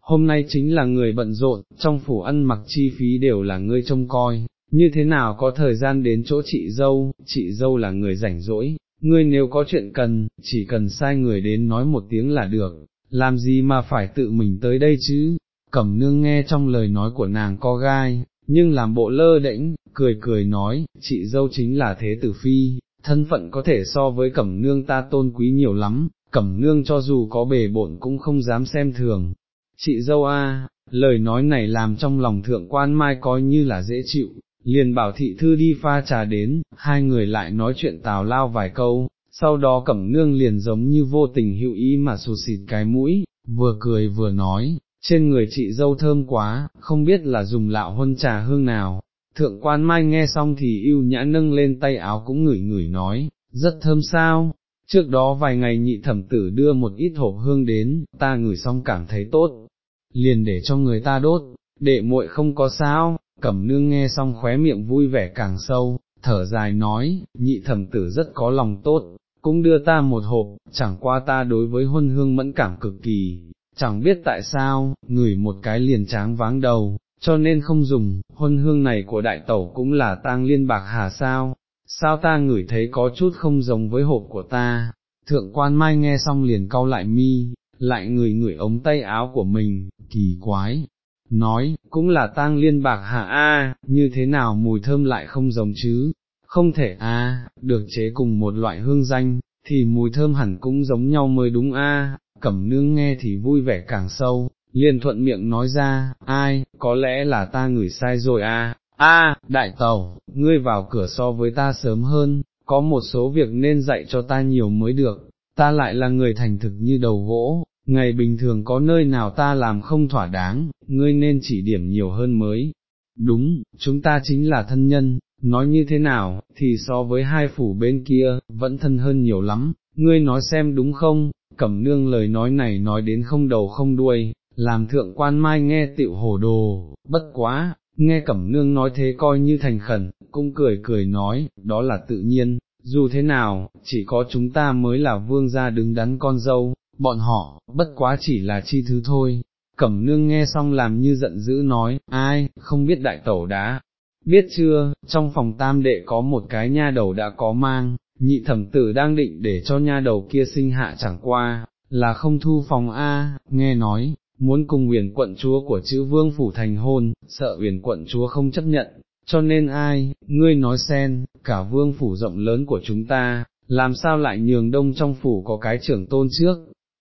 Hôm nay chính là người bận rộn, trong phủ ăn mặc chi phí đều là ngươi trông coi, như thế nào có thời gian đến chỗ chị dâu, chị dâu là người rảnh rỗi, ngươi nếu có chuyện cần, chỉ cần sai người đến nói một tiếng là được, làm gì mà phải tự mình tới đây chứ, cẩm nương nghe trong lời nói của nàng co gai, nhưng làm bộ lơ đễnh, cười cười nói, chị dâu chính là thế tử phi, thân phận có thể so với cẩm nương ta tôn quý nhiều lắm, cẩm nương cho dù có bề bộn cũng không dám xem thường. Chị dâu a, lời nói này làm trong lòng thượng quan mai coi như là dễ chịu, liền bảo thị thư đi pha trà đến, hai người lại nói chuyện tào lao vài câu, sau đó cẩm nương liền giống như vô tình hữu ý mà sụt xịt cái mũi, vừa cười vừa nói, trên người chị dâu thơm quá, không biết là dùng lạo huân trà hương nào. Thượng quan mai nghe xong thì yêu nhã nâng lên tay áo cũng ngửi ngửi nói, rất thơm sao, trước đó vài ngày nhị thẩm tử đưa một ít hộp hương đến, ta ngửi xong cảm thấy tốt, liền để cho người ta đốt, đệ muội không có sao, cẩm nương nghe xong khóe miệng vui vẻ càng sâu, thở dài nói, nhị thẩm tử rất có lòng tốt, cũng đưa ta một hộp, chẳng qua ta đối với huân hương mẫn cảm cực kỳ, chẳng biết tại sao, ngửi một cái liền tráng váng đầu, cho nên không dùng, huân hương này của đại tẩu cũng là tang liên bạc hà sao, sao ta ngửi thấy có chút không giống với hộp của ta, thượng quan mai nghe xong liền cau lại mi, lại ngửi ngửi ống tay áo của mình, kỳ quái, nói, cũng là tang liên bạc hà a, như thế nào mùi thơm lại không giống chứ, không thể a, được chế cùng một loại hương danh, thì mùi thơm hẳn cũng giống nhau mới đúng a, cẩm nương nghe thì vui vẻ càng sâu, liền thuận miệng nói ra, ai, có lẽ là ta ngửi sai rồi a. a, đại tàu, ngươi vào cửa so với ta sớm hơn, có một số việc nên dạy cho ta nhiều mới được, ta lại là người thành thực như đầu gỗ, ngày bình thường có nơi nào ta làm không thỏa đáng, ngươi nên chỉ điểm nhiều hơn mới. Đúng, chúng ta chính là thân nhân, nói như thế nào, thì so với hai phủ bên kia, vẫn thân hơn nhiều lắm, ngươi nói xem đúng không, cẩm nương lời nói này nói đến không đầu không đuôi, làm thượng quan mai nghe tiệu hồ đồ, bất quá, nghe cẩm nương nói thế coi như thành khẩn, cũng cười cười nói, đó là tự nhiên, dù thế nào, chỉ có chúng ta mới là vương gia đứng đắn con dâu, bọn họ, bất quá chỉ là chi thứ thôi. Cẩm nương nghe xong làm như giận dữ nói, ai, không biết đại tẩu đã, biết chưa, trong phòng tam đệ có một cái nha đầu đã có mang, nhị thẩm tử đang định để cho nha đầu kia sinh hạ chẳng qua, là không thu phòng A, nghe nói, muốn cùng huyền quận chúa của chữ vương phủ thành hôn, sợ huyền quận chúa không chấp nhận, cho nên ai, ngươi nói xen, cả vương phủ rộng lớn của chúng ta, làm sao lại nhường đông trong phủ có cái trưởng tôn trước,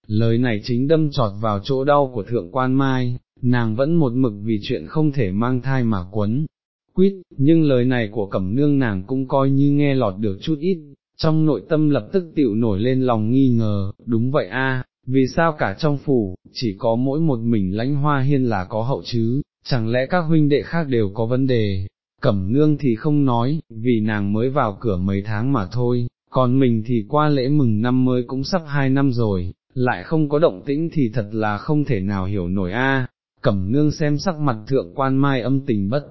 lời này chính đâm trọt vào chỗ đau của thượng quan mai, nàng vẫn một mực vì chuyện không thể mang thai mà quấn. Quýt, nhưng lời này của cẩm nương nàng cũng coi như nghe lọt được chút ít, trong nội tâm lập tức tiểu nổi lên lòng nghi ngờ, đúng vậy a, vì sao cả trong phủ, chỉ có mỗi một mình lãnh hoa hiên là có hậu chứ, chẳng lẽ các huynh đệ khác đều có vấn đề, cẩm nương thì không nói, vì nàng mới vào cửa mấy tháng mà thôi, còn mình thì qua lễ mừng năm mới cũng sắp hai năm rồi, lại không có động tĩnh thì thật là không thể nào hiểu nổi a. Cẩm nương xem sắc mặt thượng quan mai âm tình bất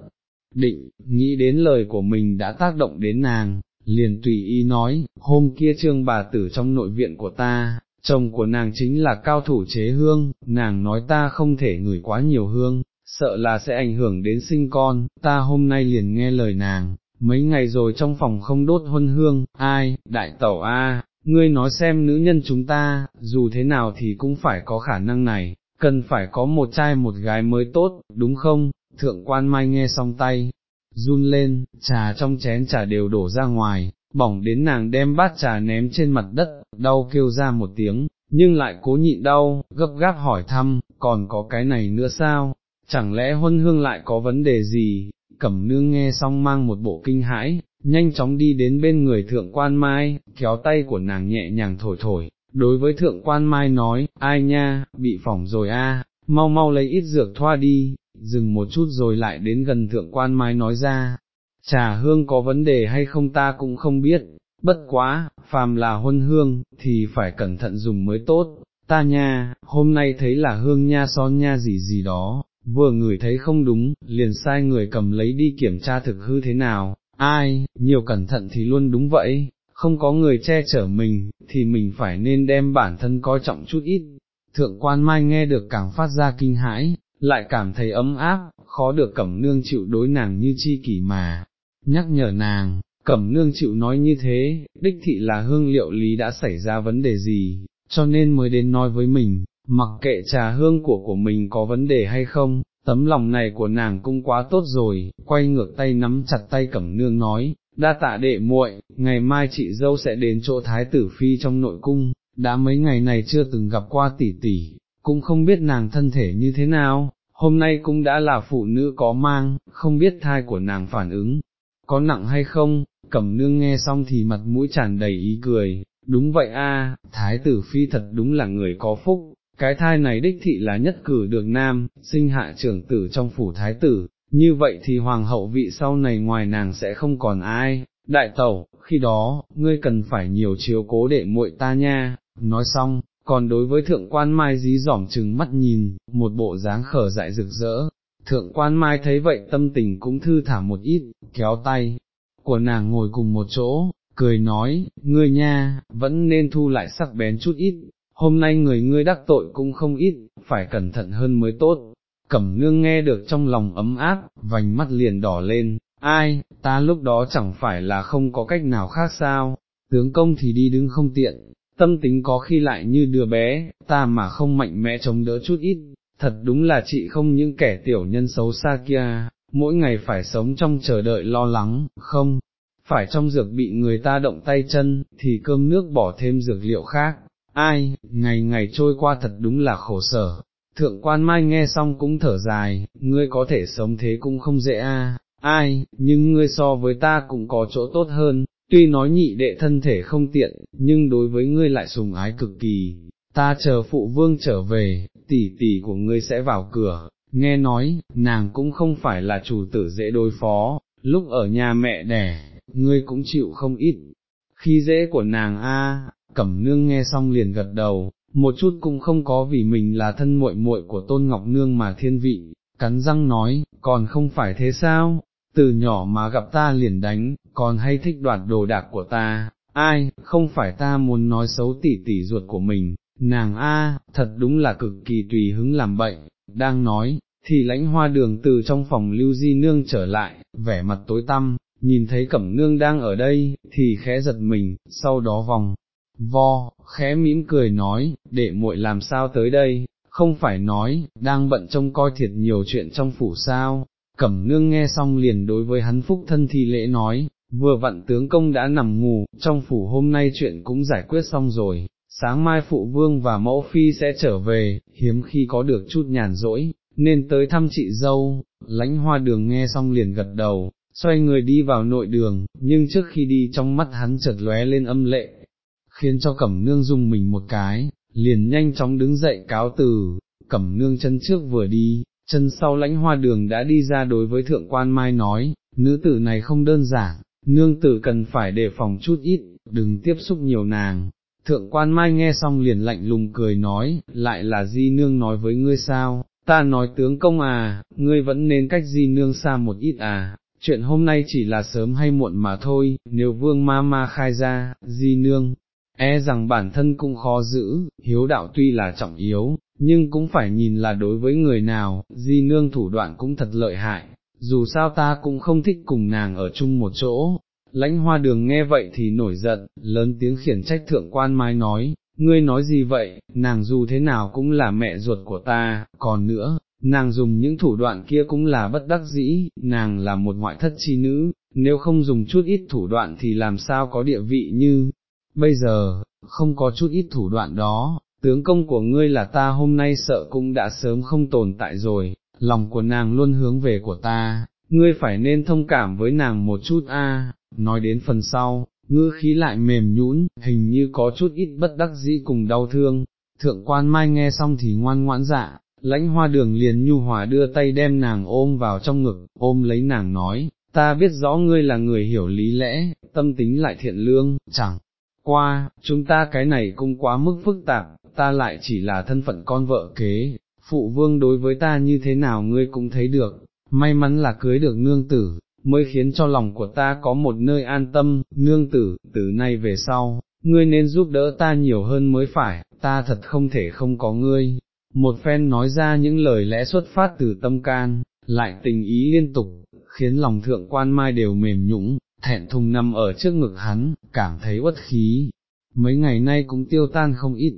định, nghĩ đến lời của mình đã tác động đến nàng, liền tùy ý nói, hôm kia trương bà tử trong nội viện của ta, chồng của nàng chính là cao thủ chế hương, nàng nói ta không thể ngửi quá nhiều hương, sợ là sẽ ảnh hưởng đến sinh con, ta hôm nay liền nghe lời nàng, mấy ngày rồi trong phòng không đốt huân hương, ai, đại tẩu a, ngươi nói xem nữ nhân chúng ta, dù thế nào thì cũng phải có khả năng này, cần phải có một trai một gái mới tốt, đúng không? Thượng quan mai nghe xong tay, run lên, trà trong chén trà đều đổ ra ngoài, bỏng đến nàng đem bát trà ném trên mặt đất, đau kêu ra một tiếng, nhưng lại cố nhịn đau, gấp gáp hỏi thăm, còn có cái này nữa sao, chẳng lẽ huân hương lại có vấn đề gì, cẩm nương nghe xong mang một bộ kinh hãi, nhanh chóng đi đến bên người thượng quan mai, kéo tay của nàng nhẹ nhàng thổi thổi, đối với thượng quan mai nói, ai nha, bị phỏng rồi a, mau mau lấy ít dược thoa đi, dừng một chút rồi lại đến gần thượng quan mai nói ra, trà hương có vấn đề hay không ta cũng không biết, bất quá, phàm là huân hương, thì phải cẩn thận dùng mới tốt, ta nha, hôm nay thấy là hương nha son nha gì gì đó, vừa ngửi thấy không đúng, liền sai người cầm lấy đi kiểm tra thực hư thế nào, ai, nhiều cẩn thận thì luôn đúng vậy, không có người che chở mình, thì mình phải nên đem bản thân coi trọng chút ít. Thượng quan mai nghe được càng phát ra kinh hãi, lại cảm thấy ấm áp, khó được cẩm nương chịu đối nàng như chi kỷ mà, nhắc nhở nàng, cẩm nương chịu nói như thế, đích thị là hương liệu lý đã xảy ra vấn đề gì, cho nên mới đến nói với mình, mặc kệ trà hương của của mình có vấn đề hay không, tấm lòng này của nàng cũng quá tốt rồi, quay ngược tay nắm chặt tay cẩm nương nói, đa tạ đệ muội, ngày mai chị dâu sẽ đến chỗ thái tử phi trong nội cung, đã mấy ngày này chưa từng gặp qua tỷ tỷ, cũng không biết nàng thân thể như thế nào, hôm nay cũng đã là phụ nữ có mang, không biết thai của nàng phản ứng, có nặng hay không, cẩm nương nghe xong thì mặt mũi tràn đầy ý cười, đúng vậy a, thái tử phi thật đúng là người có phúc, cái thai này đích thị là nhất cử được nam, sinh hạ trưởng tử trong phủ thái tử, như vậy thì hoàng hậu vị sau này ngoài nàng sẽ không còn ai, đại tẩu, khi đó, ngươi cần phải nhiều chiếu cố đệ muội ta nha, nói xong, còn đối với thượng quan mai dí dỏm chừng mắt nhìn, một bộ dáng khở dại rực rỡ, thượng quan mai thấy vậy tâm tình cũng thư thả một ít, kéo tay, của nàng ngồi cùng một chỗ, cười nói, ngươi nha, vẫn nên thu lại sắc bén chút ít, hôm nay người ngươi đắc tội cũng không ít, phải cẩn thận hơn mới tốt. Cẩm nương nghe được trong lòng ấm áp, vành mắt liền đỏ lên, ai, ta lúc đó chẳng phải là không có cách nào khác sao, tướng công thì đi đứng không tiện, tâm tính có khi lại như đứa bé, ta mà không mạnh mẽ chống đỡ chút ít, thật đúng là chị không những kẻ tiểu nhân xấu xa kia, mỗi ngày phải sống trong chờ đợi lo lắng, không, phải trong dược bị người ta động tay chân, thì cơm nước bỏ thêm dược liệu khác, ai, ngày ngày trôi qua thật đúng là khổ sở. Thượng quan mai nghe xong cũng thở dài, ngươi có thể sống thế cũng không dễ a. ai, nhưng ngươi so với ta cũng có chỗ tốt hơn, tuy nói nhị đệ thân thể không tiện, nhưng đối với ngươi lại sùng ái cực kỳ, ta chờ phụ vương trở về, tỷ tỷ của ngươi sẽ vào cửa, nghe nói, nàng cũng không phải là chủ tử dễ đối phó, lúc ở nhà mẹ đẻ, ngươi cũng chịu không ít, khi dễ của nàng a, cẩm nương nghe xong liền gật đầu, một chút cũng không có vì mình là thân muội muội của tôn ngọc nương mà thiên vị, cắn răng nói, còn không phải thế sao, từ nhỏ mà gặp ta liền đánh, còn hay thích đoạt đồ đạc của ta, ai, không phải ta muốn nói xấu tỷ tỷ ruột của mình, nàng a, thật đúng là cực kỳ tùy hứng làm bệnh, đang nói, thì lãnh hoa đường từ trong phòng lưu di nương trở lại, vẻ mặt tối tăm, nhìn thấy cẩm nương đang ở đây, thì khẽ giật mình, sau đó vòng, vo, khẽ mỉm cười nói, để muội làm sao tới đây, không phải nói, đang bận trông coi thiệt nhiều chuyện trong phủ sao, cẩm nương nghe xong liền đối với hắn phúc thân thi lễ nói, vừa vặn tướng công đã nằm ngủ, trong phủ hôm nay chuyện cũng giải quyết xong rồi, sáng mai phụ vương và mẫu phi sẽ trở về, hiếm khi có được chút nhàn rỗi, nên tới thăm chị dâu, lãnh hoa đường nghe xong liền gật đầu, xoay người đi vào nội đường, nhưng trước khi đi trong mắt hắn chợt lóe lên âm lệ, khiến cho cẩm nương dùng mình một cái, liền nhanh chóng đứng dậy cáo từ, cẩm nương chân trước vừa đi, chân sau lãnh hoa đường đã đi ra đối với thượng quan mai nói, nữ tử này không đơn giản, nương tử cần phải đề phòng chút ít, đừng tiếp xúc nhiều nàng. Thượng quan mai nghe xong liền lạnh lùng cười nói, lại là di nương nói với ngươi sao, ta nói tướng công à, ngươi vẫn nên cách di nương xa một ít à, chuyện hôm nay chỉ là sớm hay muộn mà thôi, nếu vương ma ma khai ra, di nương, e rằng bản thân cũng khó giữ, hiếu đạo tuy là trọng yếu, nhưng cũng phải nhìn là đối với người nào, di nương thủ đoạn cũng thật lợi hại, dù sao ta cũng không thích cùng nàng ở chung một chỗ. Lãnh hoa đường nghe vậy thì nổi giận, lớn tiếng khiển trách thượng quan mai nói, ngươi nói gì vậy, nàng dù thế nào cũng là mẹ ruột của ta, còn nữa, nàng dùng những thủ đoạn kia cũng là bất đắc dĩ, nàng là một ngoại thất chi nữ, nếu không dùng chút ít thủ đoạn thì làm sao có địa vị như, bây giờ, không có chút ít thủ đoạn đó, tướng công của ngươi là ta hôm nay sợ cũng đã sớm không tồn tại rồi, lòng của nàng luôn hướng về của ta, ngươi phải nên thông cảm với nàng một chút a. nói đến phần sau, ngư khí lại mềm nhũn, hình như có chút ít bất đắc dĩ cùng đau thương, thượng quan mai nghe xong thì ngoan ngoãn dạ, lãnh hoa đường liền nhu hòa đưa tay đem nàng ôm vào trong ngực, ôm lấy nàng nói, ta biết rõ ngươi là người hiểu lý lẽ, tâm tính lại thiện lương, chẳng qua, chúng ta cái này cũng quá mức phức tạp, ta lại chỉ là thân phận con vợ kế, phụ vương đối với ta như thế nào ngươi cũng thấy được, may mắn là cưới được nương tử, mới khiến cho lòng của ta có một nơi an tâm, nương tử, từ nay về sau, ngươi nên giúp đỡ ta nhiều hơn mới phải, ta thật không thể không có ngươi. Một phen nói ra những lời lẽ xuất phát từ tâm can, lại tình ý liên tục, khiến lòng thượng quan mai đều mềm nhũng, thẹn thùng nằm ở trước ngực hắn, cảm thấy uất khí. Mấy ngày nay cũng tiêu tan không ít,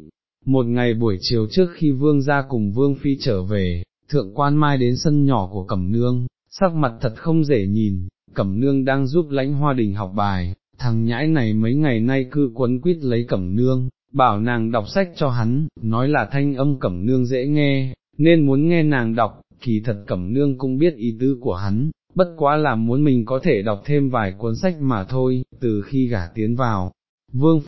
một ngày buổi chiều trước khi vương ra cùng vương phi trở về, thượng quan mai đến sân nhỏ của cẩm nương, sắc mặt thật không dễ nhìn, cẩm nương đang giúp lãnh hoa đình học bài, thằng nhãi này mấy ngày nay cứ quấn quýt lấy cẩm nương, bảo nàng đọc sách cho hắn, nói là thanh âm cẩm nương dễ nghe, nên muốn nghe nàng đọc, kỳ thật cẩm nương cũng biết ý tứ của hắn, bất quá là muốn mình có thể đọc thêm vài cuốn sách mà thôi, từ khi gả tiến vào. Vương